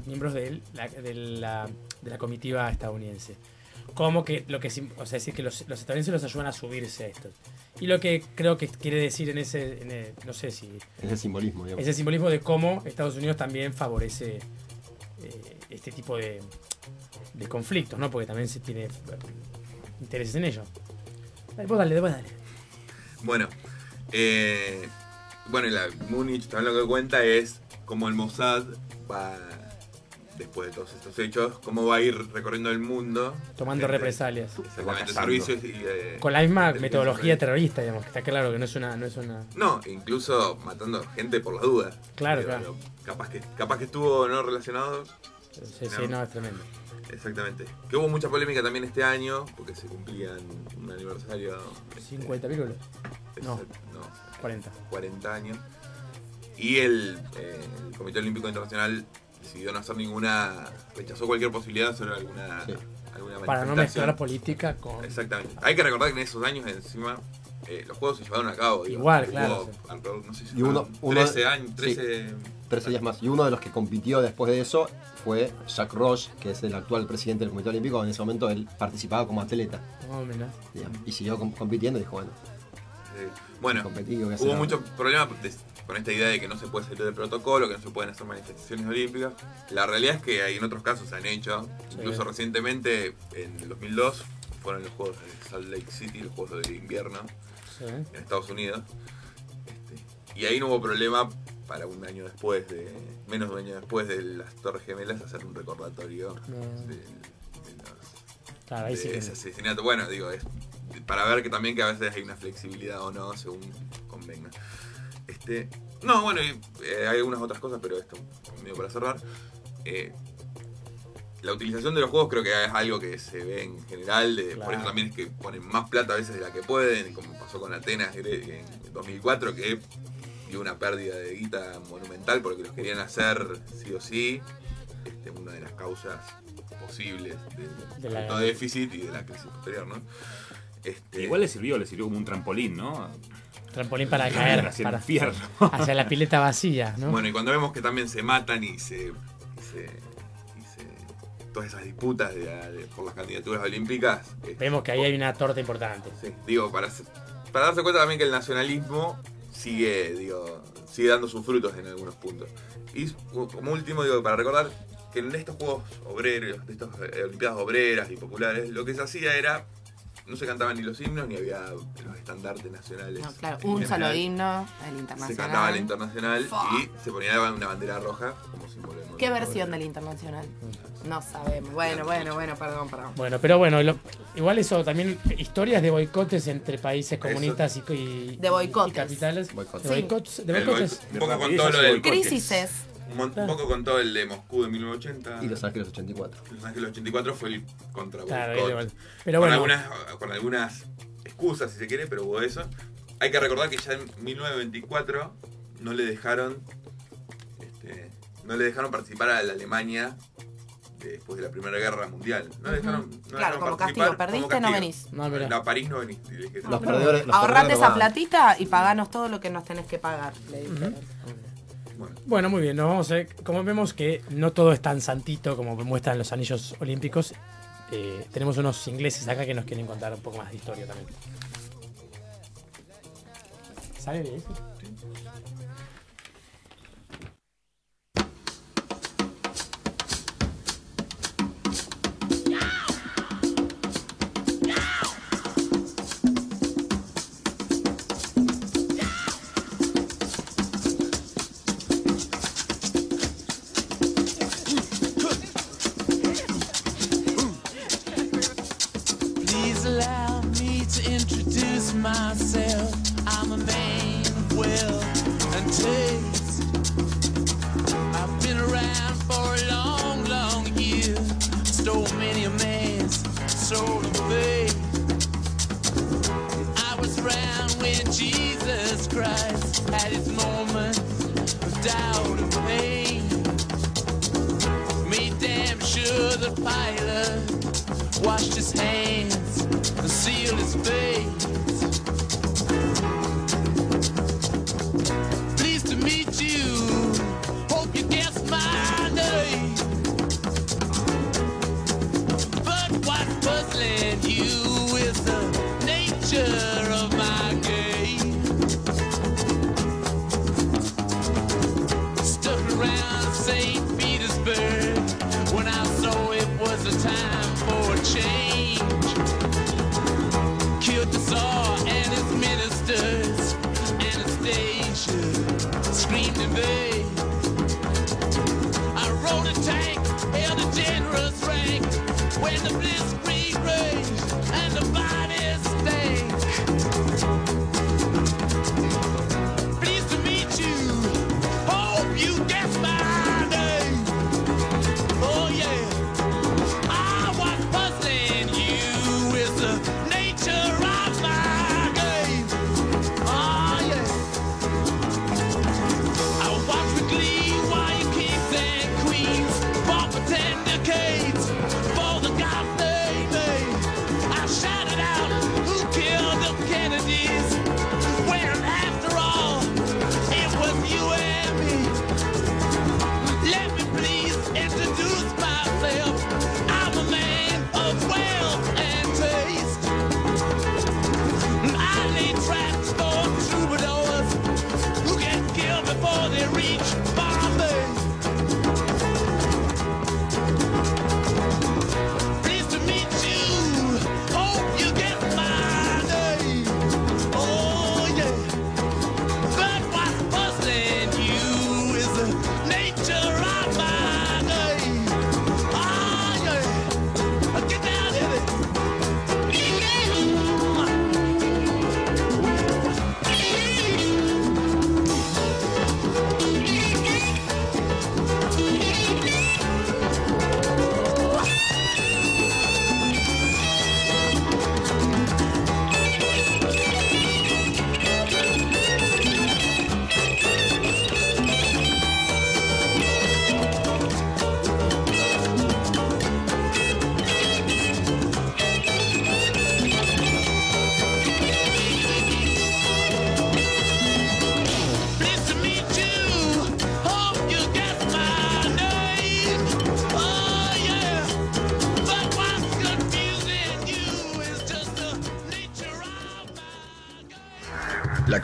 Miembros de, él, la, de, la, de la comitiva estadounidense. Como que lo que o sea, decir que los, los estadounidenses los ayudan a subirse a estos. Y lo que creo que quiere decir en ese, en el- no sé si, Es el simbolismo, digamos. ese simbolismo de cómo Estados Unidos también favorece eh, este tipo de, de conflictos, ¿no? Porque también se tiene eh, intereses en ello. Dale, vos dale, vos dale. Bueno, eh, bueno, la Múnich también lo que cuenta es cómo el Mossad va, después de todos estos hechos, cómo va a ir recorriendo el mundo. Tomando Gente- represalias. Exactamente, servicios y... eh, Con la misma metodología terrorista, digamos, que está claro que no es una, no es una. No, incluso matando gente por la duda. Claro, Digo, claro. Capaz que, capaz que estuvo no relacionado. Sí, sí, no, es tremendo. Exactamente. Que hubo mucha polémica también este año, porque se cumplían un aniversario. 50 pirulos. No, No, 40. 40 años. Y el, eh, el Comité Olímpico Internacional decidió no hacer ninguna. rechazó cualquier posibilidad de hacer alguna. alguna Para no manifestación. mezclar política con. Exactamente. Hay que recordar que en esos años encima eh, los juegos se llevaron a cabo. digo, Igual, hubo claro, alrededor, no sé si Y uno, fueron uno 13 años, sí, 13. 13 días más. Y uno de los que compitió después de eso fue Jacques Roche, que es el actual presidente del Comité Olímpico. En ese momento él participaba como atleta. Oh, digamos, Y siguió com- compitiendo y dijo, bueno, Sí. Bueno, competí, ¿qué voy a hacer hubo muchos problemas con esta idea de que no se puede salir del protocolo, que no se pueden hacer manifestaciones olímpicas. La realidad es que hay en otros casos se han hecho, Sí. incluso recientemente, en el 2002, fueron los Juegos de Salt Lake City, los Juegos de invierno Sí. en Estados Unidos. Este, y ahí no hubo problema para un año después, de menos de un año después de las Torres Gemelas, hacer un recordatorio No. de, de los Claro, de sí ese asesinato. Bueno, digo, es para ver que también que a veces hay una flexibilidad o no, según convenga. Este, no, bueno, y, eh, hay algunas otras cosas, pero esto medio para cerrar. Eh, la utilización de los juegos creo que es algo que se ve en general, de- por eso también es que ponen más plata a veces de la que pueden, como pasó con Atenas en 2004, que dio una pérdida de guita monumental porque los querían hacer sí o sí, este, una de las causas posibles del De la- déficit y de la crisis posterior, ¿no? Este, Igual le sirvió, le sirvió como un trampolín, ¿no? Trampolín para caer. Hacia el para- infierno. Hacia la pileta vacía, ¿no? Bueno, y cuando vemos que también se matan y se. y se- y se- todas esas disputas de- de- por las candidaturas olímpicas. eh, Vemos que ahí hay una torta importante. sí, digo, para, para darse cuenta también que el nacionalismo sigue, digo, sigue dando sus frutos en algunos puntos. Y como último, digo, para recordar que en estos juegos obreros, de estas eh, olimpiadas obreras y populares, lo que se hacía era. No se cantaban ni los himnos ni había los estandartes nacionales. No, claro, en un solo himno, el Se internacional. cantaba la internacional Fua. y se ponía una bandera roja como símbolo del ¿Qué versión del internacional? No sabemos. Bueno, bueno, bueno, perdón, perdón. Bueno, pero bueno, lo- igual eso también, historias de boicotes entre países comunistas y, y- De boicotes. y capitales. Boicotes. De Sí. boicotes. De El boicotes. boicot- un poco con todo lo del Crisises. Un, un poco con todo el de Moscú de 1980. Y Los Ángeles 84. Los Ángeles 84 fue el contra Claro, con, algunas, con algunas excusas, si se quiere, pero hubo eso. Hay que recordar que ya en 1924 no le dejaron este, no le dejaron participar a la Alemania después de la Primera Guerra Mundial. No le dejaron, no Claro, dejaron como castigo. Perdiste, como no castigo. venís. No, mirá. No, a París no venís. Los perdedores, los Ahorrate perdedores esa platita y paganos todo lo que nos tenés que pagar. Le dijeron. Bueno, muy bien, nos vamos a ver. Como vemos que no todo es tan santito como muestran los anillos olímpicos, eh, tenemos unos ingleses acá que nos quieren contar un poco más de historia también. ¿Sale de eso?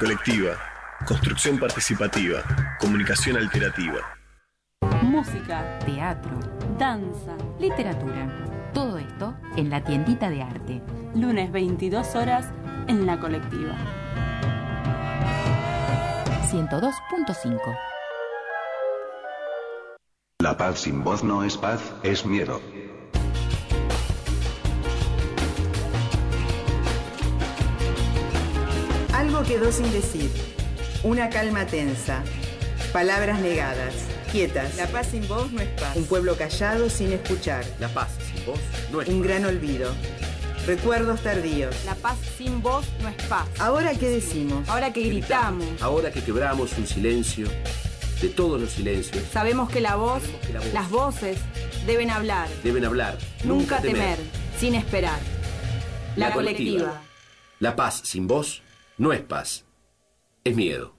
Colectiva. Construcción participativa. Comunicación alterativa. Música, teatro, danza, literatura. Todo esto en la tiendita de arte. Lunes 22 horas en la colectiva. 102.5. La paz sin voz no es paz, es miedo. Algo quedó sin decir. Una calma tensa. Palabras negadas. Quietas. La paz sin voz no es paz. Un pueblo callado sin escuchar. La paz sin voz no es Un gran olvido. Recuerdos tardíos. La paz sin voz no es paz. Ahora qué decimos. Ahora que gritamos. Ahora que quebramos un silencio, de todos los silencios, Sabemos que la voz, las voces deben hablar. deben hablar. Nunca temer, sin esperar. La, colectiva. La paz sin voz no es paz, es miedo.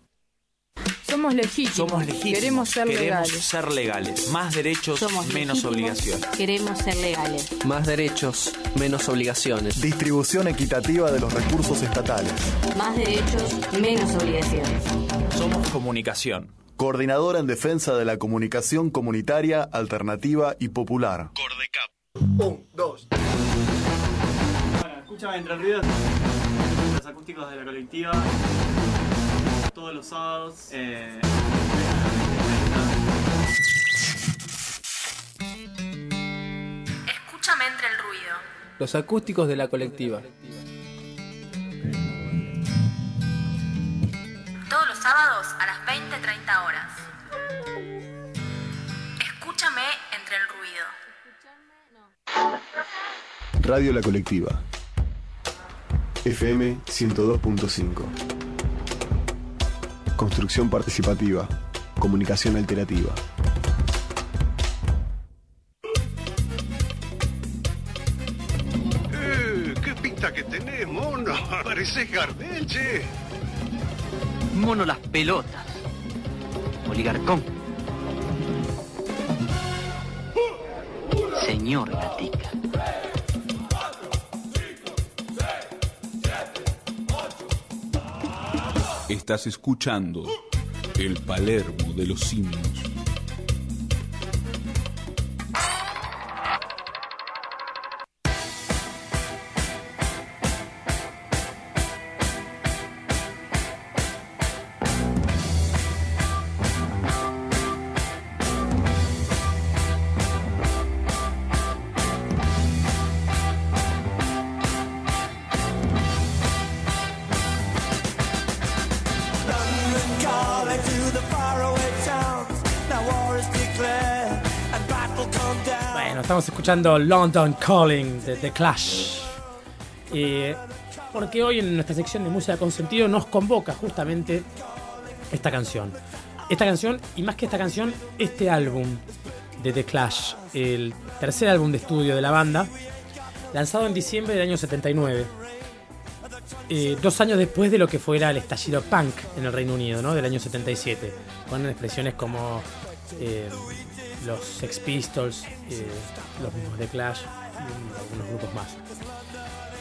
Somos legítimos. Somos legítimos. Queremos ser Queremos legales. ser legales. Más derechos, Somos menos obligaciones. Queremos ser legales. Más derechos, menos obligaciones. Distribución equitativa de los recursos estatales. Más derechos, menos obligaciones. Somos comunicación. Coordinadora en defensa de la comunicación comunitaria, alternativa y popular. Un, dos. Bueno, escucha Entre Ríos, los acústicos de la colectiva, todos los sábados. eh, Escúchame entre el ruido. Los acústicos de la colectiva. Todos los sábados a las 20-30 horas. Escúchame entre el ruido. Radio La Colectiva. FM 102.5. Construcción participativa. Comunicación alternativa. Eh, ¿Qué pinta que tenés, mono? [laughs] Pareces Gardel, che. Mono las pelotas. Oligarcón. Señor Gatica. Estás escuchando el Palermo de los simios. Escuchando London Calling de The Clash. Eh, porque hoy en nuestra sección de música con sentido nos convoca justamente esta canción. Esta canción, y más que esta canción, este álbum de The Clash, el tercer álbum de estudio de la banda, lanzado en diciembre del año 79. eh, dos años después de lo que fuera el estallido punk en el Reino Unido, ¿no? Del año 77, con expresiones como eh, los Sex Pistols, eh, los mismos de Clash y algunos grupos más.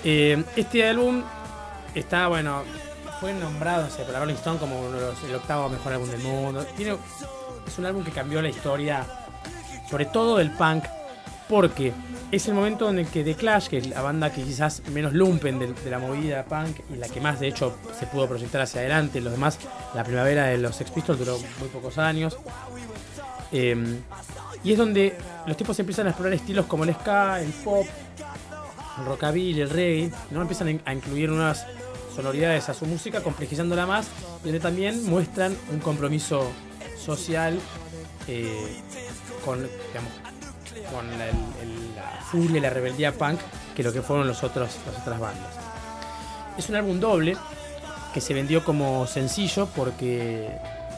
Eh, este álbum está, bueno, fue nombrado por la Rolling Stone como uno de los- el octavo mejor álbum del mundo. Tiene, es un álbum que cambió la historia, sobre todo del punk, porque es el momento en el que The Clash, que es la banda que quizás menos lumpen de, de la movida punk y la que más de hecho se pudo proyectar hacia adelante, los demás, la primavera de los Sex Pistols duró muy pocos años. Eh, y es donde los tipos empiezan a explorar estilos como el ska, el pop, el rockabilly, el reggae, ¿no? empiezan a in- a incluir nuevas sonoridades a su música, complejizándola más, donde también muestran un compromiso social eh, con, digamos, con el- el- la furia y la rebeldía punk que lo que fueron los otros, las otras bandas. Es un álbum doble que se vendió como sencillo porque,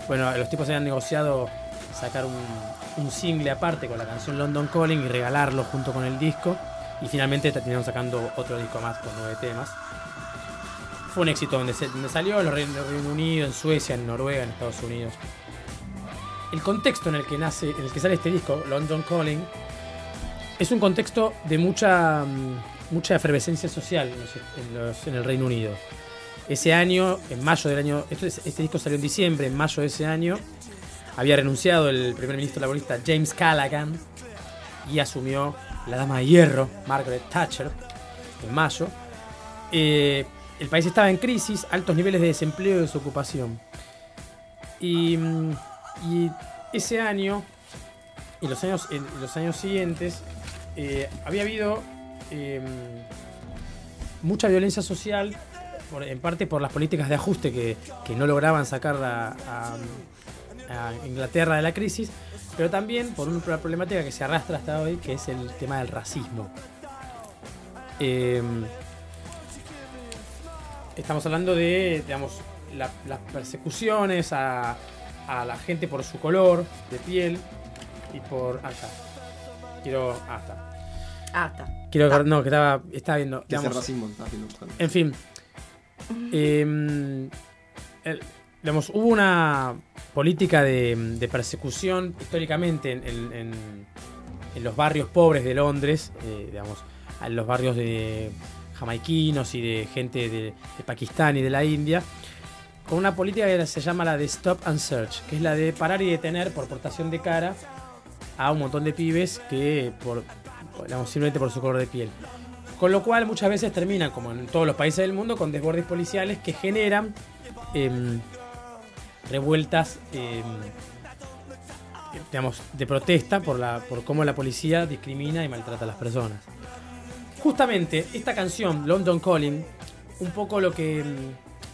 bueno, los tipos habían negociado sacar un, single aparte con la canción London Calling y regalarlo junto con el disco. Y finalmente terminaron sacando otro disco más con nueve temas. Fue un éxito donde, se- donde salió en el Reino Unido, en Suecia, en Noruega, en Estados Unidos. El contexto en el que nace, en el que sale este disco, London Calling, es un contexto de mucha, mm, mucha efervescencia social en, el Reino Unido. Ese año, en mayo del año, este disco salió en diciembre, en mayo de ese año, había renunciado el primer ministro laborista James Callaghan y asumió la dama de hierro, Margaret Thatcher, en mayo. Eh, el país estaba en crisis, altos niveles de desempleo y desocupación. Y, mm, y ese año, y los años, en los años siguientes, eh, había habido eh, mucha violencia social, en parte por las políticas de ajuste que, que no lograban sacar a, a- a Inglaterra de la crisis, pero también por una problemática que se arrastra hasta hoy, que es el tema del racismo. Eh, estamos hablando de, digamos, la- las persecuciones a, a la gente por su color de piel y por. Ah, está. Quiero. Ah, está. Ah, está. Quiero. No, que estaba, estaba viendo. Que es el digamos, racismo, estaba viendo en fin. [laughs] Eh, el- digamos, hubo una política de, persecución históricamente en, los barrios pobres de Londres, eh, digamos, en los barrios de jamaiquinos y de gente de, de Pakistán y de la India, con una política que se llama la de Stop and Search, que es la de parar y detener por portación de cara a un montón de pibes que por, digamos, simplemente por su color de piel. Con lo cual muchas veces terminan, como en todos los países del mundo, con desbordes policiales que generan em, revueltas em, digamos, de protesta por, la, por cómo la policía discrimina y maltrata a las personas. Justamente esta canción, London Calling, un poco lo que,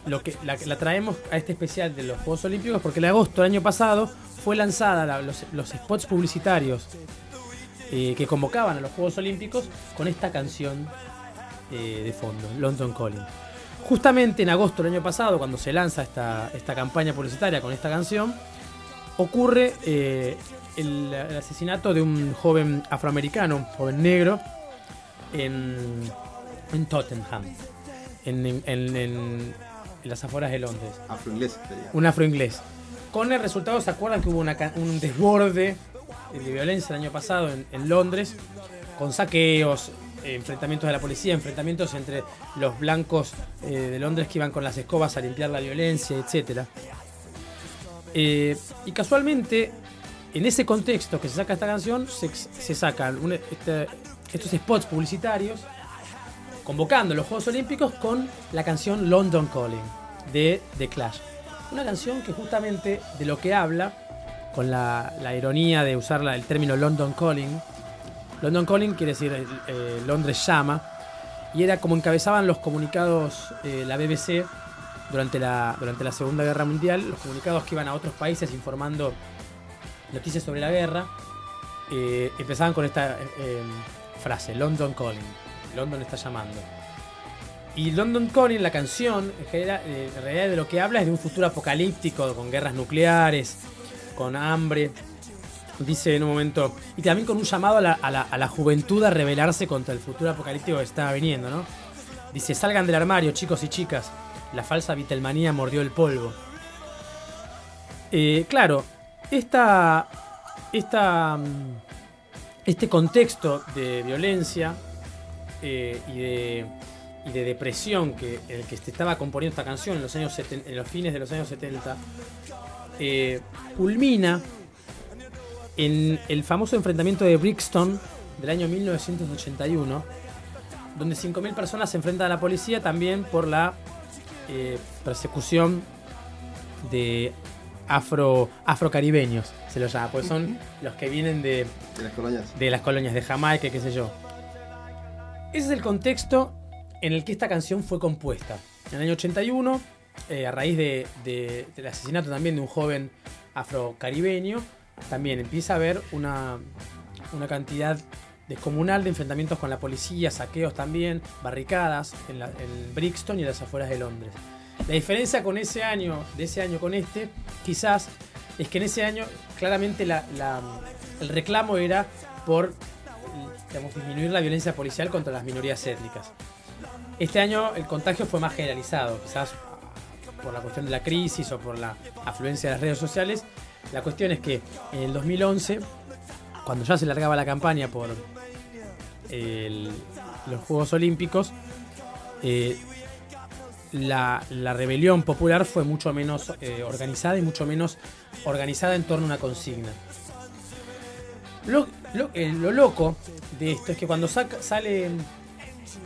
lo que la, traemos a este especial de los Juegos Olímpicos porque en agosto del año pasado fue lanzada la- los, los spots publicitarios eh, que convocaban a los Juegos Olímpicos con esta canción eh, de fondo, London Calling. Justamente en agosto del año pasado, cuando se lanza esta, esta campaña publicitaria con esta canción, ocurre eh, el, el asesinato de un joven afroamericano, un joven negro, en, en Tottenham, en, en- en- las afueras de Londres. Afroinglés. Un afroinglés. Con el resultado, ¿se acuerdan que hubo una un desborde de violencia el año pasado en, Londres? Con saqueos, enfrentamientos de la policía, enfrentamientos entre los blancos eh, de Londres que iban con las escobas a limpiar la violencia, etc. Eh, y casualmente, en ese contexto que se saca esta canción, se, sacan este- estos spots publicitarios convocando los Juegos Olímpicos con la canción London Calling de The Clash. Una canción que justamente de lo que habla, con la, la ironía de usar el término London Calling, London Calling quiere decir eh, eh, Londres llama, y era como encabezaban los comunicados eh, la BBC durante la, durante la Segunda Guerra Mundial, los comunicados que iban a otros países informando noticias sobre la guerra, eh, empezaban con esta frase, London Calling, London está llamando. Y London Calling, la canción, en, en realidad de lo que habla es de un futuro apocalíptico, con guerras nucleares, con hambre. Dice en un momento, y también con un llamado a la, juventud a rebelarse contra el futuro apocalíptico que está viniendo, ¿no? Dice, salgan del armario, chicos y chicas. La falsa Beatlemanía mordió el polvo. Eh, claro, esta, esta, este contexto de violencia eh, y, de, y de depresión que, en el que se estaba componiendo esta canción en los, años en los fines de los años 70, eh, culmina en el famoso enfrentamiento de Brixton del año 1981, donde 5.000 personas se enfrentan a la policía también por la eh, persecución de afro afrocaribeños, se los llama, pues son los que vienen de, De las colonias. de las colonias de Jamaica, qué sé yo. Ese es el contexto en el que esta canción fue compuesta. En el año 81, eh, a raíz de- de- del asesinato también de un joven afrocaribeño, también empieza a haber una, una cantidad descomunal de enfrentamientos con la policía, saqueos también, barricadas en, la- Brixton y en las afueras de Londres. La diferencia con ese año, de ese año con este, quizás, es que en ese año claramente la- la- el reclamo era por digamos, disminuir la violencia policial contra las minorías étnicas. Este año el contagio fue más generalizado, quizás por la cuestión de la crisis o por la afluencia de las redes sociales. La cuestión es que en el 2011, cuando ya se largaba la campaña por los Juegos Olímpicos, eh, la, rebelión popular fue mucho menos eh, organizada y mucho menos organizada en torno a una consigna. Lo, eh, lo loco de esto es que cuando sale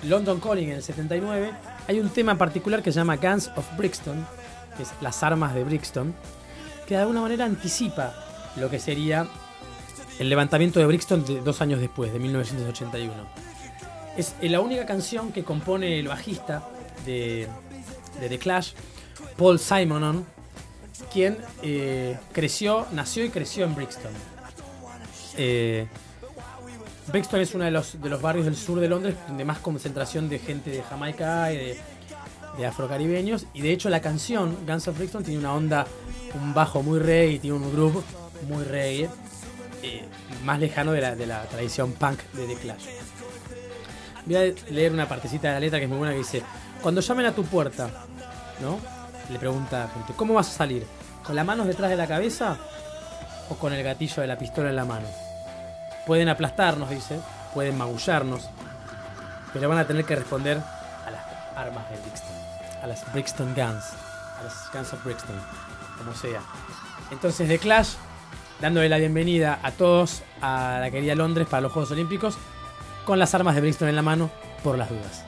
London Calling en el 79, hay un tema particular que se llama Guns of Brixton, que es las armas de Brixton, que de alguna manera anticipa lo que sería el levantamiento de Brixton de- dos años después, de 1981. Es la única canción que compone el bajista de, de The Clash, Paul Simonon, quien eh, creció, nació y creció en Brixton. Eh, Brixton es uno de los, de los barrios del sur de Londres donde más concentración de gente de Jamaica y de, de afrocaribeños. Y de hecho la canción Guns of Brixton tiene una onda, un bajo muy reggae, tiene un groove muy reggae, eh, más lejano de la, de la tradición punk de The Clash. Voy a leer una partecita de la letra que es muy buena que dice, cuando llamen a tu puerta, ¿no? Le pregunta a la gente, ¿cómo vas a salir? ¿Con las manos detrás de la cabeza o con el gatillo de la pistola en la mano? Pueden aplastarnos, dice, pueden magullarnos, pero van a tener que responder a las armas de Brixton, a las Brixton Guns, a las Guns of Brixton, como sea. Entonces The Clash, dándole la bienvenida a todos a la querida Londres para los Juegos Olímpicos, con las armas de Brixton en la mano, por las dudas.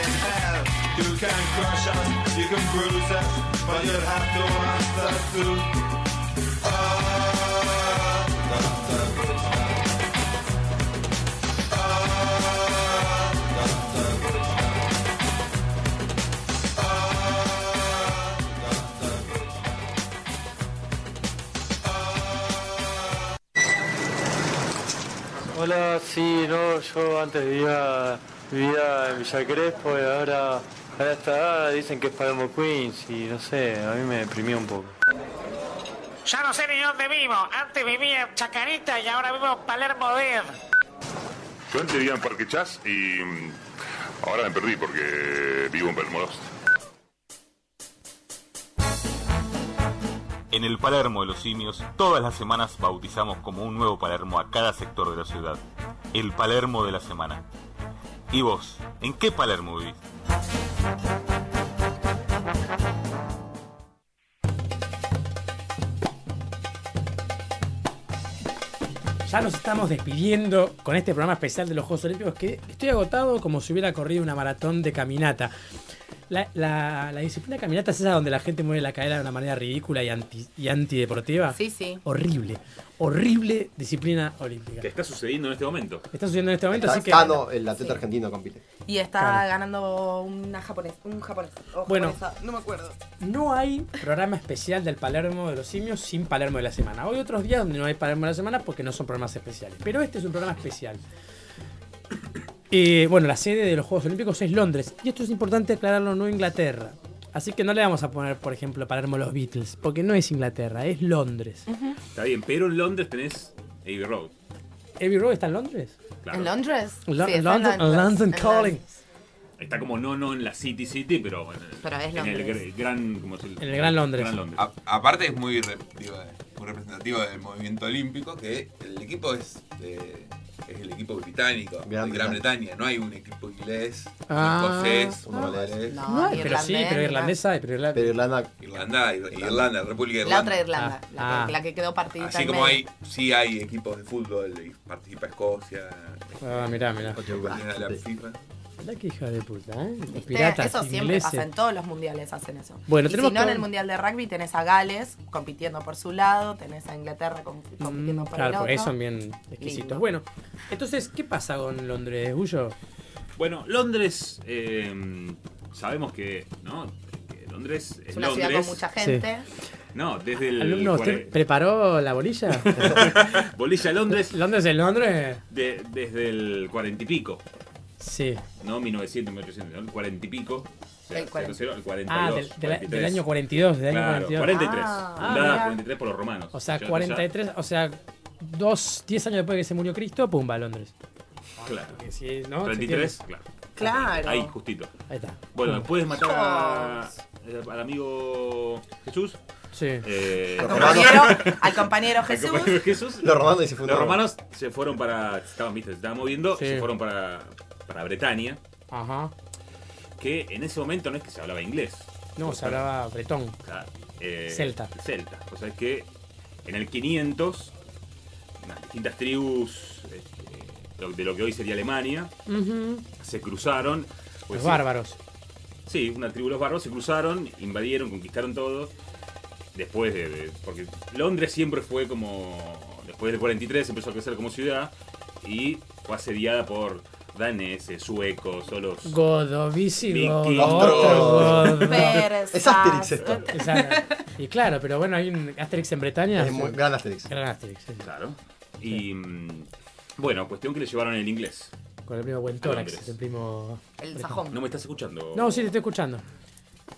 In hell. You can crush us, you can bruise us, but you'll have to answer to. Oh, Hola, sí, no, yo antes vivía, vivía en Villa Crespo y ahora a esta edad dicen que es Palermo Queens y no sé, a mí me deprimió un poco. Ya no sé ni dónde vivo. Antes vivía en Chacarita y ahora vivo en Palermo Dead. Yo antes vivía en Parque Chas y mm, ahora me perdí porque vivo en Palermo Lost. En el Palermo de los Simios, todas las semanas bautizamos como un nuevo Palermo a cada sector de la ciudad. El Palermo de la semana. ¿Y vos? ¿En qué Palermo vivís? Ya nos estamos despidiendo con este programa especial de los Juegos Olímpicos que estoy agotado como si hubiera corrido una maratón de caminata. La, la- la disciplina de caminata es esa donde la gente mueve la cadera de una manera ridícula y, anti, y antideportiva. Sí, sí. Horrible, horrible disciplina olímpica. Que está sucediendo en este momento. Está sucediendo en este momento, Está así que... Cano, el atleta argentino, compite. Y está Claro. ganando una japonés, un japonés. o Bueno. japonesa, no me acuerdo. No hay programa especial del Palermo de los Simios sin Palermo de la Semana. Hoy otros días donde no hay Palermo de la Semana porque no son programas especiales. Pero este es un programa especial. Eh, bueno, la sede de los Juegos Olímpicos es Londres. Y esto es importante aclararlo, no Inglaterra. Así que no le vamos a poner, por ejemplo, Palermo los Beatles, porque no es Inglaterra, es Londres. Está bien, pero en Londres tenés Abbey Road. ¿Abbey Road está en Londres? Claro. ¿En Londres? Lo- Sí, está en London, Londres, London en Calling. Está como no, no en la City City, pero en el, Pero es en el gran, como es el, En el Gran Londres. Gran Londres. A- aparte es muy, digo, es muy representativo del movimiento olímpico que el equipo es, de- es el equipo británico Gran de Gran Bretaña. Bretaña. No hay un equipo inglés, Ah. un escocés, un. No, No, pero sí, irlandés, pero ni irlandesa hay, pero Irlanda. Pero Irlanda, Irlanda, Ir- Irlanda, República de La Irlanda. otra Irlanda, Ah, la, ah. que, la que quedó partidita Así como medio. hay, sí hay equipos de fútbol y participa Escocia. Ah, mirá, mirá. la FIFA. Mirá qué hija de puta, ¿eh? Los ¿Viste? piratas eso siempre ingleses. pasa, en todos los mundiales hacen eso. Bueno, y tenemos si no, en que- el mundial de rugby tenés a Gales compitiendo por su lado, tenés a Inglaterra com- compitiendo por Mm, Claro, el otro. son bien exquisitos. Lindo. Bueno, entonces, ¿qué pasa con Londres, Bullo? Bueno, Londres, eh, sabemos que, ¿no? Que Londres es Es una ciudad con mucha gente. No, desde el. Alumno, ¿usted preparó la bolilla? [laughs] [laughs] Bolilla Londres. ¿Londres es Londres? de- desde el cuarenta y pico. Sí. No 1900, 1800, ¿no? el cuarenta y pico. O sea, El cuarenta. 00, el 42. Ah, del, del- 43. del año 42, del año Claro, 42. 43. Ah, Fundada mirá. 43 por los romanos. O sea, Ya- 43, o sea, dos, 10 años después de que se murió Cristo, pumba, Londres. Claro. Porque si, ¿no? 33, Se claro. Claro. Ahí, justito. Ahí está. Bueno, puedes matar a- eh, al amigo Jesús. Sí. Eh, Al compañero, al compañero al Jesús. compañero Jesús. Los romanos se Los fundaron. romanos se fueron para. Estaban, viste, se estaban moviendo, Sí. se fueron para, para Bretaña. Ajá. Que en ese momento no es que se hablaba inglés. No, se hablaba bretón. Eh, Celta. Celta. O sea, es que en el 500, unas distintas tribus este, de lo que hoy sería Alemania se cruzaron. pues Los bárbaros. Sí, una tribu de los bárbaros se cruzaron, invadieron, conquistaron todo. Después de, de- Porque Londres siempre fue como. Después del 43 empezó a crecer como ciudad y fue asediada por daneses, suecos, solos. Godo, visigodo, Vikingos. otro godo. Persas. Es Asterix esto. [laughs] Exacto. Y claro, pero bueno, hay un Asterix en Bretaña. Es muy gran Asterix. Gran Asterix, sí. Claro. Y. Bueno, cuestión que le llevaron el inglés. Con el primo buen tórax, el primo. El sajón. ¿No me estás escuchando? No, sí, te estoy escuchando.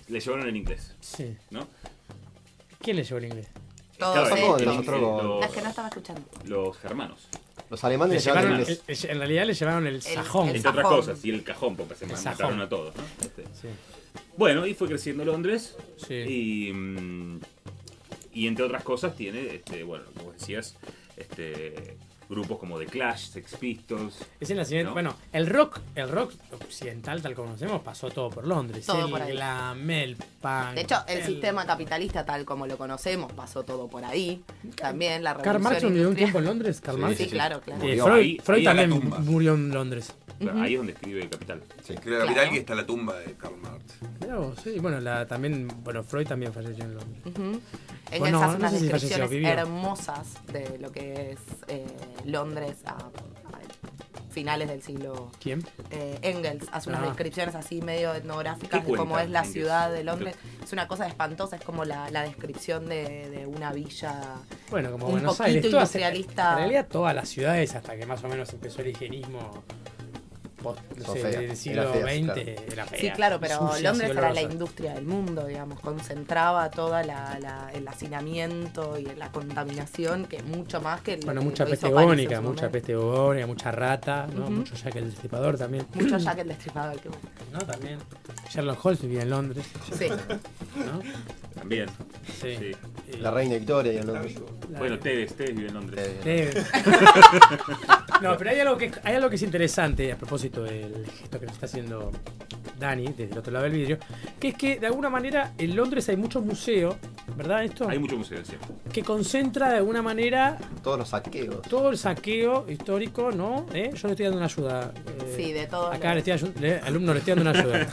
Le llevaron el inglés, Sí. ¿no? ¿Quién le llevó el inglés? Todos Claro, los otros- los- Las que no estaba escuchando. los germanos. Los Le alemanes le llevaron el- el- en realidad le llevaron el, sajón. Entre otras cosas, y el cajón, porque se mataron a todos, ¿no? Este. Sí. Bueno, y fue creciendo Londres. Sí. Y, mm, y entre otras cosas tiene, este, bueno, como decías, este, grupos como The Clash, Sex Pistols. Es en la siguiente. ¿no? Bueno, el rock, el rock occidental, tal como conocemos, pasó todo por Londres. Todo el por ahí. glam, el punk. De hecho, el sistema capitalista tal como lo conocemos pasó todo por ahí. También la Karl revolución Marx no vivió un tiempo en Londres, Karl Sí, Marx. Sí, claro, claro. Eh, Murió Freud, ahí- Freud ahí en la también murió en Londres. Claro, Ahí es donde escribe Capital. Sí. Creo que Claro. que está la tumba de Karl Marx. Vos, sí, bueno, la, también, bueno, Freud también falleció en Londres. Ujú. Engels Bueno, hace no unas sé descripciones hermosas de lo que es eh, Londres a, a finales del siglo. ¿Quién? Eh, Engels hace unas Ah. descripciones así medio etnográficas ¿Qué de cómo es la Engels? ciudad de Londres. Es una cosa espantosa, es como la, la descripción de, de una villa Bueno, como un Buenos poquito Aires. todas- industrialista. en realidad todas las ciudades, hasta que más o menos empezó el higienismo no sé, del siglo XX, claro. era fea. Sí, claro, pero Londres era la industria del mundo, digamos, concentraba toda la, la- el hacinamiento y la contaminación que mucho más que Bueno, que mucha peste en su mucha peste bubónica, mucha rata, ¿no? Mucho Jack el Destripador también. Mucho Jack el Destripador, que bueno. ¿No? También. Sherlock Holmes vivía en Londres. Sí. ¿no? También. Sí. La reina Victoria y el Londres. la- Bueno, Tevez, Tevez vive en Londres. [laughs] No, pero hay algo, que, hay algo que es interesante a propósito del gesto que nos está haciendo Dani desde el otro lado del vidrio, que es que de alguna manera en Londres hay muchos museos, ¿verdad esto? Hay mucho museo, sí. Que concentra de alguna manera Todos los saqueos. todo el saqueo histórico, ¿no? ¿Eh? Yo le estoy dando una ayuda. eh, Sí, de todo. Acá le estoy le- alumno le estoy dando una [laughs] ayuda.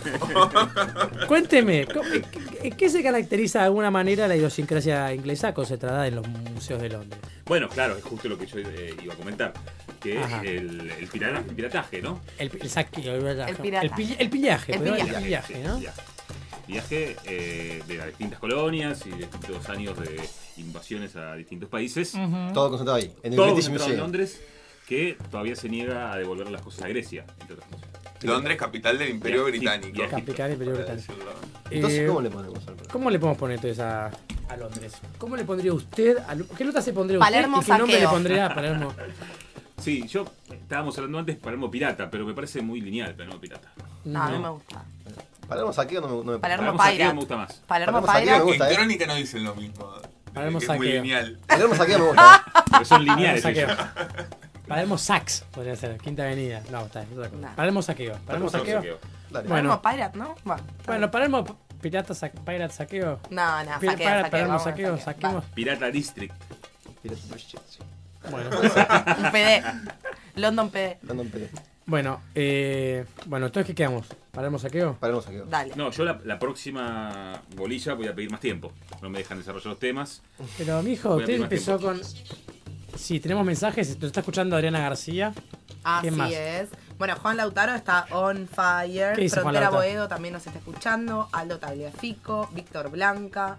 Cuénteme, ¿cómo- en qué- ¿en qué se caracteriza de alguna manera la idiosincrasia inglesa concentrada en los museos de Londres? Bueno, claro, es justo lo que yo eh, iba a comentar. Que Ajá. el, el, pirata- el pirataje, ¿no? El, el saqueo, el, El pirata. el, pill- el pillaje, El pero el pillaje. pillaje, sí, ¿no? Viaje, Viaje, eh, de las distintas colonias y distintos años de invasiones a distintos países. Todo concentrado ahí. En el Todo British concentrado en Museum. Londres, que todavía se niega a devolver las cosas a Grecia, entre otras cosas. Londres, capital del Imperio Británico. Capital Imperio Para Británico. decirlo. Entonces, Eh, ¿cómo le ponemos al programa? ¿Cómo le podemos poner entonces a, a Londres? ¿Cómo le pondría usted? A, ¿Qué nota se pondría usted? Palermo ¿Y qué nombre le saqueo. pondría a Palermo? [laughs] Sí, yo estábamos hablando antes de Palermo Pirata, pero me parece muy lineal Palermo Pirata. No, a mí me gusta. Palermo saqueo no me, no me Palermo Palermo Saqueo Pirate. me gusta más. Palermo Palermo saqueo me Pirate. gusta, En ¿eh? Crónica no dicen lo mismo. Palermo es muy saqueo. lineal. Palermo saqueo me gusta. [laughs] ¿eh? Porque son Palermo lineales saqueo. ellos. Palermo Sax podría ser, Quinta Avenida. No, está, es otra cosa. No. Palermo Saqueo. Palermo Saqueo. Dale. Bueno. Palermo Pirate, ¿no? Bueno, Bueno, Palermo Pirata sa Pirate Saqueo. no, no, Pi- saqueo, para- saqueo, Palermo vamos, Saqueo, saqueo. saquemos. Pirata District. Pirate Bullshit, sí. Bueno. [laughs] Un PD. London PD. London PD. Bueno, eh, bueno, entonces ¿qué quedamos? ¿Palermo saqueo? Palermo saqueo. Dale. No, yo la, la próxima bolilla voy a pedir más tiempo. No me dejan desarrollar los temas. Pero, mijo, usted empezó tiempo. con... Sí, tenemos mensajes. Nos está escuchando Adriana García. Así ¿Quién más? es. Bueno, Juan Lautaro está on fire. ¿Qué dice Juan Frontera? Boedo también nos está escuchando. Aldo Tagliafico, Víctor Blanca.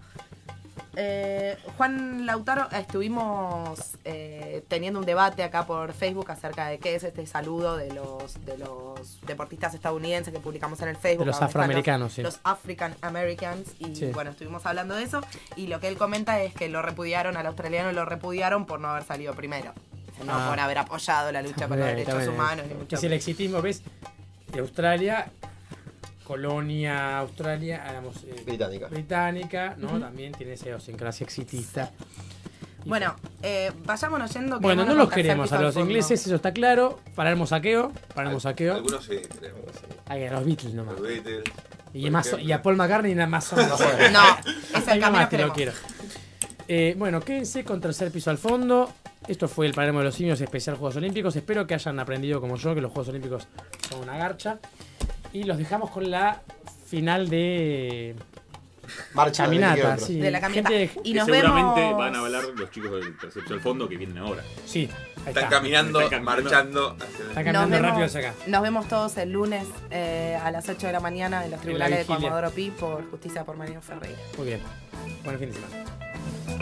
Eh, Juan Lautaro, eh, estuvimos eh, teniendo un debate acá por Facebook acerca de qué es este saludo de los, de los deportistas estadounidenses que publicamos en el Facebook. De los afroamericanos, sí. Los African Americans. Y Sí. bueno, estuvimos hablando de eso. Y lo que él comenta es que lo repudiaron, al australiano lo repudiaron por no haber salido primero. No Ah. por haber apoyado la lucha [laughs] por los derechos humanos. Ni mucho Que si el exitismo, ¿ves? De Australia, colonia Australia, digamos, eh, Británica. británica, ¿no? También tiene esa idiosincrasia exitista. Bueno, eh, vayámonos yendo. que Bueno, no los al queremos a al los ingleses, eso está claro. Palermo saqueo, Palermo saqueo. Algunos sí, creo. Ay, a los Beatles nomás. Los Beatles. Y, más, a Paul McCartney nada más son. No, es el Ahí que lo queremos. quiero. Eh, bueno, quédense con tercer piso al fondo. Esto fue el Palermo de los Simios especial Juegos Olímpicos. Espero que hayan aprendido como yo que los Juegos Olímpicos son una garcha. Y los dejamos con la final de Marcha caminata. kilómetro. sí. De la caminata. Gente- Y nos seguramente vemos- van a hablar los chicos del al fondo que vienen ahora. Sí, ahí Están está. caminando, Están caminando. marchando. hacia el- Están Nos caminando rápido vemos, hacia acá. nos vemos todos el lunes eh, a las 8 de la mañana en los tribunales de. Comodoro Pi por justicia por Mariano Ferreira. Muy bien. Buen fin de semana.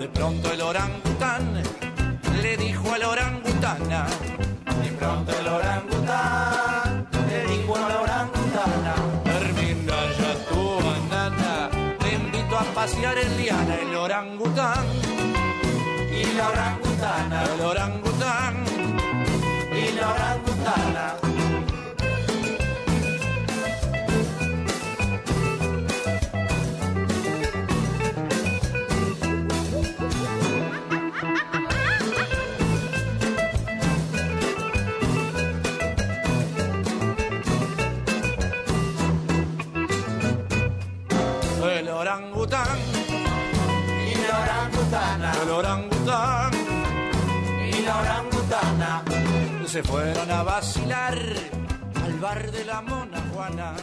De pronto el orangután le dijo a la orangutana. De pronto el orangután le dijo a la orangutana. Termina ya tu banana, te invito a pasear en liana. El orangután y la orangutana. El orangután y la orangutana. Orangután y la orangutana. El orangután y la orangutana se fueron a vacilar al bar de la Mona Juana.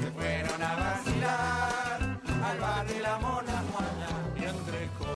Se fueron a vacilar al bar de la Mona